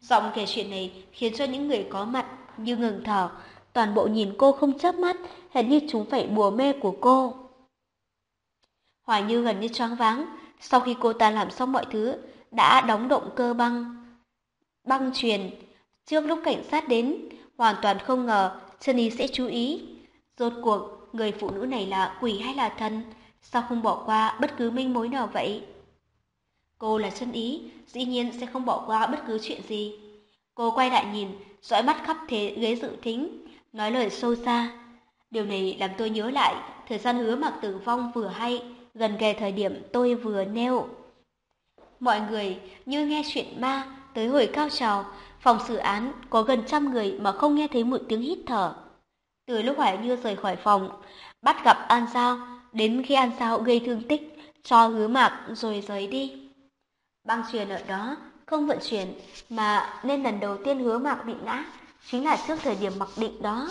Speaker 2: Giọng kể chuyện này khiến cho những người có mặt như ngừng thở, toàn bộ nhìn cô không chớp mắt, hệt như chúng phải bùa mê của cô. Hoài Như gần như choáng váng, sau khi cô ta làm xong mọi thứ, đã đóng động cơ băng. Băng truyền, trước lúc cảnh sát đến, hoàn toàn không ngờ Sunny sẽ chú ý. Rốt cuộc, người phụ nữ này là quỷ hay là thần? Sao không bỏ qua bất cứ manh mối nào vậy? Cô là chân ý, dĩ nhiên sẽ không bỏ qua bất cứ chuyện gì. Cô quay lại nhìn, dõi mắt khắp thế ghế dự thính, nói lời sâu xa. Điều này làm tôi nhớ lại thời gian hứa mặc tử vong vừa hay, gần kề thời điểm tôi vừa nêu. Mọi người như nghe chuyện ma, tới hồi cao trào, phòng xử án có gần trăm người mà không nghe thấy một tiếng hít thở. Từ lúc Hoài Như rời khỏi phòng, bắt gặp An Giao, đến khi An Giao gây thương tích, cho hứa mạc rồi rời đi. Băng truyền ở đó không vận chuyển mà nên lần đầu tiên hứa mạc bị ngã chính là trước thời điểm mặc định đó.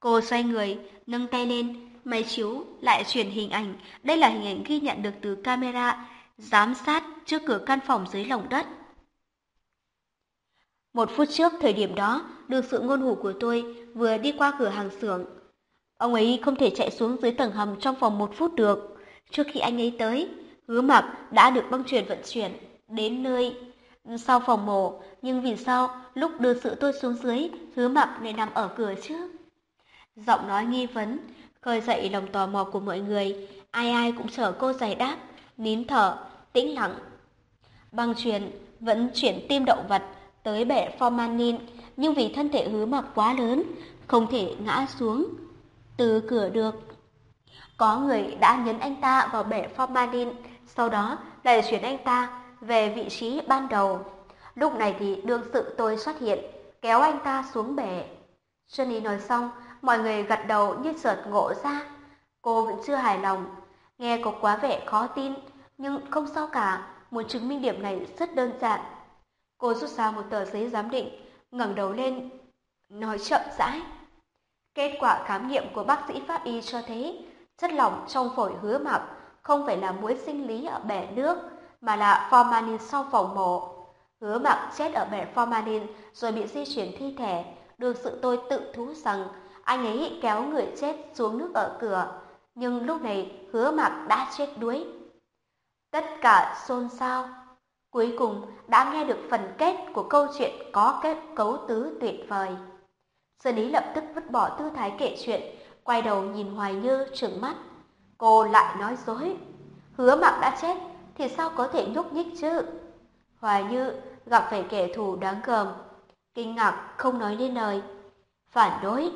Speaker 2: Cô xoay người, nâng tay lên, máy chiếu lại chuyển hình ảnh. Đây là hình ảnh ghi nhận được từ camera giám sát trước cửa căn phòng dưới lòng đất. Một phút trước thời điểm đó, được sự ngôn hủ của tôi vừa đi qua cửa hàng xưởng. Ông ấy không thể chạy xuống dưới tầng hầm trong vòng một phút được. Trước khi anh ấy tới, hứa mặc đã được băng truyền vận chuyển đến nơi sau phòng mổ. Nhưng vì sao lúc đưa sự tôi xuống dưới, hứa mập lại nằm ở cửa trước? Giọng nói nghi vấn, khơi dậy lòng tò mò của mọi người. Ai ai cũng chờ cô giải đáp, nín thở, tĩnh lặng. Băng truyền vẫn chuyển tim động vật tới bể formalin, nhưng vì thân thể hứa mập quá lớn, không thể ngã xuống từ cửa được. Có người đã nhấn anh ta vào bể formalin, sau đó lại chuyển anh ta về vị trí ban đầu. Lúc này thì đương sự tôi xuất hiện, kéo anh ta xuống bể. Johnny nói xong, mọi người gật đầu như sợt ngộ ra. Cô vẫn chưa hài lòng, nghe có quá vẻ khó tin, nhưng không sao cả, muốn chứng minh điểm này rất đơn giản. Cô rút ra một tờ giấy giám định, ngẩng đầu lên, nói chậm rãi. Kết quả khám nghiệm của bác sĩ pháp y cho thấy chất lỏng trong phổi hứa mập không phải là muối sinh lý ở bể nước, mà là formalin sau phòng mổ. Hứa mặc chết ở bể formalin rồi bị di chuyển thi thể, được sự tôi tự thú rằng anh ấy kéo người chết xuống nước ở cửa, nhưng lúc này hứa mặc đã chết đuối. Tất cả xôn xao. Cuối cùng đã nghe được phần kết của câu chuyện có kết cấu tứ tuyệt vời. Sơn Ý lập tức vứt bỏ tư thái kể chuyện, quay đầu nhìn Hoài Như trừng mắt. Cô lại nói dối. Hứa mặc đã chết, thì sao có thể nhúc nhích chứ? Hoài Như gặp phải kẻ thù đáng gờm, kinh ngạc không nói nên lời. Phản đối.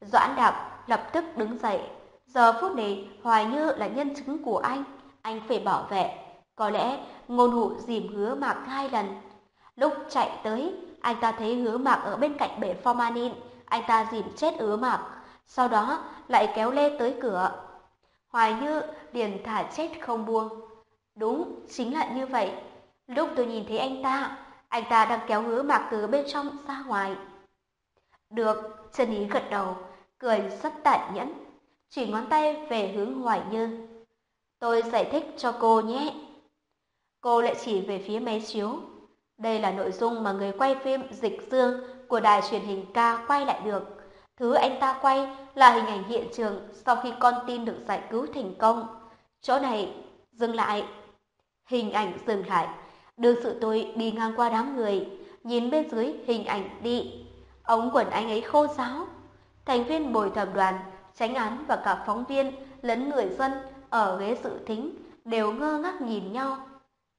Speaker 2: Doãn Đạp lập tức đứng dậy. Giờ phút này Hoài Như là nhân chứng của anh, anh phải bảo vệ. Có lẽ ngôn hụ dìm hứa mạc hai lần. Lúc chạy tới, anh ta thấy hứa mạc ở bên cạnh bể formalin, anh ta dìm chết hứa mạc, sau đó lại kéo lê tới cửa. Hoài Như liền thả chết không buông. Đúng, chính là như vậy. Lúc tôi nhìn thấy anh ta, anh ta đang kéo hứa mạc từ bên trong ra ngoài. Được, chân ý gật đầu, cười rất tàn nhẫn, chỉ ngón tay về hướng Hoài Như. Tôi giải thích cho cô nhé. Cô lại chỉ về phía máy chiếu. Đây là nội dung mà người quay phim Dịch Dương của đài truyền hình ca quay lại được. Thứ anh ta quay là hình ảnh hiện trường sau khi con tin được giải cứu thành công. Chỗ này, dừng lại. Hình ảnh dừng lại. Đương sự tôi đi ngang qua đám người, nhìn bên dưới hình ảnh đi. Ống quần anh ấy khô ráo. Thành viên bồi thẩm đoàn, tránh án và cả phóng viên lẫn người dân ở ghế dự thính đều ngơ ngác nhìn nhau.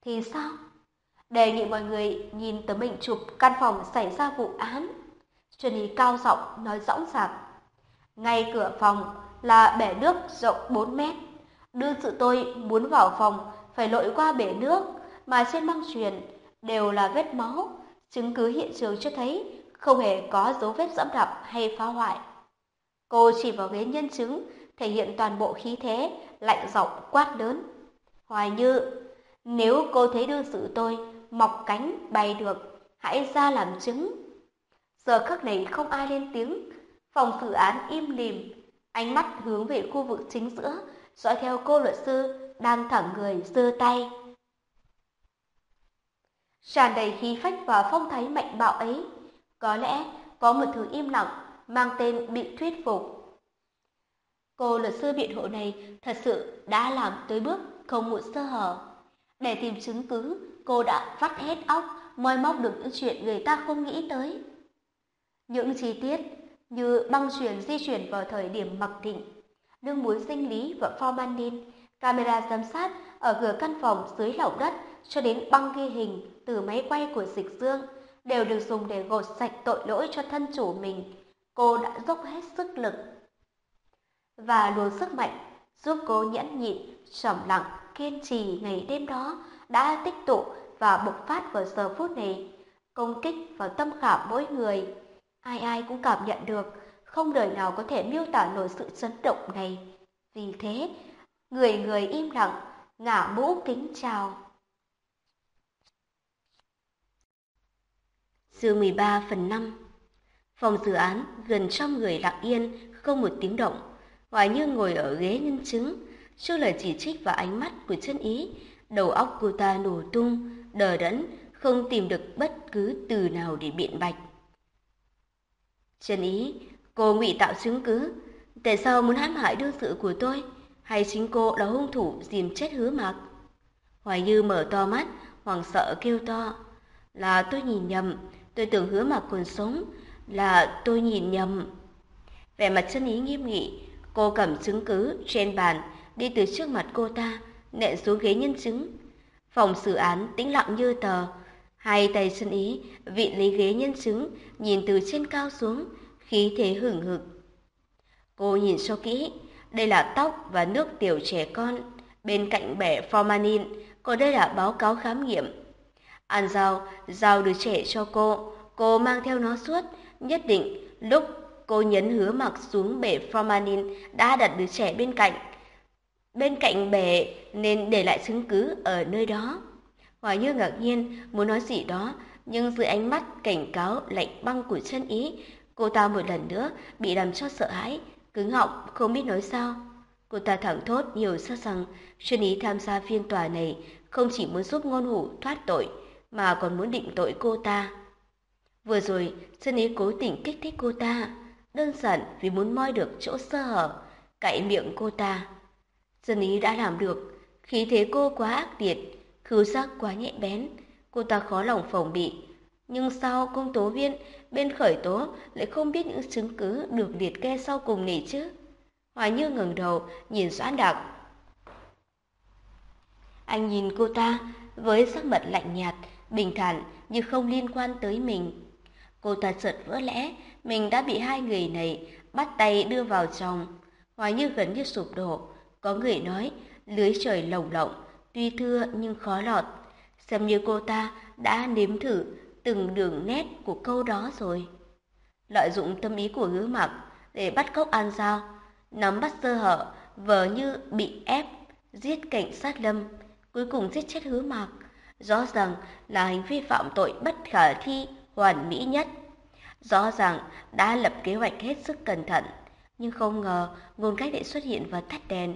Speaker 2: Thì sao? Đề nghị mọi người nhìn tấm hình chụp căn phòng xảy ra vụ án. Johnny cao giọng nói rõ ràng. Ngay cửa phòng là bể nước rộng 4 mét. Đương sự tôi muốn vào phòng phải lội qua bể nước mà trên băng truyền đều là vết máu. Chứng cứ hiện trường cho thấy không hề có dấu vết dẫm đạp hay phá hoại. Cô chỉ vào ghế nhân chứng thể hiện toàn bộ khí thế, lạnh giọng quát lớn. Hoài Như, nếu cô thấy đương sự tôi mọc cánh bay được, hãy ra làm chứng. Giờ khắc này không ai lên tiếng, phòng xử án im lìm, ánh mắt hướng về khu vực chính giữa, dõi theo cô luật sư đang thẳng người giơ tay. Tràn đầy khí phách và phong thái mạnh bạo ấy, có lẽ có một thứ im lặng mang tên bị thuyết phục. Cô luật sư biện hộ này thật sự đã làm tới bước không một sơ hở. Để tìm chứng cứ, cô đã vắt hết óc, moi móc được những chuyện người ta không nghĩ tới. Những chi tiết như băng truyền di chuyển vào thời điểm mặc định, nước muối sinh lý và formalin, camera giám sát ở cửa căn phòng dưới lòng đất cho đến băng ghi hình từ máy quay của dịch dương đều được dùng để gột sạch tội lỗi cho thân chủ mình. Cô đã dốc hết sức lực và luồng sức mạnh giúp cô nhẫn nhịn, trầm lặng, kiên trì ngày đêm đó đã tích tụ và bộc phát vào giờ phút này, công kích vào tâm khảm mỗi người. Ai ai cũng cảm nhận được, không đời nào có thể miêu tả nổi sự chấn động này. Vì thế, người người im lặng, ngả mũ kính chào.
Speaker 3: Chương 13 phần 5 Phòng dự án gần trăm người lặng yên, không một tiếng động. Hoài như ngồi ở ghế nhân chứng, trước lời chỉ trích và ánh mắt của chân ý, đầu óc cô ta nổ tung, đờ đẫn, không tìm được bất cứ từ nào để biện bạch. Chân ý, cô ngụy tạo chứng cứ, tại sao muốn hãm hại đương sự của tôi? Hay chính cô là hung thủ dìm chết hứa mặc? Hoài Như mở to mắt, hoảng sợ kêu to. Là tôi nhìn nhầm, tôi tưởng hứa mặc còn sống, là tôi nhìn nhầm. Vẻ mặt chân ý nghiêm nghị, cô cầm chứng cứ trên bàn, đi từ trước mặt cô ta, nện xuống ghế nhân chứng. Phòng xử án tĩnh lặng như tờ, hai tay chân ý vị lấy ghế nhân chứng, nhìn từ trên cao xuống, khí thế hừng hực. Cô nhìn cho kỹ, đây là tóc và nước tiểu trẻ con, bên cạnh bẻ formalin, còn đây là báo cáo khám nghiệm. Ăn rau, rau đứa trẻ cho cô, cô mang theo nó suốt, nhất định lúc cô nhấn hứa mặc xuống bể formalin đã đặt đứa trẻ bên cạnh. Bên cạnh bể nên để lại chứng cứ ở nơi đó. Hoài Như ngạc nhiên muốn nói gì đó, nhưng dưới ánh mắt cảnh cáo lạnh băng của chân ý, cô ta một lần nữa bị làm cho sợ hãi, cứng họng không biết nói sao. Cô ta thẳng thốt nhiều ra rằng chân ý tham gia phiên tòa này không chỉ muốn giúp ngôn hủ thoát tội, mà còn muốn định tội cô ta. Vừa rồi, chân ý cố tình kích thích cô ta, đơn giản vì muốn moi được chỗ sơ hở, cậy miệng cô ta. Chân ý đã làm được, khí thế cô quá ác liệt, khứu giác quá nhẹ bén, cô ta khó lòng phòng bị. Nhưng sao công tố viên bên khởi tố lại không biết những chứng cứ được liệt kê sau cùng này chứ? Hoài Như ngẩng đầu nhìn Doãn đặc. Anh nhìn cô ta với sắc mặt lạnh nhạt, bình thản như không liên quan tới mình. Cô ta chợt vỡ lẽ, mình đã bị hai người này bắt tay đưa vào trong. Hoài Như gần như sụp đổ. Có người nói, lưới trời lồng lộng, tuy thưa nhưng khó lọt. Xem như cô ta đã nếm thử từng đường nét của câu đó rồi. Lợi dụng tâm ý của hứa mặc để bắt cóc An Giao, nắm bắt sơ hở, vờ như bị ép, giết cảnh sát lâm, cuối cùng giết chết hứa mặc. Rõ ràng là hành vi phạm tội bất khả thi, hoàn mỹ nhất. Rõ ràng đã lập kế hoạch hết sức cẩn thận, nhưng không ngờ ngôn cách lại xuất hiện và tắt đèn.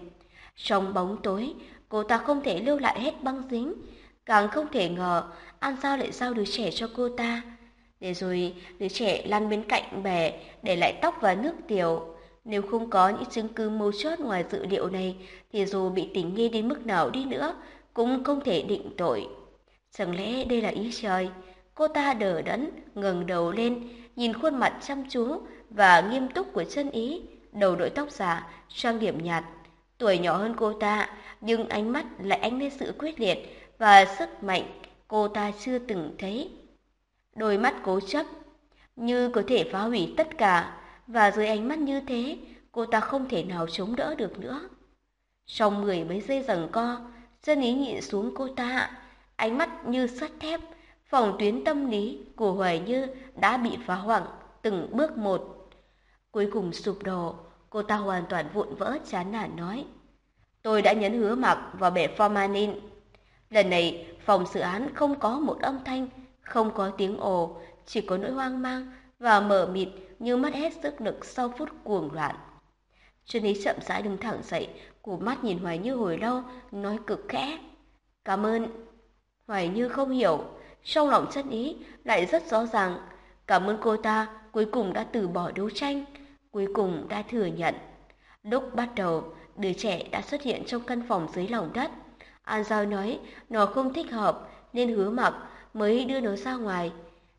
Speaker 3: Trong bóng tối, cô ta không thể lưu lại hết băng dính, càng không thể ngờ An Giao lại giao đứa trẻ cho cô ta. Để rồi đứa trẻ lăn bên cạnh bè để lại tóc và nước tiểu. Nếu không có những chứng cứ mấu chốt ngoài dự liệu này, thì dù bị tình nghi đến mức nào đi nữa, cũng không thể định tội. Chẳng lẽ đây là ý trời? Cô ta đờ đẫn, ngẩng đầu lên, nhìn khuôn mặt chăm chú và nghiêm túc của chân ý, đầu đội tóc giả, trang điểm nhạt. Tuổi nhỏ hơn cô ta, nhưng ánh mắt lại ánh lên sự quyết liệt và sức mạnh cô ta chưa từng thấy. Đôi mắt cố chấp, như có thể phá hủy tất cả, và dưới ánh mắt như thế, cô ta không thể nào chống đỡ được nữa. sau mười mấy giây rằng co, chân ý nhịn xuống cô ta, ánh mắt như sắt thép, phòng tuyến tâm lý của Hoài Như đã bị phá hoảng từng bước một. Cuối cùng sụp đổ, cô ta hoàn toàn vụn vỡ chán nản nói. Tôi đã nhấn hứa mặc vào bể formalin. Lần này, phòng xử án không có một âm thanh, không có tiếng ồ, chỉ có nỗi hoang mang và mờ mịt như mất hết sức lực sau phút cuồng loạn. Chuyên Ý chậm rãi đứng thẳng dậy, củ mắt nhìn Hoài Như hồi lâu, nói cực khẽ. Cảm ơn. Hoài Như không hiểu, trong lòng chân ý lại rất rõ ràng. Cảm ơn cô ta cuối cùng đã từ bỏ đấu tranh, cuối cùng đã thừa nhận. Lúc bắt đầu, đứa trẻ đã xuất hiện trong căn phòng dưới lòng đất. An Giao nói nó không thích hợp nên hứa mặc mới đưa nó ra ngoài.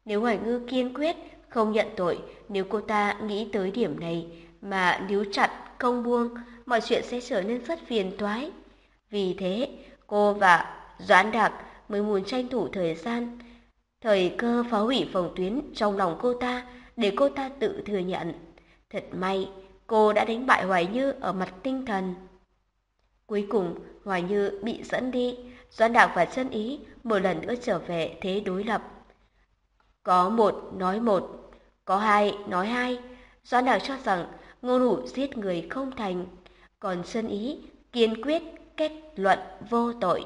Speaker 3: Nếu Hoài Ngư kiên quyết không nhận tội, nếu cô ta nghĩ tới điểm này mà níu chặt không buông, mọi chuyện sẽ trở nên rất phiền toái. Vì thế, cô và Doãn Đạc mới muốn tranh thủ thời gian, thời cơ phá hủy phòng tuyến trong lòng cô ta để cô ta tự thừa nhận. Thật may, cô đã đánh bại Hoài Như ở mặt tinh thần. Cuối cùng, Hoài Như bị dẫn đi, Doãn Đạc và chân ý một lần nữa trở về thế đối lập. Có một nói một, có hai nói hai. Doãn Đạc cho rằng ngô hủ giết người không thành, còn chân ý kiên quyết kết luận vô tội.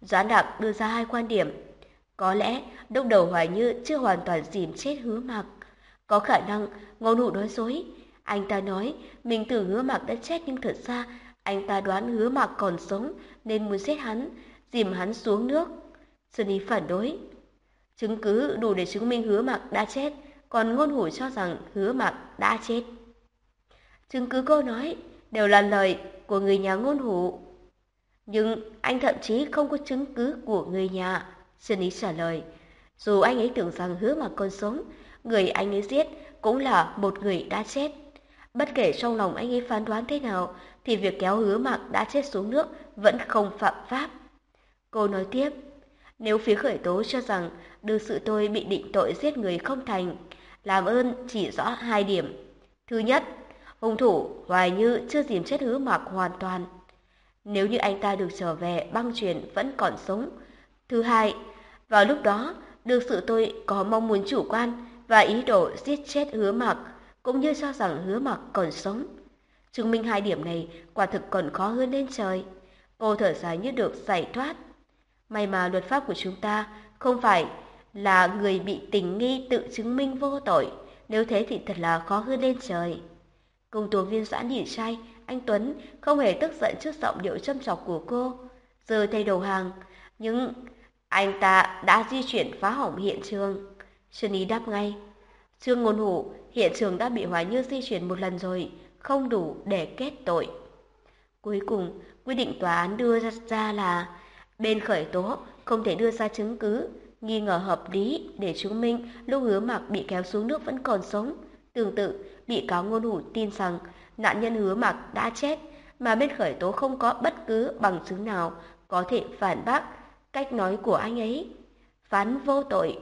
Speaker 3: Doãn Đạc đưa ra hai quan điểm. Có lẽ lúc đầu Hoài Như chưa hoàn toàn dìm chết hứa mặc. Có khả năng ngô hủ nói dối. Anh ta nói mình tưởng hứa mặc đã chết nhưng thật ra anh ta đoán hứa mạc còn sống nên muốn giết hắn, dìm hắn xuống nước. Sunny phản đối. Chứng cứ đủ để chứng minh hứa mạc đã chết, còn ngôn hủ cho rằng hứa mạc đã chết. Chứng cứ cô nói đều là lời của người nhà ngôn hủ. Nhưng anh thậm chí không có chứng cứ của người nhà. Sunny trả lời. Dù anh ấy tưởng rằng hứa mạc còn sống, người anh ấy giết cũng là một người đã chết. Bất kể trong lòng anh ấy phán đoán thế nào, thì việc kéo hứa mạc đã chết xuống nước vẫn không phạm pháp. Cô nói tiếp, nếu phía khởi tố cho rằng đương sự tôi bị định tội giết người không thành, làm ơn chỉ rõ hai điểm. Thứ nhất, hung thủ Hoài Như chưa dìm chết hứa mạc hoàn toàn. Nếu như anh ta được trở về băng truyền vẫn còn sống. Thứ hai, vào lúc đó, đương sự tôi có mong muốn chủ quan và ý đồ giết chết hứa mạc, cũng như cho rằng hứa mạc còn sống. Chứng minh hai điểm này quả thực còn khó hơn lên trời. Cô thở dài như được giải thoát. May mà luật pháp của chúng ta không phải là người bị tình nghi tự chứng minh vô tội. Nếu thế thì thật là khó hơn lên trời. Công tố viên doãn nhìn trai, anh Tuấn không hề tức giận trước giọng điệu châm chọc của cô. Giờ thay đầu hàng, nhưng anh ta đã di chuyển phá hỏng hiện trường. Xuân Ý đáp ngay. Trương Ngôn Hủ, hiện trường đã bị Hoài Như di chuyển một lần rồi, không đủ để kết tội. Cuối cùng, quy định tòa án đưa ra là bên khởi tố không thể đưa ra chứng cứ nghi ngờ hợp lý để chứng minh lúc hứa mặc bị kéo xuống nước vẫn còn sống. Tương tự, bị cáo ngôn hủ tin rằng nạn nhân hứa mặc đã chết mà bên khởi tố không có bất cứ bằng chứng nào có thể phản bác cách nói của anh ấy. Phán vô tội.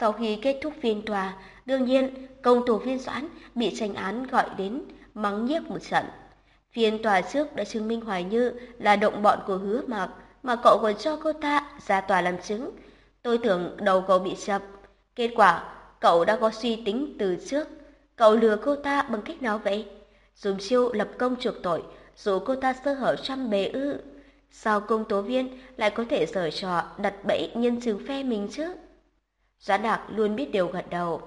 Speaker 3: Sau khi kết thúc phiên tòa, đương nhiên công tố viên Doãn bị tranh án gọi đến mắng nhiếc một trận. Phiên tòa trước đã chứng minh Hoài Như là động bọn của hứa mạc, mà cậu còn cho cô ta ra tòa làm chứng. Tôi tưởng đầu cậu bị chập. Kết quả, cậu đã có suy tính từ trước. Cậu lừa cô ta bằng cách nào vậy? Dùng siêu lập công chuộc tội, dù cô ta sơ hở trăm bề ư. Sao công tố viên lại có thể giở trò đặt bẫy nhân chứng phe mình chứ? Doãn Đạc luôn biết điều gật đầu.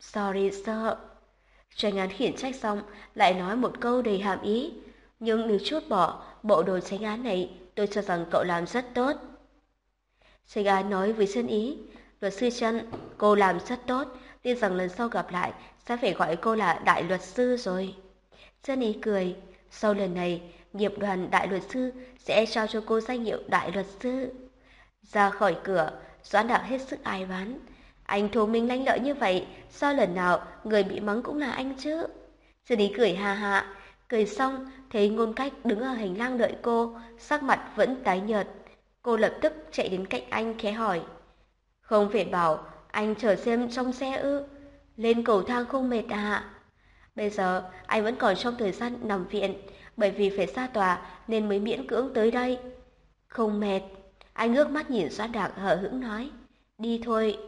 Speaker 3: Sorry sir. Tranh án khiển trách xong, lại nói một câu đầy hàm ý. Nhưng nếu chút bỏ bộ đồ tranh án này, tôi cho rằng cậu làm rất tốt. Tranh án nói với chân ý, luật sư chân, cô làm rất tốt, tin rằng lần sau gặp lại sẽ phải gọi cô là đại luật sư rồi. Chân ý cười, sau lần này, nghiệp đoàn đại luật sư sẽ trao cho cô danh hiệu đại luật sư. Ra khỏi cửa, Doãn đạo hết sức ai ván. Anh thông minh lanh lợi như vậy, sao lần nào người bị mắng cũng là anh chứ? Sư đi cười ha ha, cười xong thấy ngôn cách đứng ở hành lang đợi cô, sắc mặt vẫn tái nhợt. Cô lập tức chạy đến cạnh anh khẽ hỏi. Không phải bảo anh chờ xem trong xe ư? Lên cầu thang không mệt à? Bây giờ anh vẫn còn trong thời gian nằm viện, bởi vì phải xa tòa nên mới miễn cưỡng tới đây. Không mệt, anh ngước mắt nhìn Doãn Đạc hờ hững nói. Đi thôi.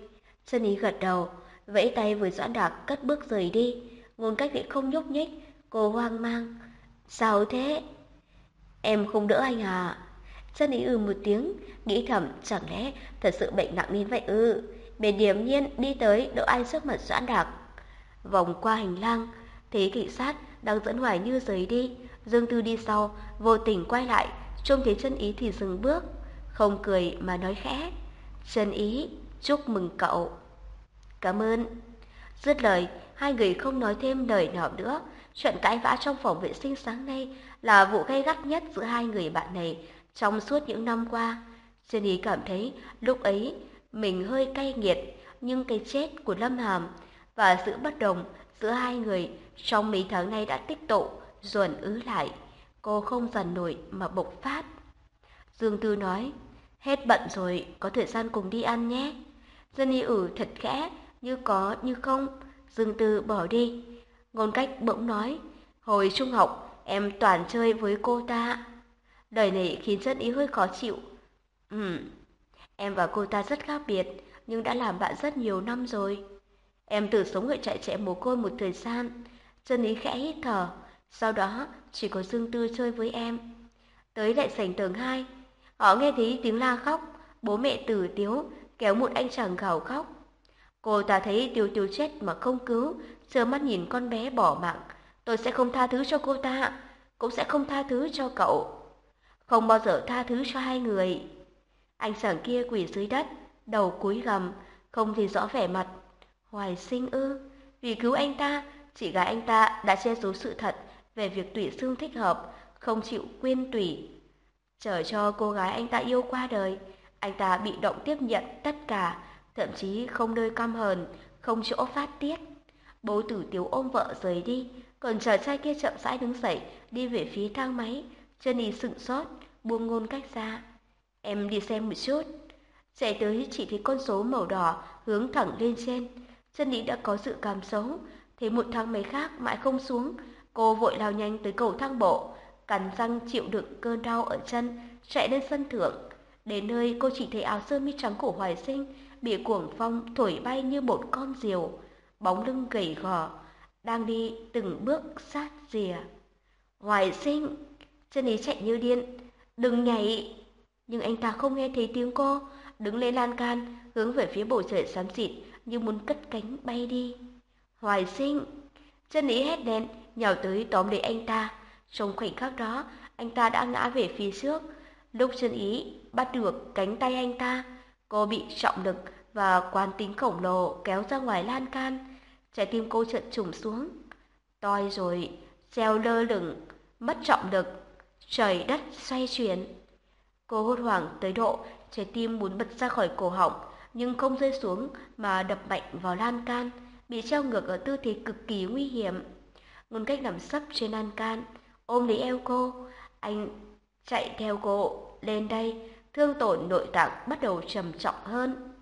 Speaker 3: Sơn ý gật đầu, vẫy tay với Doãn Đạc cất bước rời đi. Ngôn cách lại không nhúc nhích, cô hoang mang. Sao thế? Em không đỡ anh à? Sơn ý ừ một tiếng, nghĩ thầm chẳng lẽ thật sự bệnh nặng đến vậy ư? Bền điềm nhiên đi tới đỡ anh trước mặt Doãn Đạc. Vòng qua hành lang, thấy cảnh sát đang dẫn Hoài Như rời đi. Dương Tư đi sau, vô tình quay lại, trông thấy chân ý thì dừng bước không cười mà nói khẽ. chân ý, chúc mừng cậu. Cảm ơn. Dứt lời, hai người không nói thêm lời nào nữa. Chuyện cãi vã trong phòng vệ sinh sáng nay là vụ gay gắt nhất giữa hai người bạn này trong suốt những năm qua. Chân ý cảm thấy lúc ấy mình hơi cay nghiệt, nhưng cái chết của Lâm Hàm và sự bất đồng giữa hai người trong mấy tháng nay đã tích tụ, dồn ứ lại. Cô không dần nổi mà bộc phát. Dương Tư nói, Hết bận rồi, có thời gian cùng đi ăn nhé. Dân y ử thật khẽ, như có như không. Dương Tư bỏ đi. Ngôn cách bỗng nói, hồi trung học em toàn chơi với cô ta. Lời này khiến dân ý hơi khó chịu. Ừ, em và cô ta rất khác biệt, nhưng đã làm bạn rất nhiều năm rồi. Em tự sống ở trại trẻ mồ côi một thời gian. dân ý khẽ hít thở, sau đó chỉ có Dương Tư chơi với em. Tới lại sảnh tầng 2, họ nghe thấy tiếng la khóc, bố mẹ tử tiếu kéo một anh chàng gào khóc. Cô ta thấy tiêu tiêu chết mà không cứu, trơ mắt nhìn con bé bỏ mạng. Tôi sẽ không tha thứ cho cô ta, cũng sẽ không tha thứ cho cậu. Không bao giờ tha thứ cho hai người. Anh chàng kia quỳ dưới đất, đầu cúi gầm, không thì rõ vẻ mặt. Hoài sinh ư, vì cứu anh ta, chị gái anh ta đã che giấu sự thật về việc tủy xương thích hợp, không chịu quyên tủy. Chờ cho cô gái anh ta yêu qua đời, anh ta bị động tiếp nhận tất cả, thậm chí không nơi căm hờn, không chỗ phát tiết. Bố tử tiếu ôm vợ rời đi, còn chàng trai kia chậm rãi đứng dậy, đi về phía thang máy, chân y sững sốt, buông ngôn cách ra. Em đi xem một chút. Chạy tới chỉ thấy con số màu đỏ hướng thẳng lên trên. Chân y đã có sự cảm xấu, thấy một thang máy khác mãi không xuống. Cô vội lao nhanh tới cầu thang bộ, cắn răng chịu đựng cơn đau ở chân, chạy lên sân thượng. Đến nơi cô chỉ thấy áo sơ mi trắng của Hoài Sinh bị cuồng phong thổi bay như một con diều, bóng lưng gầy gò, đang đi từng bước sát rìa. Hoài Sinh, chân ý chạy như điên, đừng nhảy. Nhưng anh ta không nghe thấy tiếng cô, đứng lên lan can, hướng về phía bầu trời xám xịt như muốn cất cánh bay đi. Hoài Sinh, chân ý hét lên, nhào tới tóm lấy anh ta. Trong khoảnh khắc đó, anh ta đã ngã về phía trước. Lúc chân ý bắt được cánh tay anh ta, cô bị trọng lực và quán tính khổng lồ kéo ra ngoài lan can. Trái tim cô chợt trùng xuống. Toi rồi, treo lơ lửng, mất trọng lực, trời đất xoay chuyển. Cô hốt hoảng tới độ trái tim muốn bật ra khỏi cổ họng, nhưng không rơi xuống mà đập mạnh vào lan can, bị treo ngược ở tư thế cực kỳ nguy hiểm. Ngôn cách nằm sấp trên lan can, ôm lấy eo cô, anh chạy theo cô lên đây, thương tổn nội tạng bắt đầu trầm trọng hơn.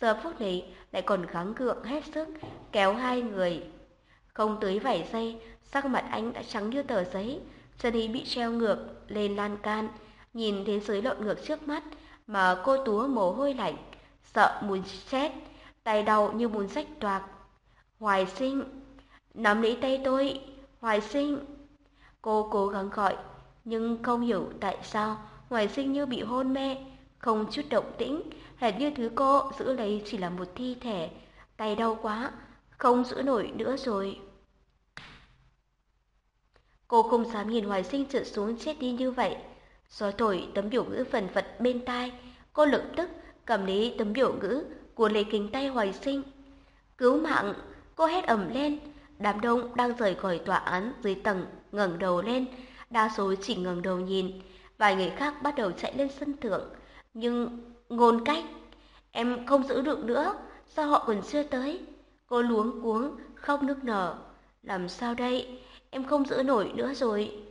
Speaker 3: Giờ phút này lại còn gắng gượng hết sức kéo hai người. Không tới vài giây, sắc mặt anh đã trắng như tờ giấy, chân y bị treo ngược lên lan can, nhìn thế giới lộn ngược trước mắt mà cô túa mồ hôi lạnh, sợ muốn chết, tay đau như muốn rách toạc. Hoài sinh, nắm lấy tay tôi, hoài sinh. Cô cố gắng gọi, nhưng không hiểu tại sao Hoài sinh như bị hôn mê, không chút động tĩnh, hệt như thứ cô giữ lấy chỉ là một thi thể, tay đau quá, không giữ nổi nữa rồi. Cô không dám nhìn Hoài Sinh trượt xuống chết đi như vậy. Gió thổi tấm biểu ngữ phần phật bên tai, cô lập tức cầm lấy tấm biểu ngữ của lấy kính tay Hoài Sinh. Cứu mạng, cô hét ầm lên. Đám đông đang rời khỏi tòa án dưới tầng ngẩng đầu lên, đa số chỉ ngẩng đầu nhìn. Vài người khác bắt đầu chạy lên sân thượng, nhưng ngôn cách, em không giữ được nữa, sao họ còn chưa tới? Cô luống cuống, khóc nức nở. Làm sao đây? Em không giữ nổi nữa rồi.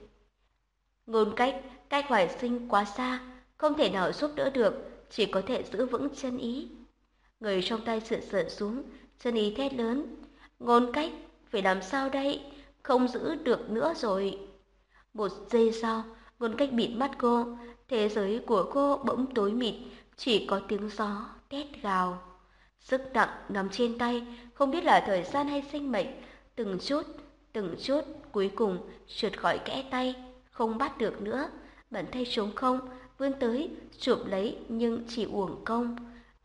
Speaker 3: Ngôn cách, cách hoài sinh quá xa, không thể nào giúp đỡ được, chỉ có thể giữ vững chân ý. Người trong tay sượt sượt xuống, chân ý thét lớn. Ngôn cách, phải làm sao đây? Không giữ được nữa rồi. Một giây sau, ngôn cách bịt mắt cô, thế giới của cô bỗng tối mịt, chỉ có tiếng gió tét gào. Sức nặng nằm trên tay, không biết là thời gian hay sinh mệnh, từng chút, từng chút, cuối cùng trượt khỏi kẽ tay, không bắt được nữa. Bàn tay trống không, vươn tới, chụp lấy nhưng chỉ uổng công.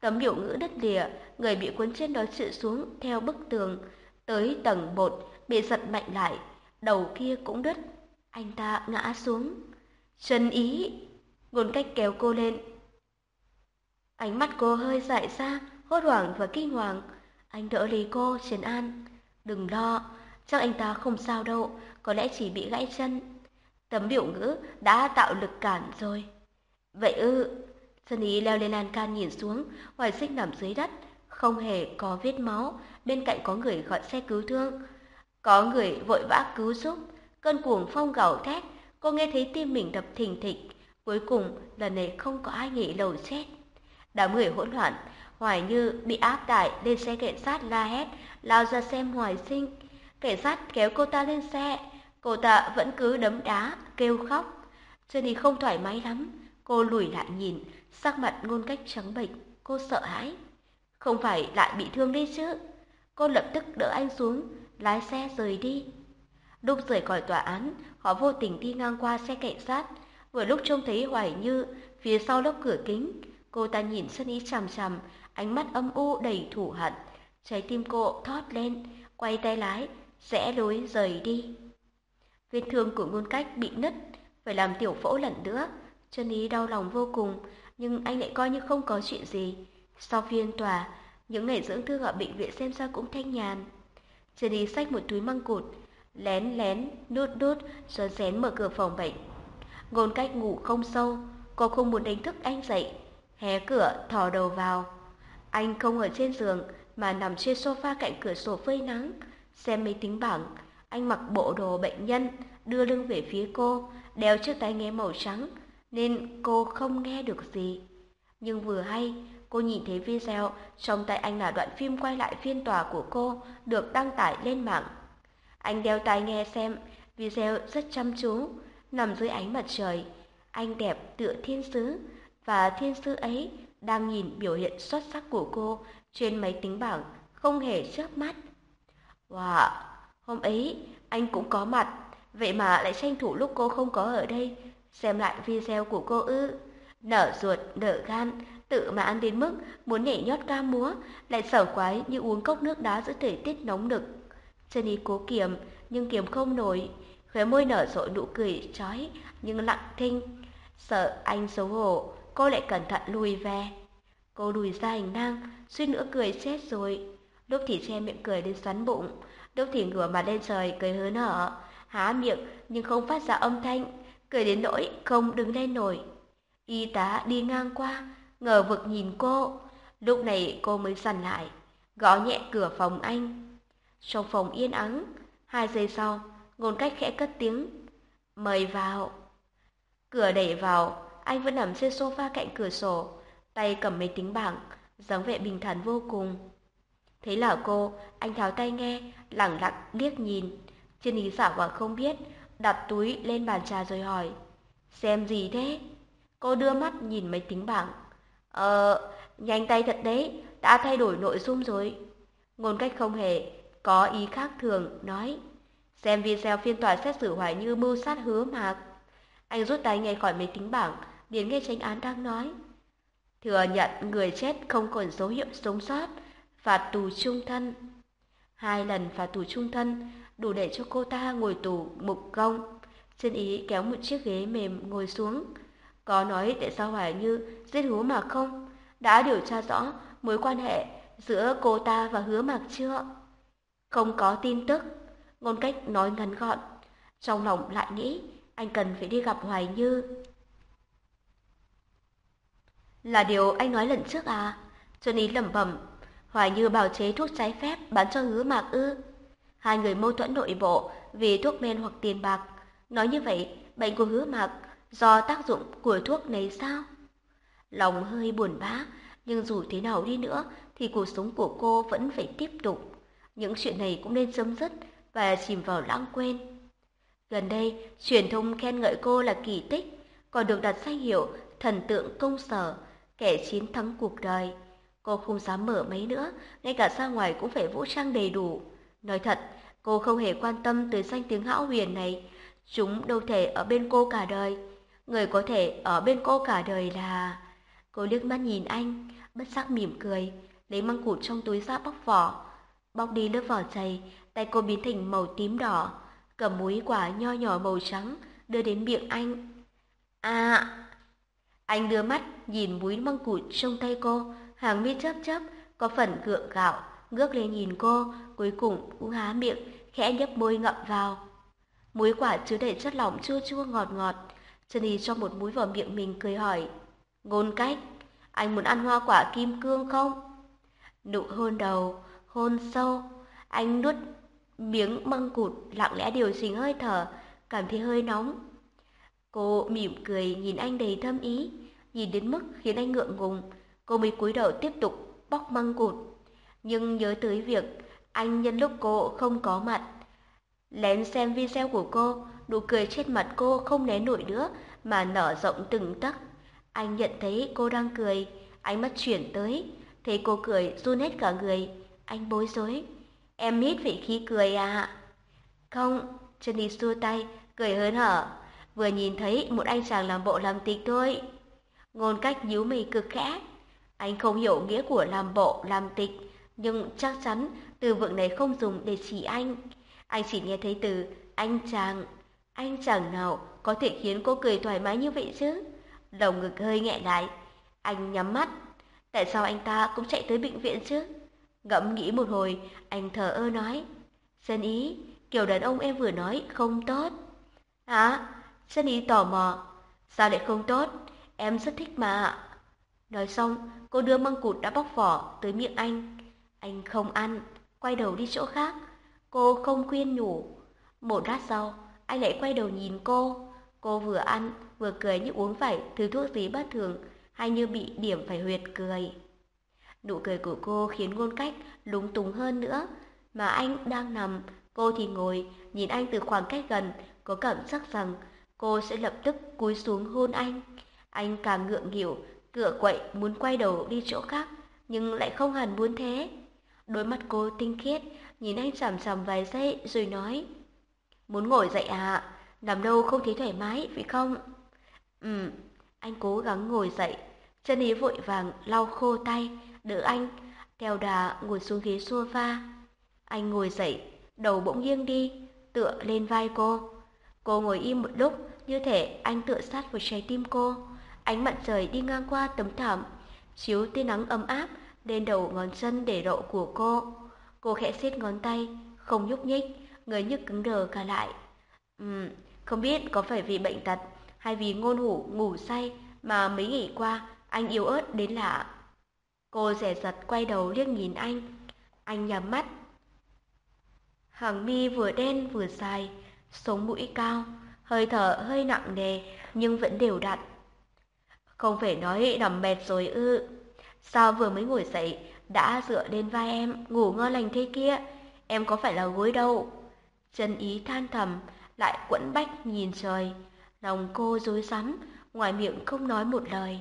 Speaker 3: Tấm biểu ngữ đất lìa, người bị cuốn trên đó trự xuống theo bức tường, tới tầng một, bị giật mạnh lại, đầu kia cũng đứt. Anh ta ngã xuống. Trần ý, ngôn cách kéo cô lên. Ánh mắt cô hơi dại ra, hốt hoảng và kinh hoàng. Anh đỡ lấy cô, trấn an. Đừng lo, chắc anh ta không sao đâu, có lẽ chỉ bị gãy chân. Tấm biểu ngữ đã tạo lực cản rồi. Vậy ư, Sơn Ý leo lên lan can nhìn xuống, hoài sinh nằm dưới đất, không hề có vết máu, bên cạnh có người gọi xe cứu thương. Có người vội vã cứu giúp, cơn cuồng phong gào thét, cô nghe thấy tim mình đập thình thịch. Cuối cùng, lần này không có ai nghĩ lầu chết. Đám người hỗn loạn, Hoài Như bị áp tải lên xe cảnh sát la hét, lao ra xem Hoài Sinh.
Speaker 1: cảnh sát kéo cô ta lên xe, cô ta vẫn cứ đấm đá, kêu khóc. Jenny không thoải mái lắm, cô lùi lại nhìn, sắc mặt ngôn cách trắng bệch, cô sợ hãi. Không phải lại bị thương đi chứ? Cô lập tức đỡ anh xuống, lái xe rời đi. Lúc rời khỏi tòa án, họ vô tình đi ngang qua xe cảnh sát. Vừa lúc trông thấy Hoài Như phía sau lớp cửa kính, cô ta nhìn sân ý chằm chằm, ánh mắt âm u đầy thủ hận. Trái tim cô thót lên, quay tay lái, rẽ lối rời đi. Vết thương của ngôn cách bị nứt, phải làm tiểu phẫu lần nữa. Chân ý đau lòng vô cùng, nhưng anh lại coi như không có chuyện gì. Sau phiên tòa, những ngày dưỡng thương ở bệnh viện xem ra cũng thanh nhàn. Chân đi xách một túi măng cụt, lén lén, nút nút, rồi rén mở cửa phòng bệnh. Ngôn cách ngủ không sâu, cô không muốn đánh thức anh dậy, hé cửa thò đầu vào. Anh không ở trên giường mà nằm trên sofa cạnh cửa sổ phơi nắng, xem máy tính bảng. Anh mặc bộ đồ bệnh nhân, đưa lưng về phía cô, đeo chiếc tai nghe màu trắng, nên cô không nghe được gì. Nhưng vừa hay, cô nhìn thấy video trong tay anh là đoạn phim quay lại phiên tòa của cô được đăng tải lên mạng. Anh đeo tai nghe xem, video rất chăm chú, nằm dưới ánh mặt trời. Anh đẹp tựa thiên sứ, và thiên sứ ấy đang nhìn biểu hiện xuất sắc của cô trên máy tính bảng, không hề chớp mắt. Wow, hôm ấy anh cũng có mặt, vậy mà lại tranh thủ lúc cô không có ở đây, xem lại video của cô ư. Nở ruột, nở gan, tự mà ăn đến mức muốn nhảy nhót ca múa, lại sở quái như uống cốc nước đá giữa thời tiết nóng nực. Chân ý cố kiềm, nhưng kiềm không nổi, khóe môi nở rộ nụ cười chói nhưng lặng thinh. Sợ anh xấu hổ, cô lại cẩn thận lùi về. Cô lùi ra hành lang, suýt nữa cười chết rồi. Lúc thì che miệng cười đến xoắn bụng, lúc thì ngửa mặt lên trời cười hớn hở, há miệng nhưng không phát ra âm thanh, cười đến nỗi không đứng lên nổi. Y tá đi ngang qua, ngờ vực nhìn cô. Lúc này cô mới dần lại, gõ nhẹ cửa phòng anh. Trong phòng yên ắng, hai giây sau, ngôn cách khẽ cất tiếng. Mời vào. Cửa đẩy vào, anh vẫn nằm trên sofa cạnh cửa sổ, tay cầm máy tính bảng, dáng vẻ bình thản vô cùng. Thấy là cô, anh tháo tay nghe, lẳng lặng liếc nhìn. Chân ý giả quả không biết, đặt túi lên bàn trà rồi hỏi. Xem gì thế? Cô đưa mắt nhìn máy tính bảng. Ờ, nhanh tay thật đấy, đã thay đổi nội dung rồi. Ngôn cách không hề, có ý khác thường, nói. Xem video phiên tòa xét xử Hoài Như mưu sát hứa mạc. Anh rút tay ngay khỏi máy tính bảng, liền nghe tranh án đang nói. Thừa nhận người chết không còn dấu hiệu sống sót, phạt tù trung thân. Hai lần phạt tù trung thân đủ để cho cô ta ngồi tù mục công. Chân ý kéo một chiếc ghế mềm ngồi xuống. Có nói tại sao Hoài Như giết hứa mạc không? Đã điều tra rõ mối quan hệ giữa cô ta và hứa mạc chưa? Không có tin tức. Ngôn cách nói ngắn gọn. Trong lòng lại nghĩ anh cần phải đi gặp Hoài Như. Là điều anh nói lần trước à? Johnny lẩm bẩm, Hoài Như bào chế thuốc trái phép bán cho hứa mạc ư. Hai người mâu thuẫn nội bộ vì thuốc men hoặc tiền bạc. Nói như vậy, bệnh của hứa mạc do tác dụng của thuốc này sao? Lòng hơi buồn bã, nhưng dù thế nào đi nữa thì cuộc sống của cô vẫn phải tiếp tục. Những chuyện này cũng nên chấm dứt và chìm vào lãng quên. Gần đây, truyền thông khen ngợi cô là kỳ tích, còn được đặt danh hiệu thần tượng công sở kẻ chiến thắng cuộc đời. Cô không dám mở máy nữa, ngay cả ra ngoài cũng phải vũ trang đầy đủ. Nói thật, cô không hề quan tâm tới danh tiếng hão huyền này. Chúng đâu thể ở bên cô cả đời. Người có thể ở bên cô cả đời là... Cô liếc mắt nhìn anh, bất giác mỉm cười, lấy măng cụt trong túi ra bóc vỏ. Bóc đi lớp vỏ dày, tay cô biến thành màu tím đỏ, cầm múi quả nho nhỏ màu trắng, đưa đến miệng anh. À, anh đưa mắt nhìn múi măng cụt trong tay cô, hàng mi chớp chớp, có phần gượng gạo, ngước lên nhìn cô, cuối cùng cũng há miệng, khẽ nhấp môi ngậm vào. Muối quả chứa đầy chất lỏng chua chua ngọt ngọt. Sunny cho một múi vào miệng mình cười hỏi. Ngôn cách, anh muốn ăn hoa quả kim cương không? Nụ hôn đầu, hôn sâu, anh nuốt miếng măng cụt lặng lẽ điều chỉnh hơi thở, cảm thấy hơi nóng. Cô mỉm cười nhìn anh đầy thâm ý, nhìn đến mức khiến anh ngượng ngùng, cô mới cúi đầu tiếp tục bóc măng cụt. Nhưng nhớ tới việc anh nhân lúc cô không có mặt, Lén xem video của cô, nụ cười trên mặt cô không né nổi nữa mà nở rộng từng tấc. Anh nhận thấy cô đang cười, ánh mắt chuyển tới, thấy cô cười run hết cả người, anh bối rối. Em hít vị khí cười à? Không, Jenny xua tay, cười hớn hở. Vừa nhìn thấy một anh chàng làm bộ làm tịch thôi. Ngôn cách nhíu mày cực khẽ. Anh không hiểu nghĩa của làm bộ, làm tịch, nhưng chắc chắn từ vựng này không dùng để chỉ anh. Anh chỉ nghe thấy từ anh chàng. Anh chàng nào có thể khiến cô cười thoải mái như vậy chứ? Đầu ngực hơi nghẹn lại. Anh nhắm mắt. Tại sao anh ta cũng chạy tới bệnh viện chứ? Ngẫm nghĩ một hồi, anh thở ơ nói. Dân ý, kiểu đàn ông em vừa nói không tốt. Hả? Dân ý tò mò. Sao lại không tốt? Em rất thích mà. Nói xong, cô đưa măng cụt đã bóc vỏ tới miệng anh. Anh không ăn, quay đầu đi chỗ khác. Cô không khuyên nhủ. Một lát sau, anh lại quay đầu nhìn cô. Cô vừa ăn, vừa cười như uống phải thứ thuốc gì bất thường, hay như bị điểm phải huyệt cười. Nụ cười của cô khiến ngôn cách lúng túng hơn nữa. Mà anh đang nằm, cô thì ngồi, nhìn anh từ khoảng cách gần, có cảm giác rằng cô sẽ lập tức cúi xuống hôn anh. Anh càng ngượng nghịu, cựa quậy muốn quay đầu đi chỗ khác, nhưng lại không hẳn muốn thế. Đôi mắt cô tinh khiết, nhìn anh chằm chằm vài giây rồi nói. Muốn ngồi dậy à? Nằm đâu không thấy thoải mái, phải không? Ừ, anh cố gắng ngồi dậy. Chân ý vội vàng lau khô tay, đỡ anh, theo đà ngồi xuống ghế sofa. Anh ngồi dậy, đầu bỗng nghiêng đi, tựa lên vai cô. Cô ngồi im một lúc, như thể anh tựa sát vào trái tim cô. Ánh mặt trời đi ngang qua tấm thảm, chiếu tia nắng ấm áp lên đầu ngón chân để độ của cô. Cô khẽ siết ngón tay, không nhúc nhích, người như cứng đờ cả lại. Ừm, không biết có phải vì bệnh tật hay vì ngôn hủ ngủ say mà mấy ngày qua anh yếu ớt đến lạ. Cô rẻ giật quay đầu liếc nhìn anh. Anh nhắm mắt. Hàng mi vừa đen vừa dài, sống mũi cao, hơi thở hơi nặng nề nhưng vẫn đều đặn. Không phải nói nằm mệt rồi ư. Sao vừa mới ngồi dậy đã dựa lên vai em ngủ ngon lành thế kia, em có phải là gối đâu. Chân ý than thầm, lại quẫn bách nhìn trời. Lòng cô rối rắm, ngoài miệng không nói một lời.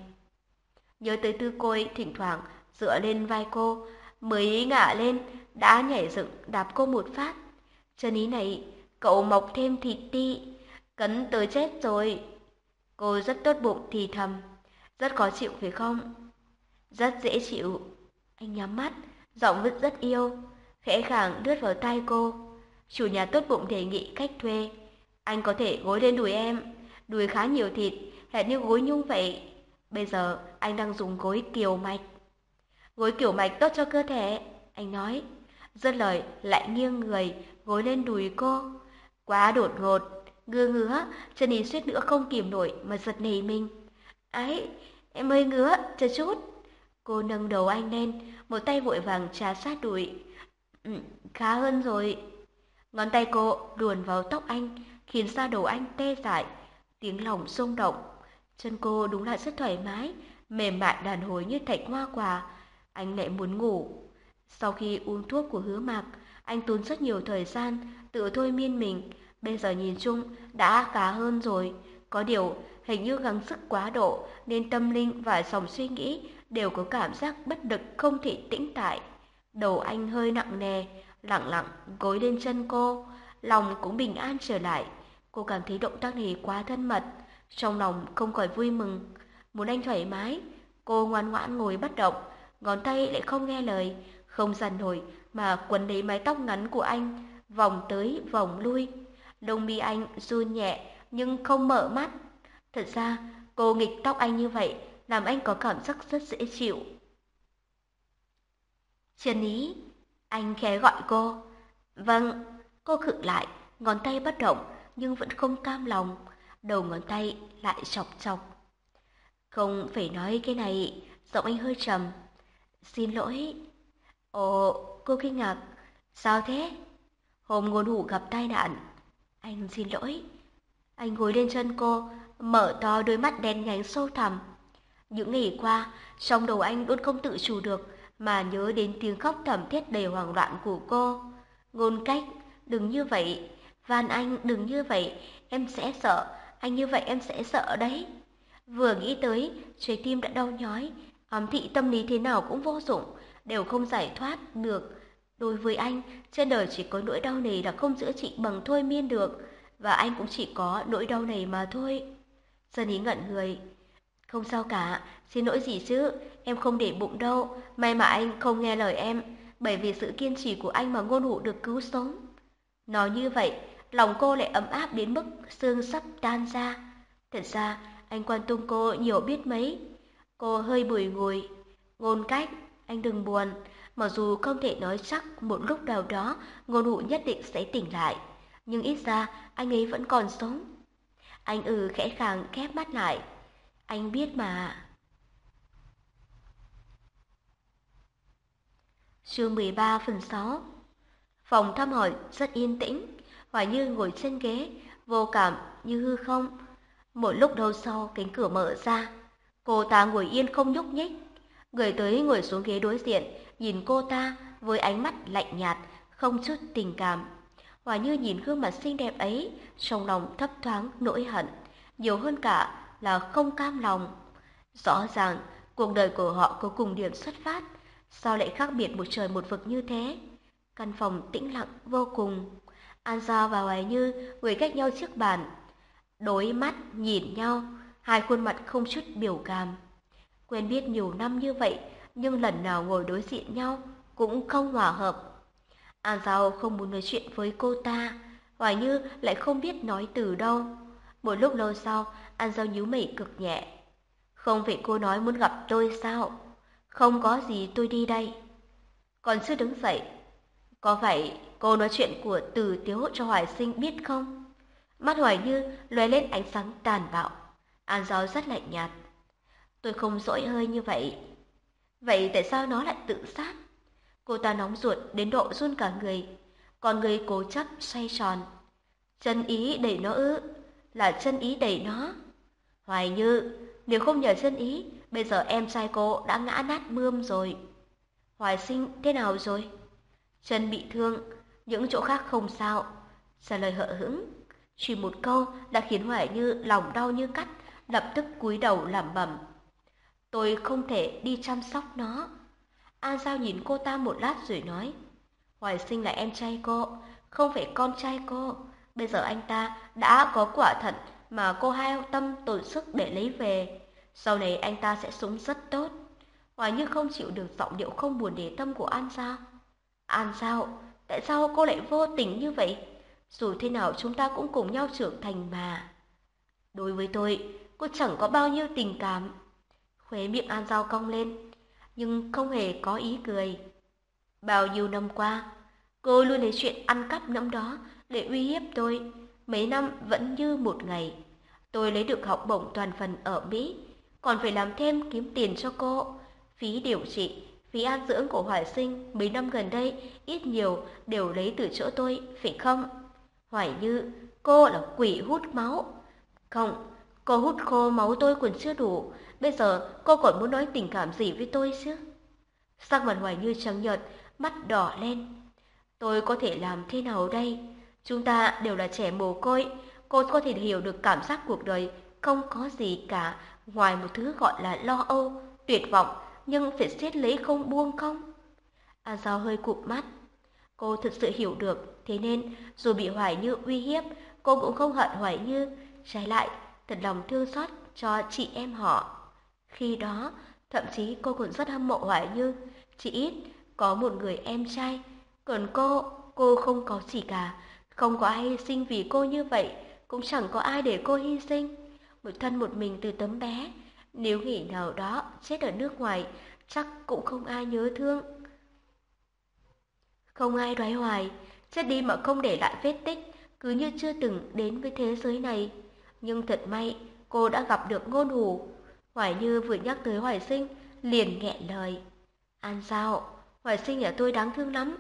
Speaker 1: Nhớ tới tư côi thỉnh thoảng dựa lên vai cô, mới ngả lên, đã nhảy dựng đạp cô một phát. Chân ý này, cậu mọc thêm thịt đi, cấn tới chết rồi. Cô rất tốt bụng thì thầm, rất khó chịu phải không? Rất dễ chịu. Anh nhắm mắt, giọng vứt rất yêu, khẽ khàng lướt vào tay cô. Chủ nhà tốt bụng đề nghị cách thuê. Anh có thể gối lên đùi em, đùi khá nhiều thịt, hệt như gối nhung vậy. Bây giờ anh đang dùng gối kiều mạch. Gối kiểu mạch tốt cho cơ thể, anh nói. Dứt lời lại nghiêng người, gối lên đùi cô. Quá đột ngột, ngứa ngứa, chân ý suýt nữa không kìm nổi mà giật nảy mình. Ấy, em hơi ngứa, chờ chút. Cô nâng đầu anh lên, một tay vội vàng trà sát đùi. Ừ, khá hơn rồi. Ngón tay cô luồn vào tóc anh, khiến da đầu anh tê dại, tiếng lòng rung động. Chân cô đúng là rất thoải mái, mềm mại đàn hồi như thạch hoa quả. Anh lại muốn ngủ. Sau khi uống thuốc của hứa mạc, anh tốn rất nhiều thời gian tự thôi miên mình. Bây giờ nhìn chung đã khá hơn rồi. Có điều hình như gắng sức quá độ nên tâm linh và dòng suy nghĩ đều có cảm giác bất lực không thể tĩnh tại. Đầu anh hơi nặng nề, lặng lặng gối lên chân cô, lòng cũng bình an trở lại. Cô cảm thấy động tác này quá thân mật, trong lòng không khỏi vui mừng. Muốn anh thoải mái, cô ngoan ngoãn ngồi bất động, ngón tay lại không nghe lời, không dằn nổi mà quấn lấy mái tóc ngắn của anh, vòng tới vòng lui. đông mi anh run nhẹ nhưng không mở mắt. Thật ra, cô nghịch tóc anh như vậy làm anh có cảm giác rất dễ chịu. Trần ý, anh khẽ gọi cô. Vâng, cô khựng lại, ngón tay bất động nhưng vẫn không cam lòng, đầu ngón tay lại chọc chọc. Không phải nói cái này, giọng anh hơi trầm. Xin lỗi. Ồ, cô kinh ngạc. Sao thế? Hôm ngôn hủ gặp tai nạn. Anh xin lỗi. Anh ngồi lên chân cô, mở to đôi mắt đen nhánh sâu thẳm. Những ngày qua, trong đầu anh luôn không tự chủ được mà nhớ đến tiếng khóc thầm thiết đầy hoảng loạn của cô. Ngôn cách, đừng như vậy, Van anh đừng như vậy, em sẽ sợ, anh như vậy em sẽ sợ đấy. Vừa nghĩ tới, trái tim đã đau nhói, ám thị tâm lý thế nào cũng vô dụng, đều không giải thoát được. Đối với anh, trên đời chỉ có nỗi đau này là không chữa trị bằng thôi miên được, và anh cũng chỉ có nỗi đau này mà thôi. Dân ý ngẩn người. Không sao cả, xin lỗi gì chứ, em không để bụng đâu, may mà anh không nghe lời em, bởi vì sự kiên trì của anh mà ngôn hụ được cứu sống. Nói như vậy, lòng cô lại ấm áp đến mức xương sắp tan ra. Thật ra, anh quan tâm cô nhiều biết mấy. Cô hơi bùi ngùi. Ngôn cách, anh đừng buồn. Mặc dù không thể nói chắc một lúc nào đó ngôn hụ nhất định sẽ tỉnh lại. Nhưng ít ra anh ấy vẫn còn sống. Anh ừ khẽ khàng khép mắt lại. Anh biết mà. Chương 13 phần 6 Phòng thăm hỏi rất yên tĩnh. Hoài Như ngồi trên ghế, vô cảm như hư không. Một lúc lâu sau, cánh cửa mở ra. Cô ta ngồi yên không nhúc nhích. Người tới ngồi xuống ghế đối diện, nhìn cô ta với ánh mắt lạnh nhạt, không chút tình cảm. Hoài Như nhìn gương mặt xinh đẹp ấy, trong lòng thấp thoáng nỗi hận, nhiều hơn cả là không cam lòng. Rõ ràng, cuộc đời của họ có cùng điểm xuất phát, sao lại khác biệt một trời một vực như thế? Căn phòng tĩnh lặng vô cùng. An Giao và Hoài Như ngồi cách nhau trước bàn. Đối mắt nhìn nhau, hai khuôn mặt không chút biểu cảm. Quen biết nhiều năm như vậy, nhưng lần nào ngồi đối diện nhau cũng không hòa hợp. An Giao không muốn nói chuyện với cô ta, Hoài Như lại không biết nói từ đâu. Một lúc lâu sau, An Giao nhíu mày cực nhẹ. Không phải cô nói muốn gặp tôi sao? Không có gì tôi đi đây. Còn chưa đứng dậy, có phải cô nói chuyện của Từ Tiếu cho Hoài Sinh biết không? Mắt Hoài Như lóe lên ánh sáng tàn bạo. An gió rất lạnh nhạt. Tôi không dỗi hơi như vậy. Vậy tại sao nó lại tự sát? Cô ta nóng ruột đến độ run cả người. Còn người cố chấp xoay tròn. Chân ý đẩy nó ư? Là chân ý đẩy nó. Hoài Như, nếu không nhờ chân ý, bây giờ em trai cô đã ngã nát mươm rồi. Hoài sinh thế nào rồi? Chân bị thương, những chỗ khác không sao. Trả lời hợ hững, chỉ một câu đã khiến Hoài Như lòng đau như cắt, lập tức cúi đầu làm bẩm. Tôi không thể đi chăm sóc nó. An Giao nhìn cô ta một lát rồi nói, Hoài sinh là em trai cô, không phải con trai cô. Bây giờ anh ta đã có quả thận mà cô hai tâm tổn sức để lấy về. Sau này anh ta sẽ sống rất tốt. Hoài Như không chịu được giọng điệu không buồn để tâm của An Giao. An Giao, tại sao cô lại vô tình như vậy? Dù thế nào chúng ta cũng cùng nhau trưởng thành mà. Đối với tôi, cô chẳng có bao nhiêu tình cảm. Khóe miệng An Giao cong lên, nhưng không hề có ý cười. Bao nhiêu năm qua, cô luôn lấy chuyện ăn cắp nấm đó để uy hiếp tôi. Mấy năm vẫn như một ngày. Tôi lấy được học bổng toàn phần ở Mỹ, còn phải làm thêm kiếm tiền cho cô. Phí điều trị, phí an dưỡng của Hoài Sinh mấy năm gần đây ít nhiều đều lấy từ chỗ tôi, phải không? Hoài Như, cô là quỷ hút máu. Không, cô hút khô máu tôi còn chưa đủ, bây giờ cô còn muốn nói tình cảm gì với tôi chứ? Sắc mặt Hoài Như trắng nhợt, mắt đỏ lên. Tôi có thể làm thế nào đây? Chúng ta đều là trẻ mồ côi, cô có thể hiểu được cảm giác cuộc đời không có gì cả ngoài một thứ gọi là lo âu, tuyệt vọng, nhưng phải xét lấy không buông không? A à, Giao hơi cụp mắt. Cô thực sự hiểu được, thế nên dù bị Hoài Như uy hiếp, cô cũng không hận Hoài Như, trái lại, thật lòng thương xót cho chị em họ. Khi đó, thậm chí cô còn rất hâm mộ Hoài Như, chỉ ít có một người em trai, còn cô, cô không có gì cả, không có ai hy sinh vì cô như vậy, cũng chẳng có ai để cô hy sinh. Một thân một mình từ tấm bé, nếu nghỉ nào đó chết ở nước ngoài, chắc cũng không ai nhớ thương. Không ai đoái hoài, chết đi mà không để lại vết tích, cứ như chưa từng đến với thế giới này. Nhưng thật may, cô đã gặp được ngôn hủ. Hoài Như vừa nhắc tới Hoài Sinh, liền nghẹn lời. An sao, Hoài Sinh nhà tôi đáng thương lắm.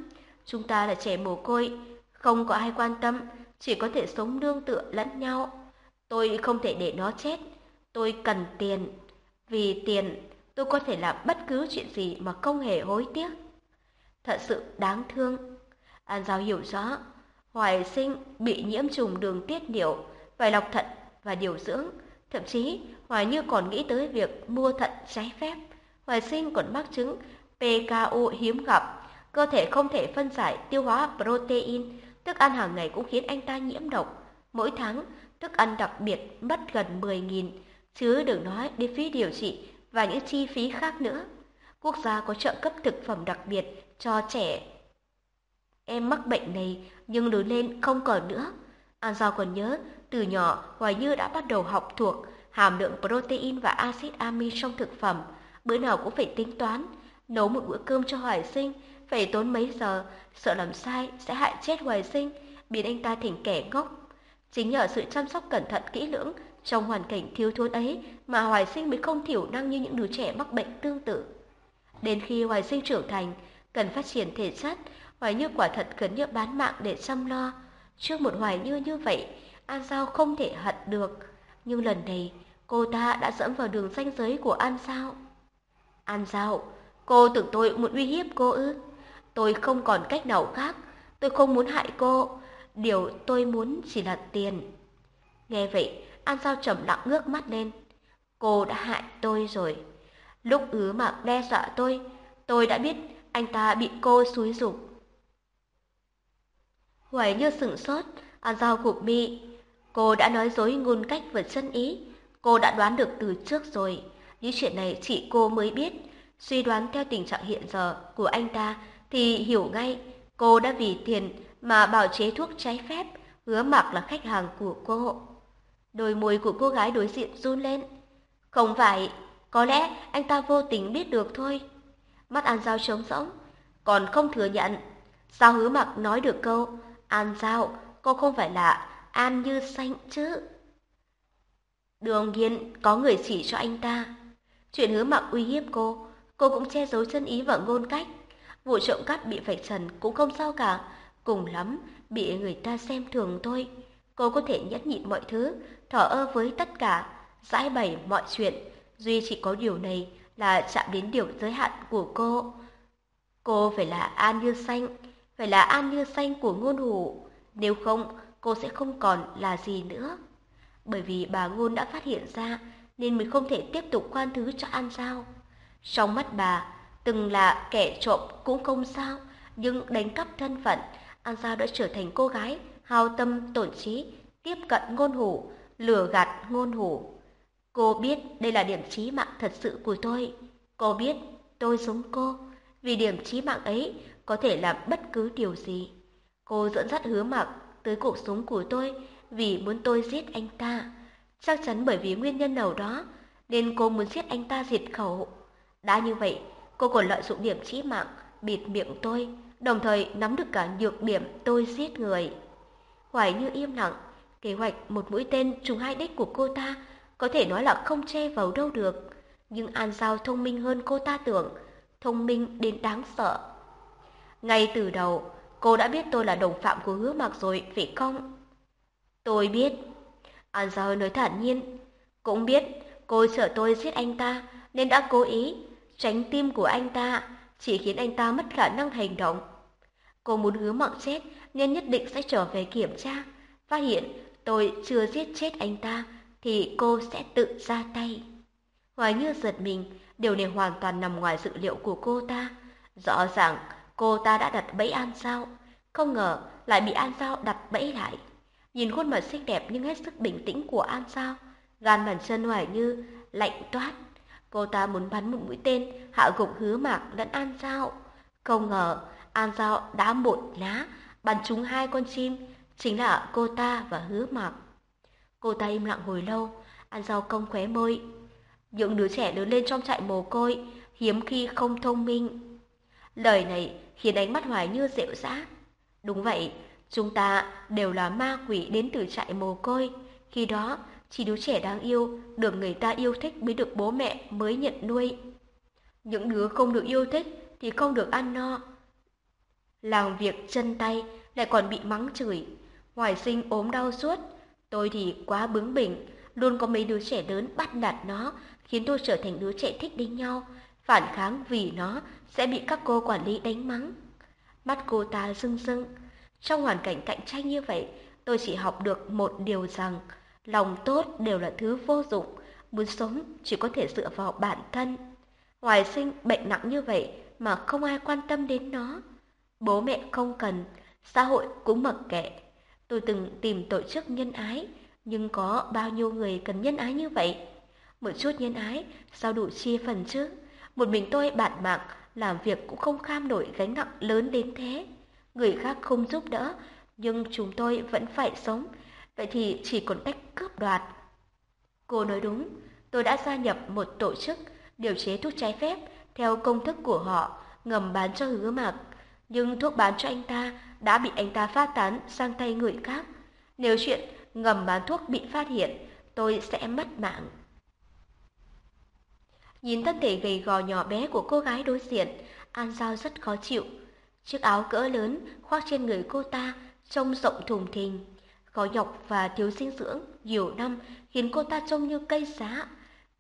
Speaker 1: Chúng ta là trẻ mồ côi, không có ai quan tâm, chỉ có thể sống nương tựa lẫn nhau. Tôi không thể để nó chết, tôi cần tiền. Vì tiền, tôi có thể làm bất cứ chuyện gì mà không hề hối tiếc. Thật sự đáng thương. An Giao hiểu rõ,
Speaker 3: Hoài sinh bị nhiễm trùng đường tiết niệu, phải lọc thận và điều dưỡng. Thậm chí, Hoài Như còn nghĩ tới việc mua thận trái phép. Hoài sinh còn mắc chứng PKU hiếm gặp, cơ thể không thể phân giải tiêu hóa protein, thức ăn hàng ngày cũng khiến anh ta nhiễm độc. Mỗi tháng, thức ăn đặc biệt mất gần 10.000, chứ đừng nói đến phí điều trị và những chi phí khác nữa. Quốc gia có trợ cấp thực phẩm đặc biệt cho trẻ em mắc bệnh này nhưng lớn lên không còn nữa. À, An Giao còn nhớ, từ nhỏ Hoài Như đã bắt đầu học thuộc hàm lượng protein và axit amin trong thực phẩm. Bữa nào cũng phải tính toán, nấu một bữa cơm cho Hoài Sinh phải tốn mấy giờ, sợ làm sai sẽ hại chết Hoài Sinh, biến anh ta thành kẻ ngốc. Chính nhờ sự chăm sóc cẩn thận kỹ lưỡng trong hoàn cảnh thiếu thốn ấy mà Hoài Sinh mới không thiểu năng như những đứa trẻ mắc bệnh tương tự. Đến khi Hoài Sinh trưởng thành, cần phát triển thể chất, Hoài Như quả thật cần nhớ bán mạng để chăm lo. Trước một Hoài Như như vậy, An Giao không thể hận được. Nhưng lần này, cô ta đã dẫm vào đường ranh giới của An Giao. An Giao, cô tưởng tôi muốn uy hiếp cô ư? Tôi không còn cách nào khác. Tôi không muốn hại cô. Điều tôi muốn chỉ là tiền. Nghe vậy, An Giao trầm lặng ngước mắt lên. Cô đã hại tôi rồi. Lúc ứ mạc đe dọa tôi, tôi đã biết anh ta bị cô xúi dục. Hoài như sửng sốt, An Giao gục mi. Cô đã nói dối ngôn cách vượt chân ý. Cô đã đoán được từ trước rồi. Những chuyện này chỉ cô mới biết. Suy đoán theo tình trạng hiện giờ của anh ta thì hiểu ngay cô đã vì tiền mà bào chế thuốc trái phép, hứa mặc là khách hàng của cô. Đôi môi của cô gái đối diện run lên. Không phải, có lẽ anh ta vô tình biết được thôi. Mắt An Giao trống rỗng, còn không thừa nhận. Sao hứa mặc nói được câu, An Giao, cô không phải là An Như Xanh chứ? Đường nhiên có người chỉ cho anh ta. Chuyện hứa mặc uy hiếp cô, cô cũng che giấu chân ý và ngôn cách. Vụ trộm cắp bị vạch trần cũng không sao cả, cùng lắm bị người ta xem thường thôi. Cô có thể nhẫn nhịn mọi thứ, thở ơ với tất cả, giải bày mọi chuyện. Duy chỉ có điều này là chạm đến điều giới hạn của cô. Cô phải là An Như Xanh, phải là An Như Xanh của ngôn hủ. Nếu không, cô sẽ không còn là gì nữa. Bởi vì bà ngôn đã phát hiện ra, nên mới không thể tiếp tục khoan thứ cho An sao Trong mắt bà, từng là kẻ trộm cũng không sao, nhưng đánh cắp thân phận, An Giao đã trở thành cô gái hào tâm tổn trí, tiếp cận ngôn hủ, lừa gạt ngôn hủ. Cô biết đây là điểm chí mạng thật sự của tôi. Cô biết tôi giống cô. Vì điểm chí mạng ấy có thể làm bất cứ điều gì. Cô dẫn dắt hứa mặc tới cuộc sống của tôi vì muốn tôi giết anh ta. Chắc chắn bởi vì nguyên nhân nào đó nên cô muốn giết anh ta diệt khẩu. Đã như vậy, cô còn lợi dụng điểm chí mạng bịt miệng tôi, đồng thời nắm được cả nhược điểm tôi giết người. Hoài như im lặng, kế hoạch một mũi tên trùng hai đích của cô ta có thể nói là không che vào đâu được. Nhưng An Giao thông minh hơn cô ta tưởng, thông minh đến đáng sợ. Ngay từ đầu, cô đã biết tôi là đồng phạm của hứa mặc rồi, phải không? Tôi biết. An Giao nói thản nhiên. Cũng biết, cô sợ tôi giết anh ta, nên đã cố ý tránh tim của anh ta, chỉ khiến anh ta mất khả năng hành động. Cô muốn hứa mạng chết, nên nhất định sẽ trở về kiểm tra. Phát hiện tôi chưa giết chết anh ta, thì cô sẽ tự ra tay. Hoài như giật mình, điều này hoàn toàn nằm ngoài dự liệu của cô ta. Rõ ràng cô ta đã đặt bẫy An Sao, không ngờ lại bị An Sao đặt bẫy lại. Nhìn khuôn mặt xinh đẹp nhưng hết sức bình tĩnh của An Sao, gan bàn chân Hoài Như lạnh toát. Cô ta muốn bắn một mũi tên hạ gục hứa mạc lẫn An Sao. Không ngờ An Sao đã một lá bắn trúng hai con chim, chính là cô ta và hứa mạc. Cô ta im lặng hồi lâu, An Giao cong khóe môi. Những đứa trẻ lớn lên trong trại mồ côi, hiếm khi không thông minh. Lời này khiến ánh mắt Hoài như dịu dã. Đúng vậy, chúng ta đều là ma quỷ đến từ trại mồ côi. Khi đó, chỉ đứa trẻ đáng yêu, được người ta yêu thích mới được bố mẹ mới nhận nuôi. Những đứa không được yêu thích thì không được ăn no. Làm việc chân tay lại còn bị mắng chửi. Hoài sinh ốm đau suốt, Tôi thì quá bướng bỉnh, luôn có mấy đứa trẻ lớn bắt nạt nó, khiến tôi trở thành đứa trẻ thích đánh nhau, phản kháng vì nó sẽ bị các cô quản lý đánh mắng. Mắt cô ta rưng rưng,
Speaker 1: Trong hoàn cảnh cạnh tranh như vậy, tôi chỉ học được một điều rằng lòng tốt đều là thứ vô dụng, muốn sống chỉ có thể dựa vào bản thân. Hoài sinh bệnh nặng như vậy mà không ai quan tâm đến nó. Bố mẹ không cần, xã hội cũng mặc kệ. Tôi từng tìm tổ chức nhân ái, nhưng có bao nhiêu người cần nhân ái như vậy? Một chút nhân ái, sao đủ chia phần chứ? Một mình tôi bạn mạng, làm việc cũng không kham nổi gánh nặng lớn đến thế. Người khác không giúp đỡ, nhưng chúng tôi vẫn phải sống. Vậy thì chỉ còn cách cướp đoạt. Cô nói đúng, tôi đã gia nhập một tổ chức điều chế thuốc trái phép theo công thức của họ, ngầm bán cho hứa mạc. Nhưng thuốc bán cho anh ta đã bị anh ta phát tán sang tay người khác. Nếu chuyện ngầm bán thuốc bị phát hiện, tôi sẽ mất mạng. Nhìn thân thể gầy gò nhỏ bé của cô gái đối diện, An Giao rất khó chịu. Chiếc áo cỡ lớn khoác trên người cô ta trông rộng thùng thình. Khó nhọc và thiếu dinh dưỡng nhiều năm khiến cô ta trông như cây giá.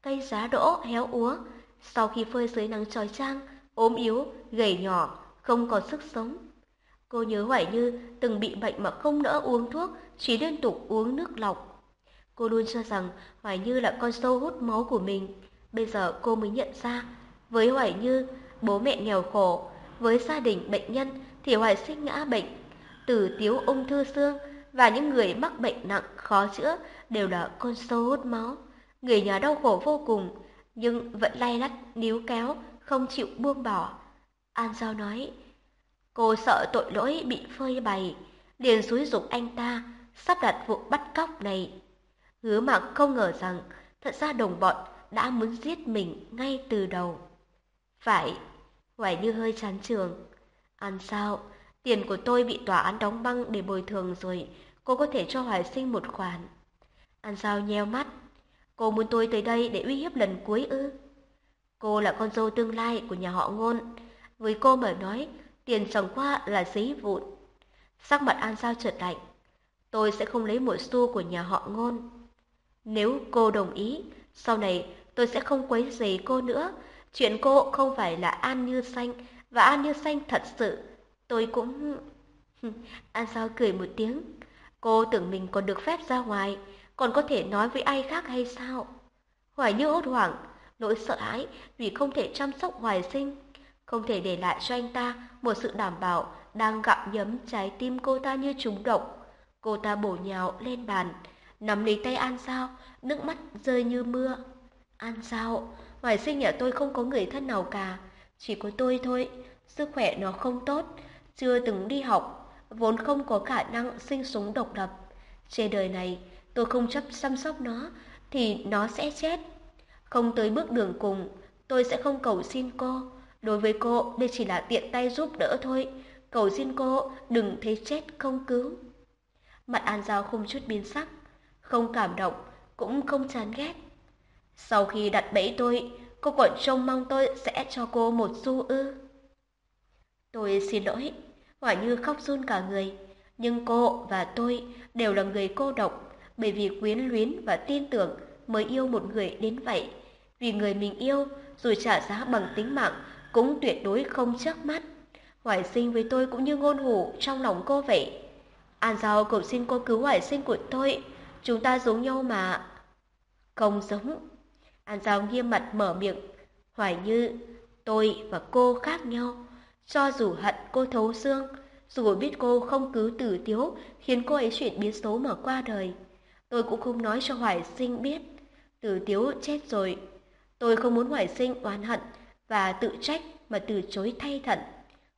Speaker 1: Cây giá đỗ héo úa. Sau khi phơi dưới nắng trói trang, ốm yếu, gầy nhỏ, không còn sức sống. Cô nhớ Hoài Như từng bị bệnh mà không nỡ uống thuốc, chỉ liên tục uống nước lọc. Cô luôn cho rằng Hoài Như là con sâu hút máu của mình. Bây giờ cô mới nhận ra, với Hoài Như, bố mẹ nghèo khổ, với gia đình bệnh nhân thì Hoài sinh ngã bệnh. Tử tiếu ung thư xương và những người mắc bệnh nặng khó chữa đều là con sâu hút máu. Người nhà đau khổ vô cùng, nhưng vẫn lay lắt, níu kéo, không chịu buông bỏ. An Giao nói, cô sợ tội lỗi bị phơi bày, liền xúi dục anh ta sắp đặt vụ bắt cóc này. Hứa mặc không ngờ rằng thật ra đồng bọn đã muốn giết mình ngay từ đầu. Phải, Hoài Như hơi chán trường. Ăn sao, tiền của tôi bị tòa án đóng băng để bồi thường rồi, cô có thể cho Hoài Sinh một khoản. An sao nheo mắt, cô muốn tôi tới đây để uy hiếp lần cuối ư? Cô là con dâu tương lai của nhà họ ngôn. Với cô mà nói, tiền chẳng qua là giấy vụn. Sắc mặt An Giao chợt lạnh. Tôi sẽ không lấy một xu của nhà họ ngôn. Nếu cô đồng ý, sau này tôi sẽ không quấy rầy cô nữa. Chuyện cô không phải là An Như Xanh, và An Như Xanh thật sự. Tôi cũng... An Giao cười một tiếng. Cô tưởng mình còn được phép ra ngoài, còn có thể nói với ai khác hay sao? Hoài Như hốt hoảng, nỗi sợ hãi vì không thể chăm sóc Hoài Sinh, không thể để lại cho anh ta một sự đảm bảo đang gặm nhấm trái tim cô ta như trúng độc. Cô ta bổ nhào lên bàn, nắm lấy tay An Sao, nước mắt rơi như mưa. An Sao, Hoài Sinh nhà tôi không có người thân nào cả, chỉ có tôi thôi. Sức khỏe nó không tốt, chưa từng đi học, vốn không có khả năng sinh sống độc lập. Trên đời này, tôi không chấp chăm sóc nó, thì nó sẽ chết. Không tới bước đường cùng, tôi sẽ không cầu xin cô. Đối với cô, đây chỉ là tiện tay giúp đỡ thôi. Cầu xin cô đừng thấy chết không cứu. Mặt An Giao không chút biến sắc, không cảm động, cũng không chán ghét. Sau khi đặt bẫy tôi, cô còn trông mong tôi sẽ cho cô một xu ư. Tôi xin lỗi, Quả Như khóc run cả người. Nhưng cô và tôi đều là người cô độc, bởi vì quyến luyến và tin tưởng mới yêu một người đến vậy. Vì người mình yêu, dù trả giá bằng tính mạng, cũng tuyệt đối không chớp mắt. Hoài sinh với tôi cũng như ngôn hủ trong lòng cô vậy. An Giao cầu xin cô cứu hoài sinh của tôi, chúng ta giống nhau mà. Không giống. An Giao nghiêm mặt mở miệng, Hoài Như, tôi và cô khác nhau. Cho dù hận cô thấu xương, dù biết cô không cứu tử tiếu khiến cô ấy chuyện biến xấu mà qua đời. Tôi cũng không nói cho Hoài Sinh biết. Tử tiếu chết rồi. Tôi không muốn Hoài Sinh oán hận và tự trách mà từ chối thay thận.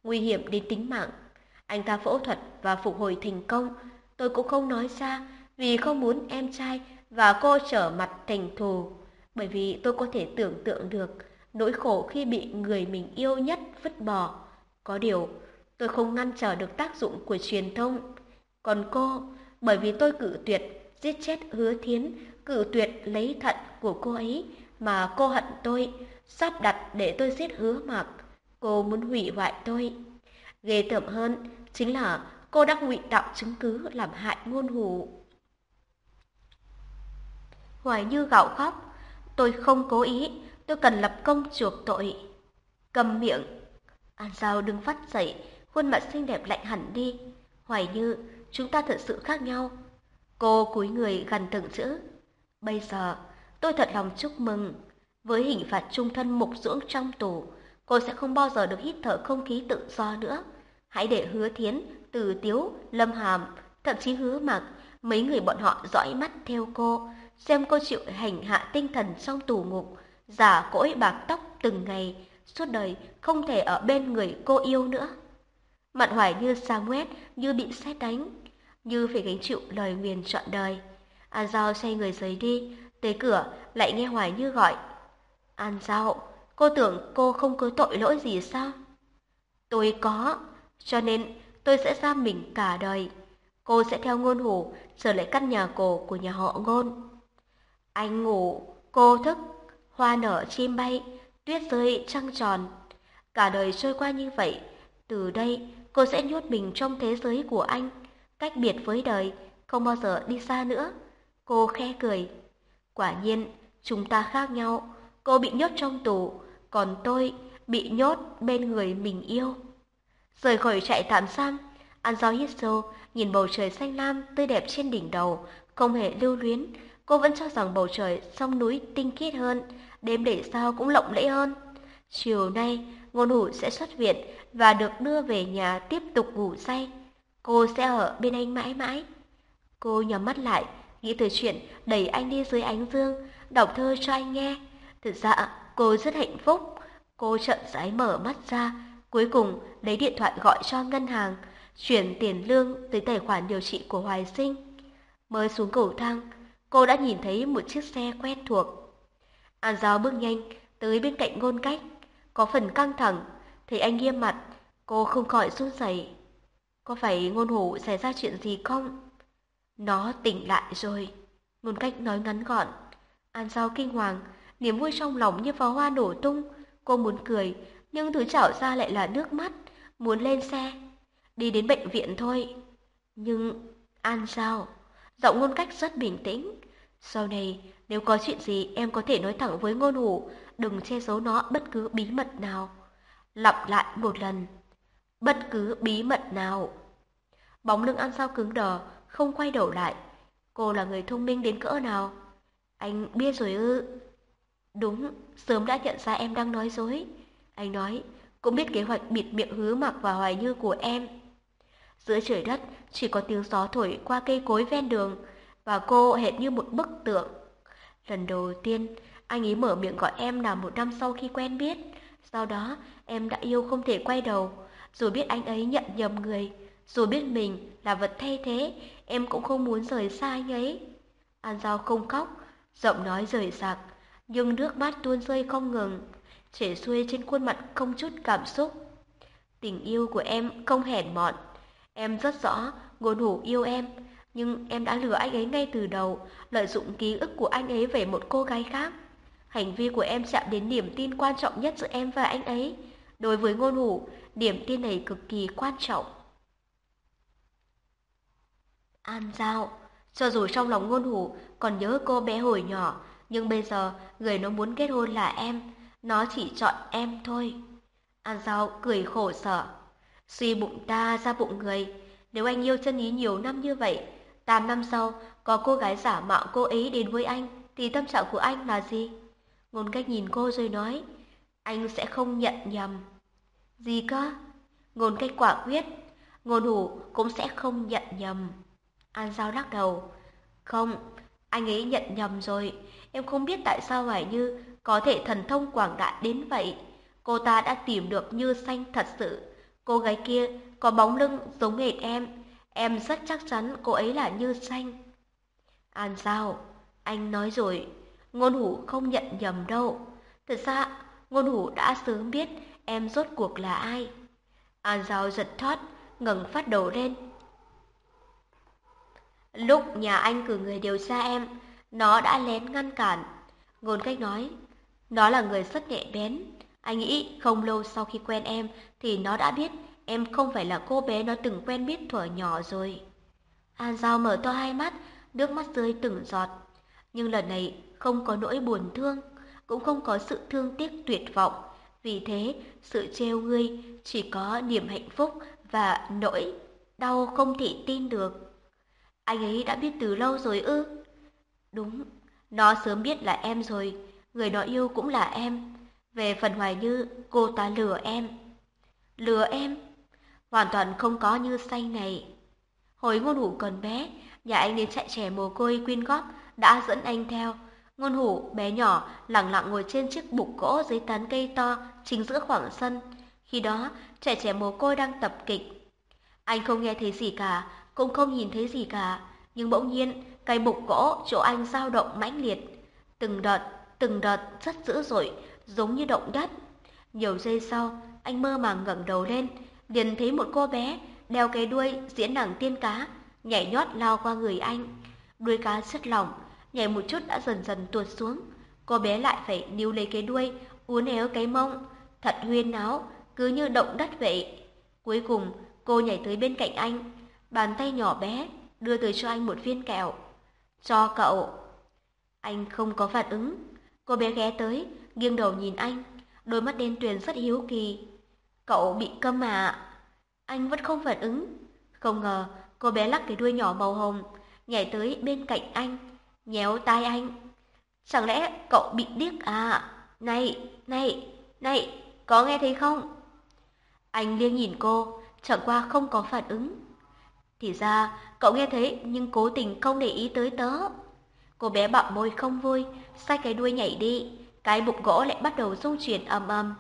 Speaker 1: Nguy hiểm đến tính mạng. Anh ta phẫu thuật và phục hồi thành công. Tôi cũng không nói ra vì không muốn em trai và cô trở mặt thành thù. Bởi vì tôi có thể tưởng tượng được nỗi khổ khi bị người mình yêu nhất vứt bỏ. Có điều, tôi không ngăn trở được tác dụng của truyền thông. Còn cô, bởi vì tôi cử tuyệt, giết chết hứa thiến, cử tuyệt lấy thận của cô ấy, mà cô hận tôi, sắp đặt để tôi giết hứa mạc. Cô muốn hủy hoại tôi. Ghê tởm hơn chính là cô đã ngụy tạo chứng cứ làm hại ngôn hủ. Hoài Như gạo khóc, tôi không cố ý, tôi cần lập công chuộc tội. Cầm miệng, An Giao đứng phát dậy, khuôn mặt xinh đẹp lạnh hẳn đi.
Speaker 3: Hoài Như, chúng ta thật sự khác nhau. Cô cúi người gần từng chữ. Bây giờ, tôi thật lòng chúc mừng. Với hình phạt trung thân mục dưỡng trong tù, cô sẽ không bao giờ được hít thở không khí tự do nữa. Hãy để hứa thiến, từ tiếu, lâm hàm, thậm chí hứa mặc, mấy người bọn họ dõi mắt theo cô, xem cô chịu hành hạ tinh thần trong tù ngục, giả cỗi bạc tóc từng ngày, suốt đời không thể ở bên người cô yêu nữa. Mặn hoài như Samuel như bị xét đánh, như phải gánh chịu lời nguyền trọn đời. An Giao xoay người rời đi, tới cửa lại nghe Hoài Như gọi. An Giao, cô tưởng cô không có tội lỗi gì sao? Tôi có, cho nên tôi sẽ giam mình cả đời. Cô sẽ theo ngôn hủ trở lại căn nhà cổ của nhà họ ngôn. Anh ngủ, cô thức, hoa nở chim bay, tuyết rơi trăng tròn. Cả đời trôi qua như vậy, từ đây cô sẽ nhốt mình trong thế giới của anh, cách biệt với đời, không bao giờ đi xa nữa. Cô khe cười. Quả nhiên, chúng ta khác nhau. Cô bị nhốt trong tù, còn tôi bị nhốt bên người mình yêu. Rời khỏi trại tạm giam, ăn gió hít sâu, nhìn bầu trời xanh lam tươi đẹp trên đỉnh đầu, không hề lưu luyến. Cô vẫn cho rằng bầu trời sông núi tinh khiết hơn, đêm để sao cũng lộng lẫy hơn. Chiều nay, ngôn hủ sẽ xuất viện và được đưa về nhà tiếp tục ngủ say. Cô sẽ ở bên anh mãi mãi. Cô nhắm mắt lại, nghĩ tới chuyện đẩy anh đi dưới ánh dương, đọc thơ cho anh nghe. Thực ra, cô rất hạnh phúc. Cô chậm rãi mở mắt ra, cuối cùng lấy điện thoại gọi cho ngân hàng, chuyển tiền lương tới tài khoản điều trị của Hoài Sinh. Mới xuống cầu thang, cô đã nhìn thấy một chiếc xe quen thuộc. An Giao bước nhanh tới bên cạnh ngôn cách, có phần căng thẳng, thấy anh nghiêm mặt, cô không khỏi run rẩy. Có phải ngôn hổ xảy ra chuyện gì không? Nó tỉnh lại rồi. Ngôn cách nói ngắn gọn. An Giao kinh hoàng, niềm vui trong lòng như pháo hoa nổ tung. Cô muốn cười, nhưng thứ trảo ra lại là nước mắt, muốn lên xe. Đi đến bệnh viện thôi. Nhưng An Giao, giọng ngôn cách rất bình tĩnh. Sau này, nếu có chuyện gì em có thể nói thẳng với ngôn hủ, đừng che giấu nó bất cứ bí mật nào. Lặp lại một lần, bất cứ bí mật nào. Bóng lưng ăn sao cứng đờ, không quay đầu lại. Cô là người thông minh đến cỡ nào? Anh biết rồi ư? Đúng, sớm đã nhận ra em đang nói dối. Anh nói, cũng biết kế hoạch bịt miệng hứa mặc và hoài như của em. Giữa trời đất chỉ có tiếng gió thổi qua cây cối ven đường và cô hệt như một bức tượng. Lần đầu tiên, anh ấy mở miệng gọi em là một năm sau khi quen biết. Sau đó, em đã yêu không thể quay đầu. Dù biết anh ấy nhận nhầm người, dù biết mình là vật thay thế, em cũng không muốn rời xa anh ấy. An Giao không khóc, giọng nói rời rạc, nhưng nước mắt tuôn rơi không ngừng, chảy xuôi trên khuôn mặt không chút cảm xúc. Tình yêu của em không hèn mọn. Em rất rõ ngôn hủ yêu em, nhưng em đã lừa anh ấy ngay từ đầu, lợi dụng ký ức của anh ấy về một cô gái khác. Hành vi của em chạm đến niềm tin quan trọng nhất giữa em và anh ấy. Đối với ngôn hủ, niềm tin này cực kỳ quan trọng. An Giao, cho dù trong lòng ngôn hủ còn nhớ cô bé hồi nhỏ, nhưng bây giờ người nó muốn kết hôn là em, nó chỉ chọn em thôi. An Giao cười khổ sở. Suy bụng ta ra bụng người, nếu anh yêu chân ý nhiều năm như vậy, tám năm sau có cô gái giả mạo cô ấy đến với anh, thì tâm trạng của anh là gì? Ngôn cách nhìn cô rồi nói, anh sẽ không nhận nhầm. Gì cơ? Ngôn cách quả quyết, ngôn hủ cũng sẽ không nhận nhầm. An Giao lắc đầu. Không, anh ấy nhận nhầm rồi. Em không biết tại sao Hoài Như có thể thần thông quảng đại đến vậy. Cô ta đã tìm được Như Xanh thật sự. Cô gái kia có bóng lưng giống hệt em. Em rất chắc chắn cô ấy là Như Xanh. An Giao, anh nói rồi, ngôn hủ không nhận nhầm đâu. Thật ra, ngôn hủ đã sớm biết em rốt cuộc là ai. An Giao giật thoát, ngẩng phát đầu lên, Lúc nhà anh cử người điều tra em, nó đã lén ngăn cản. Ngôn cách nói, nó là người rất nhẹ bén. Anh nghĩ không lâu sau khi quen em thì nó đã biết em không phải là cô bé nó từng quen biết thuở nhỏ rồi. An Giao mở to hai mắt, nước mắt rơi từng giọt. Nhưng lần này không có nỗi buồn thương, cũng không có sự thương tiếc tuyệt vọng. Vì thế, sự trêu ngươi chỉ có niềm hạnh phúc và nỗi
Speaker 1: đau không thể tin được. Anh ấy đã biết từ lâu rồi ư? Đúng, nó sớm biết là em rồi, người nó yêu cũng là em. Về phần Hoài Như, cô ta lừa em. Lừa em? Hoàn toàn không có như say này. Hồi ngôn hủ còn bé, nhà anh đến chạy trẻ mồ côi quyên góp đã dẫn anh theo. Ngôn hủ bé nhỏ lặng lặng ngồi trên chiếc bục gỗ dưới tán cây to chính giữa khoảng sân. Khi đó, trẻ trẻ mồ côi đang tập kịch. Anh không nghe thấy gì cả, cũng không nhìn thấy gì cả, nhưng bỗng nhiên cây bục gỗ chỗ anh dao động mãnh liệt. Từng đợt, từng đợt rất dữ dội, giống như động đất. Nhiều giây sau, anh mơ màng ngẩng đầu lên, liền thấy một cô bé đeo cái đuôi diễn đẳng tiên cá, nhảy nhót lao qua người anh. Đuôi cá rất lỏng, nhảy một chút đã dần dần tuột xuống. Cô bé lại phải níu lấy cái đuôi, uốn éo cái mông, thật huyên náo, cứ như động đất vậy. Cuối cùng, cô nhảy tới bên cạnh anh, bàn tay nhỏ bé đưa tới cho anh một viên kẹo. Cho cậu. Anh không có phản ứng. Cô bé ghé tới, nghiêng đầu nhìn anh, đôi mắt đen tuyền rất hiếu kỳ. Cậu bị câm à? Anh vẫn không phản ứng. Không ngờ, cô bé lắc cái đuôi nhỏ màu hồng, nhảy tới bên cạnh anh, nhéo tai anh. Chẳng lẽ cậu bị điếc à? Này, này, này, có nghe thấy không? Anh liếc nhìn cô, chẳng qua không có phản ứng. Thì ra, cậu nghe thấy nhưng cố tình không để ý tới tớ. Cô bé bạo môi không vui, xoay cái đuôi nhảy đi, cái bụng gỗ lại bắt đầu rung chuyển ầm ầm.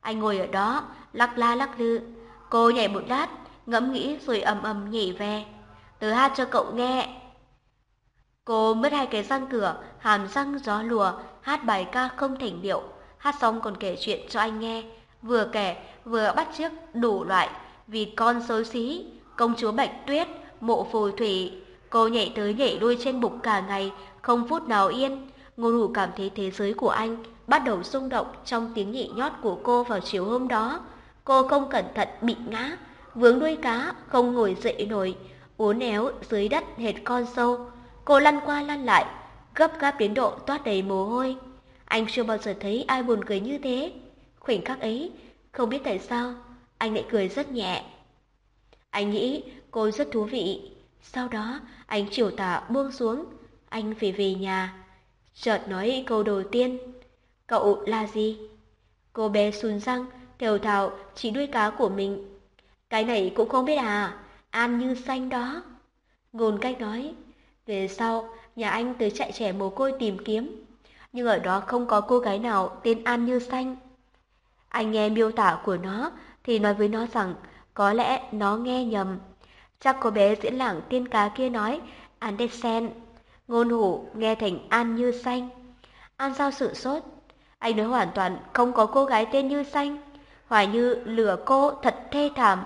Speaker 1: Anh ngồi ở đó, lắc la lắc lư. Cô nhảy một lát, ngẫm nghĩ rồi ầm ầm nhảy về. Tớ hát cho cậu nghe. Cô mất hai cái răng cửa, hàm răng gió lùa, hát bài ca không thành điệu. Hát xong còn kể chuyện cho anh nghe. Vừa kể, vừa bắt chiếc đủ loại, vì con xấu xí, công chúa Bạch Tuyết, mộ phù thủy. Cô nhảy tới nhảy đuôi trên bục cả ngày, không phút nào yên. Ngô Đủ cảm thấy thế giới của anh bắt đầu rung động trong tiếng nhị nhót của cô vào chiều hôm đó. Cô không cẩn thận bị ngã, vướng đuôi cá, không ngồi dậy nổi, uốn éo dưới đất hệt con sâu. Cô lăn qua lăn lại, gấp gáp đến độ toát đầy mồ hôi. Anh chưa bao giờ thấy ai buồn cười như thế. Khoảnh khắc ấy, không biết tại sao, anh lại cười rất nhẹ. Anh nghĩ cô rất thú vị. Sau đó, anh chiều tả buông xuống. Anh phải về nhà. Chợt nói câu đầu tiên. Cậu là gì? Cô bé sùn răng, thều thào chỉ đuôi cá của mình. Cái này cũng không biết à, An Như Xanh đó. Ngôn cách nói, về sau, nhà anh tới chạy trẻ mồ côi tìm kiếm. Nhưng ở đó không có cô gái nào tên An Như Xanh. Anh nghe miêu tả của nó thì nói với nó rằng có lẽ nó nghe nhầm. Chắc cô bé diễn lảng tiên cá kia nói Andersen. Ngôn hủ nghe thành An Như Xanh. An sao sự sốt. Anh nói hoàn toàn không có cô gái tên Như Xanh. Hoài Như lừa cô thật thê thảm.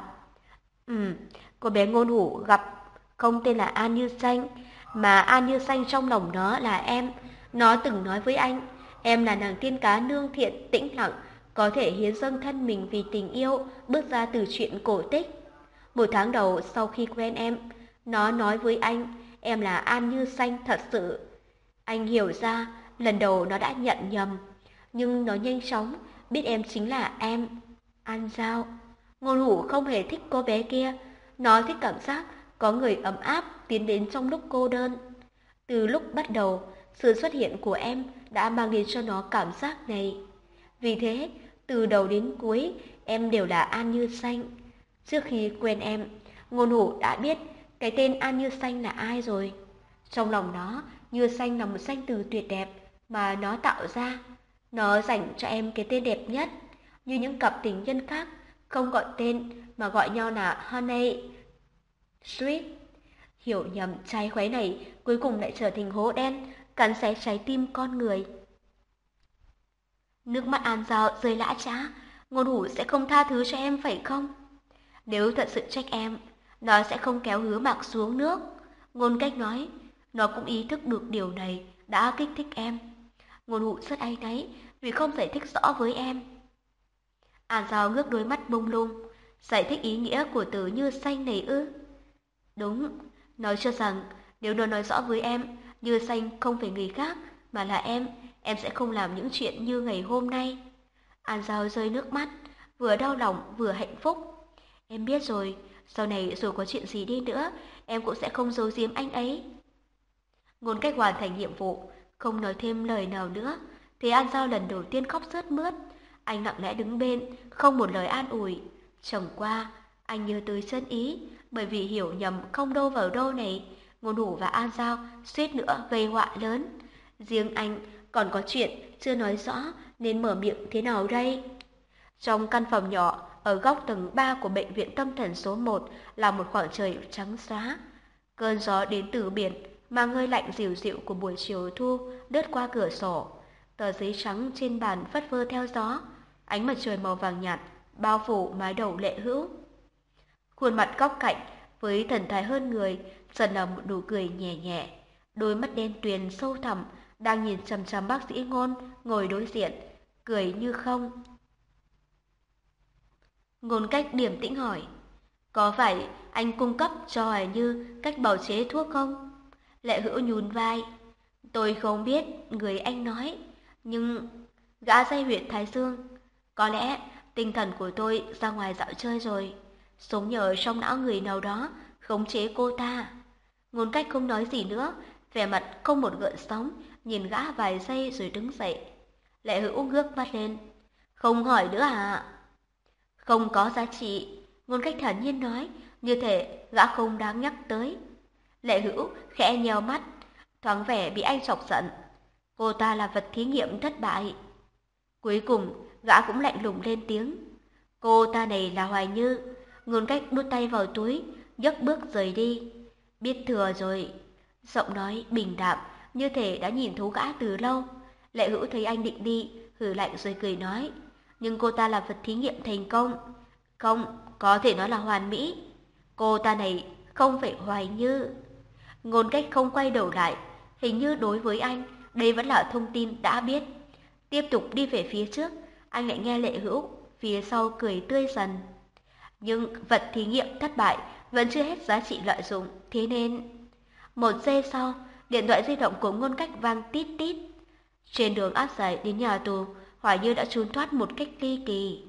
Speaker 1: Ừ, cô bé ngôn hủ gặp không tên là An Như Xanh, mà An Như Xanh trong lòng nó là em. Nó từng nói với anh, em là nàng tiên cá nương thiện, tĩnh lặng, có thể hiến dâng thân mình vì tình yêu, bước ra từ chuyện cổ tích. Một tháng đầu sau khi quen em, nó nói với anh, em là An Như Xanh thật sự. Anh hiểu ra, lần đầu nó đã nhận nhầm, nhưng nó nhanh chóng biết em chính là em. An Giao. Ngôn hủ không hề thích cô bé kia, nó thích cảm giác có người ấm áp tiến đến trong lúc cô đơn. Từ lúc bắt đầu, sự xuất hiện của em đã mang đến cho nó cảm giác này. Vì thế, từ đầu đến cuối, em đều là An Như Xanh. Trước khi quen em, ngôn hủ đã biết cái tên An Như Xanh là ai rồi. Trong lòng nó, Như Xanh là một danh từ tuyệt đẹp mà nó tạo ra. Nó dành cho em cái tên đẹp nhất, như những cặp tình nhân khác, không gọi tên mà gọi nhau là Honey, Sweet. Hiểu nhầm trái khoái này cuối cùng lại trở thành hố đen, cắn xé trái tim con người. Nước mắt An Giao rơi lã trá, ngôn hủ sẽ không tha thứ cho em phải không? Nếu thật sự trách em, nó sẽ không kéo hứa mạc xuống nước. Ngôn cách nói, nó cũng ý thức được điều này đã kích thích em. Ngôn hủ rất áy náy vì không giải thích rõ với em. À, An Giao ngước đôi mắt bông lung, giải thích ý nghĩa của từ như xanh này ư. Đúng, nói cho rằng nếu nó nói rõ với em, như xanh không phải người khác mà là em, em sẽ không làm những chuyện như ngày hôm nay. À, An Giao rơi nước mắt, vừa đau lòng vừa hạnh phúc. Em biết rồi, sau này dù có chuyện gì đi nữa, em cũng sẽ không giấu giếm anh ấy. Ngôn cách hoàn thành nhiệm vụ, không nói thêm lời nào nữa, thì An Giao lần đầu tiên khóc rớt mướt. Anh lặng lẽ đứng bên, không một lời an ủi. chồng qua, anh nhớ tới chân ý, bởi vì hiểu nhầm không đâu vào đâu này, Ngôn Hủ và An Giao suýt nữa gây họa lớn. Riêng anh còn có chuyện chưa nói rõ nên mở miệng thế nào đây? Trong căn phòng nhỏ ở góc tầng 3 của bệnh viện tâm thần số 1 là một khoảng trời trắng xóa. Cơn gió đến từ biển mà hơi lạnh dịu dịu của buổi chiều thu đứt qua cửa sổ. Tờ giấy trắng trên bàn phất phơ theo gió, ánh mặt trời màu vàng nhạt bao phủ mái đầu lệ hữu. Khuôn mặt góc cạnh với thần thái hơn người dần là một nụ cười nhẹ nhẹ. Đôi mắt đen tuyền sâu thẳm đang nhìn chằm chằm bác sĩ ngôn ngồi đối diện, cười như không. Ngôn cách điểm tĩnh hỏi, có phải anh cung cấp cho Hoài Như cách bào chế thuốc không? Lệ hữu nhún vai, tôi không biết người anh nói, nhưng gã dây huyện Thái Dương, có lẽ tinh thần của tôi ra ngoài dạo chơi rồi, sống nhờ trong não người nào đó khống chế cô ta. Ngôn cách không nói gì nữa, vẻ mặt không một gợn sóng, nhìn gã vài giây rồi đứng dậy. Lệ hữu ngước mắt lên. Không hỏi nữa à? Không có giá trị, ngôn cách thản nhiên nói, như thể gã không đáng nhắc tới. Lệ hữu khẽ nheo mắt, thoáng vẻ bị anh chọc giận. Cô ta là vật thí nghiệm thất bại. Cuối cùng, gã cũng lạnh lùng lên tiếng. Cô ta này là Hoài Như, ngôn cách đút tay vào túi, nhấc bước rời đi. Biết thừa rồi, giọng nói bình đạm, như thể đã nhìn thấu gã từ lâu. Lệ hữu thấy anh định đi, hử lạnh rồi cười nói. Nhưng cô ta là vật thí nghiệm thành công. Không, có thể nói là hoàn mỹ. Cô ta này không phải hoài như. Ngôn cách không quay đầu lại, hình như đối với anh, đây vẫn là thông tin đã biết. Tiếp tục đi về phía trước, anh lại nghe lệ hữu, phía sau cười tươi dần. Nhưng vật thí nghiệm thất bại vẫn chưa hết giá trị lợi dụng, thế nên... Một giây sau, điện thoại di động của ngôn cách vang tít tít. Trên đường áp giải đến nhà tù, Hoài Như đã trốn thoát một cách ly kỳ.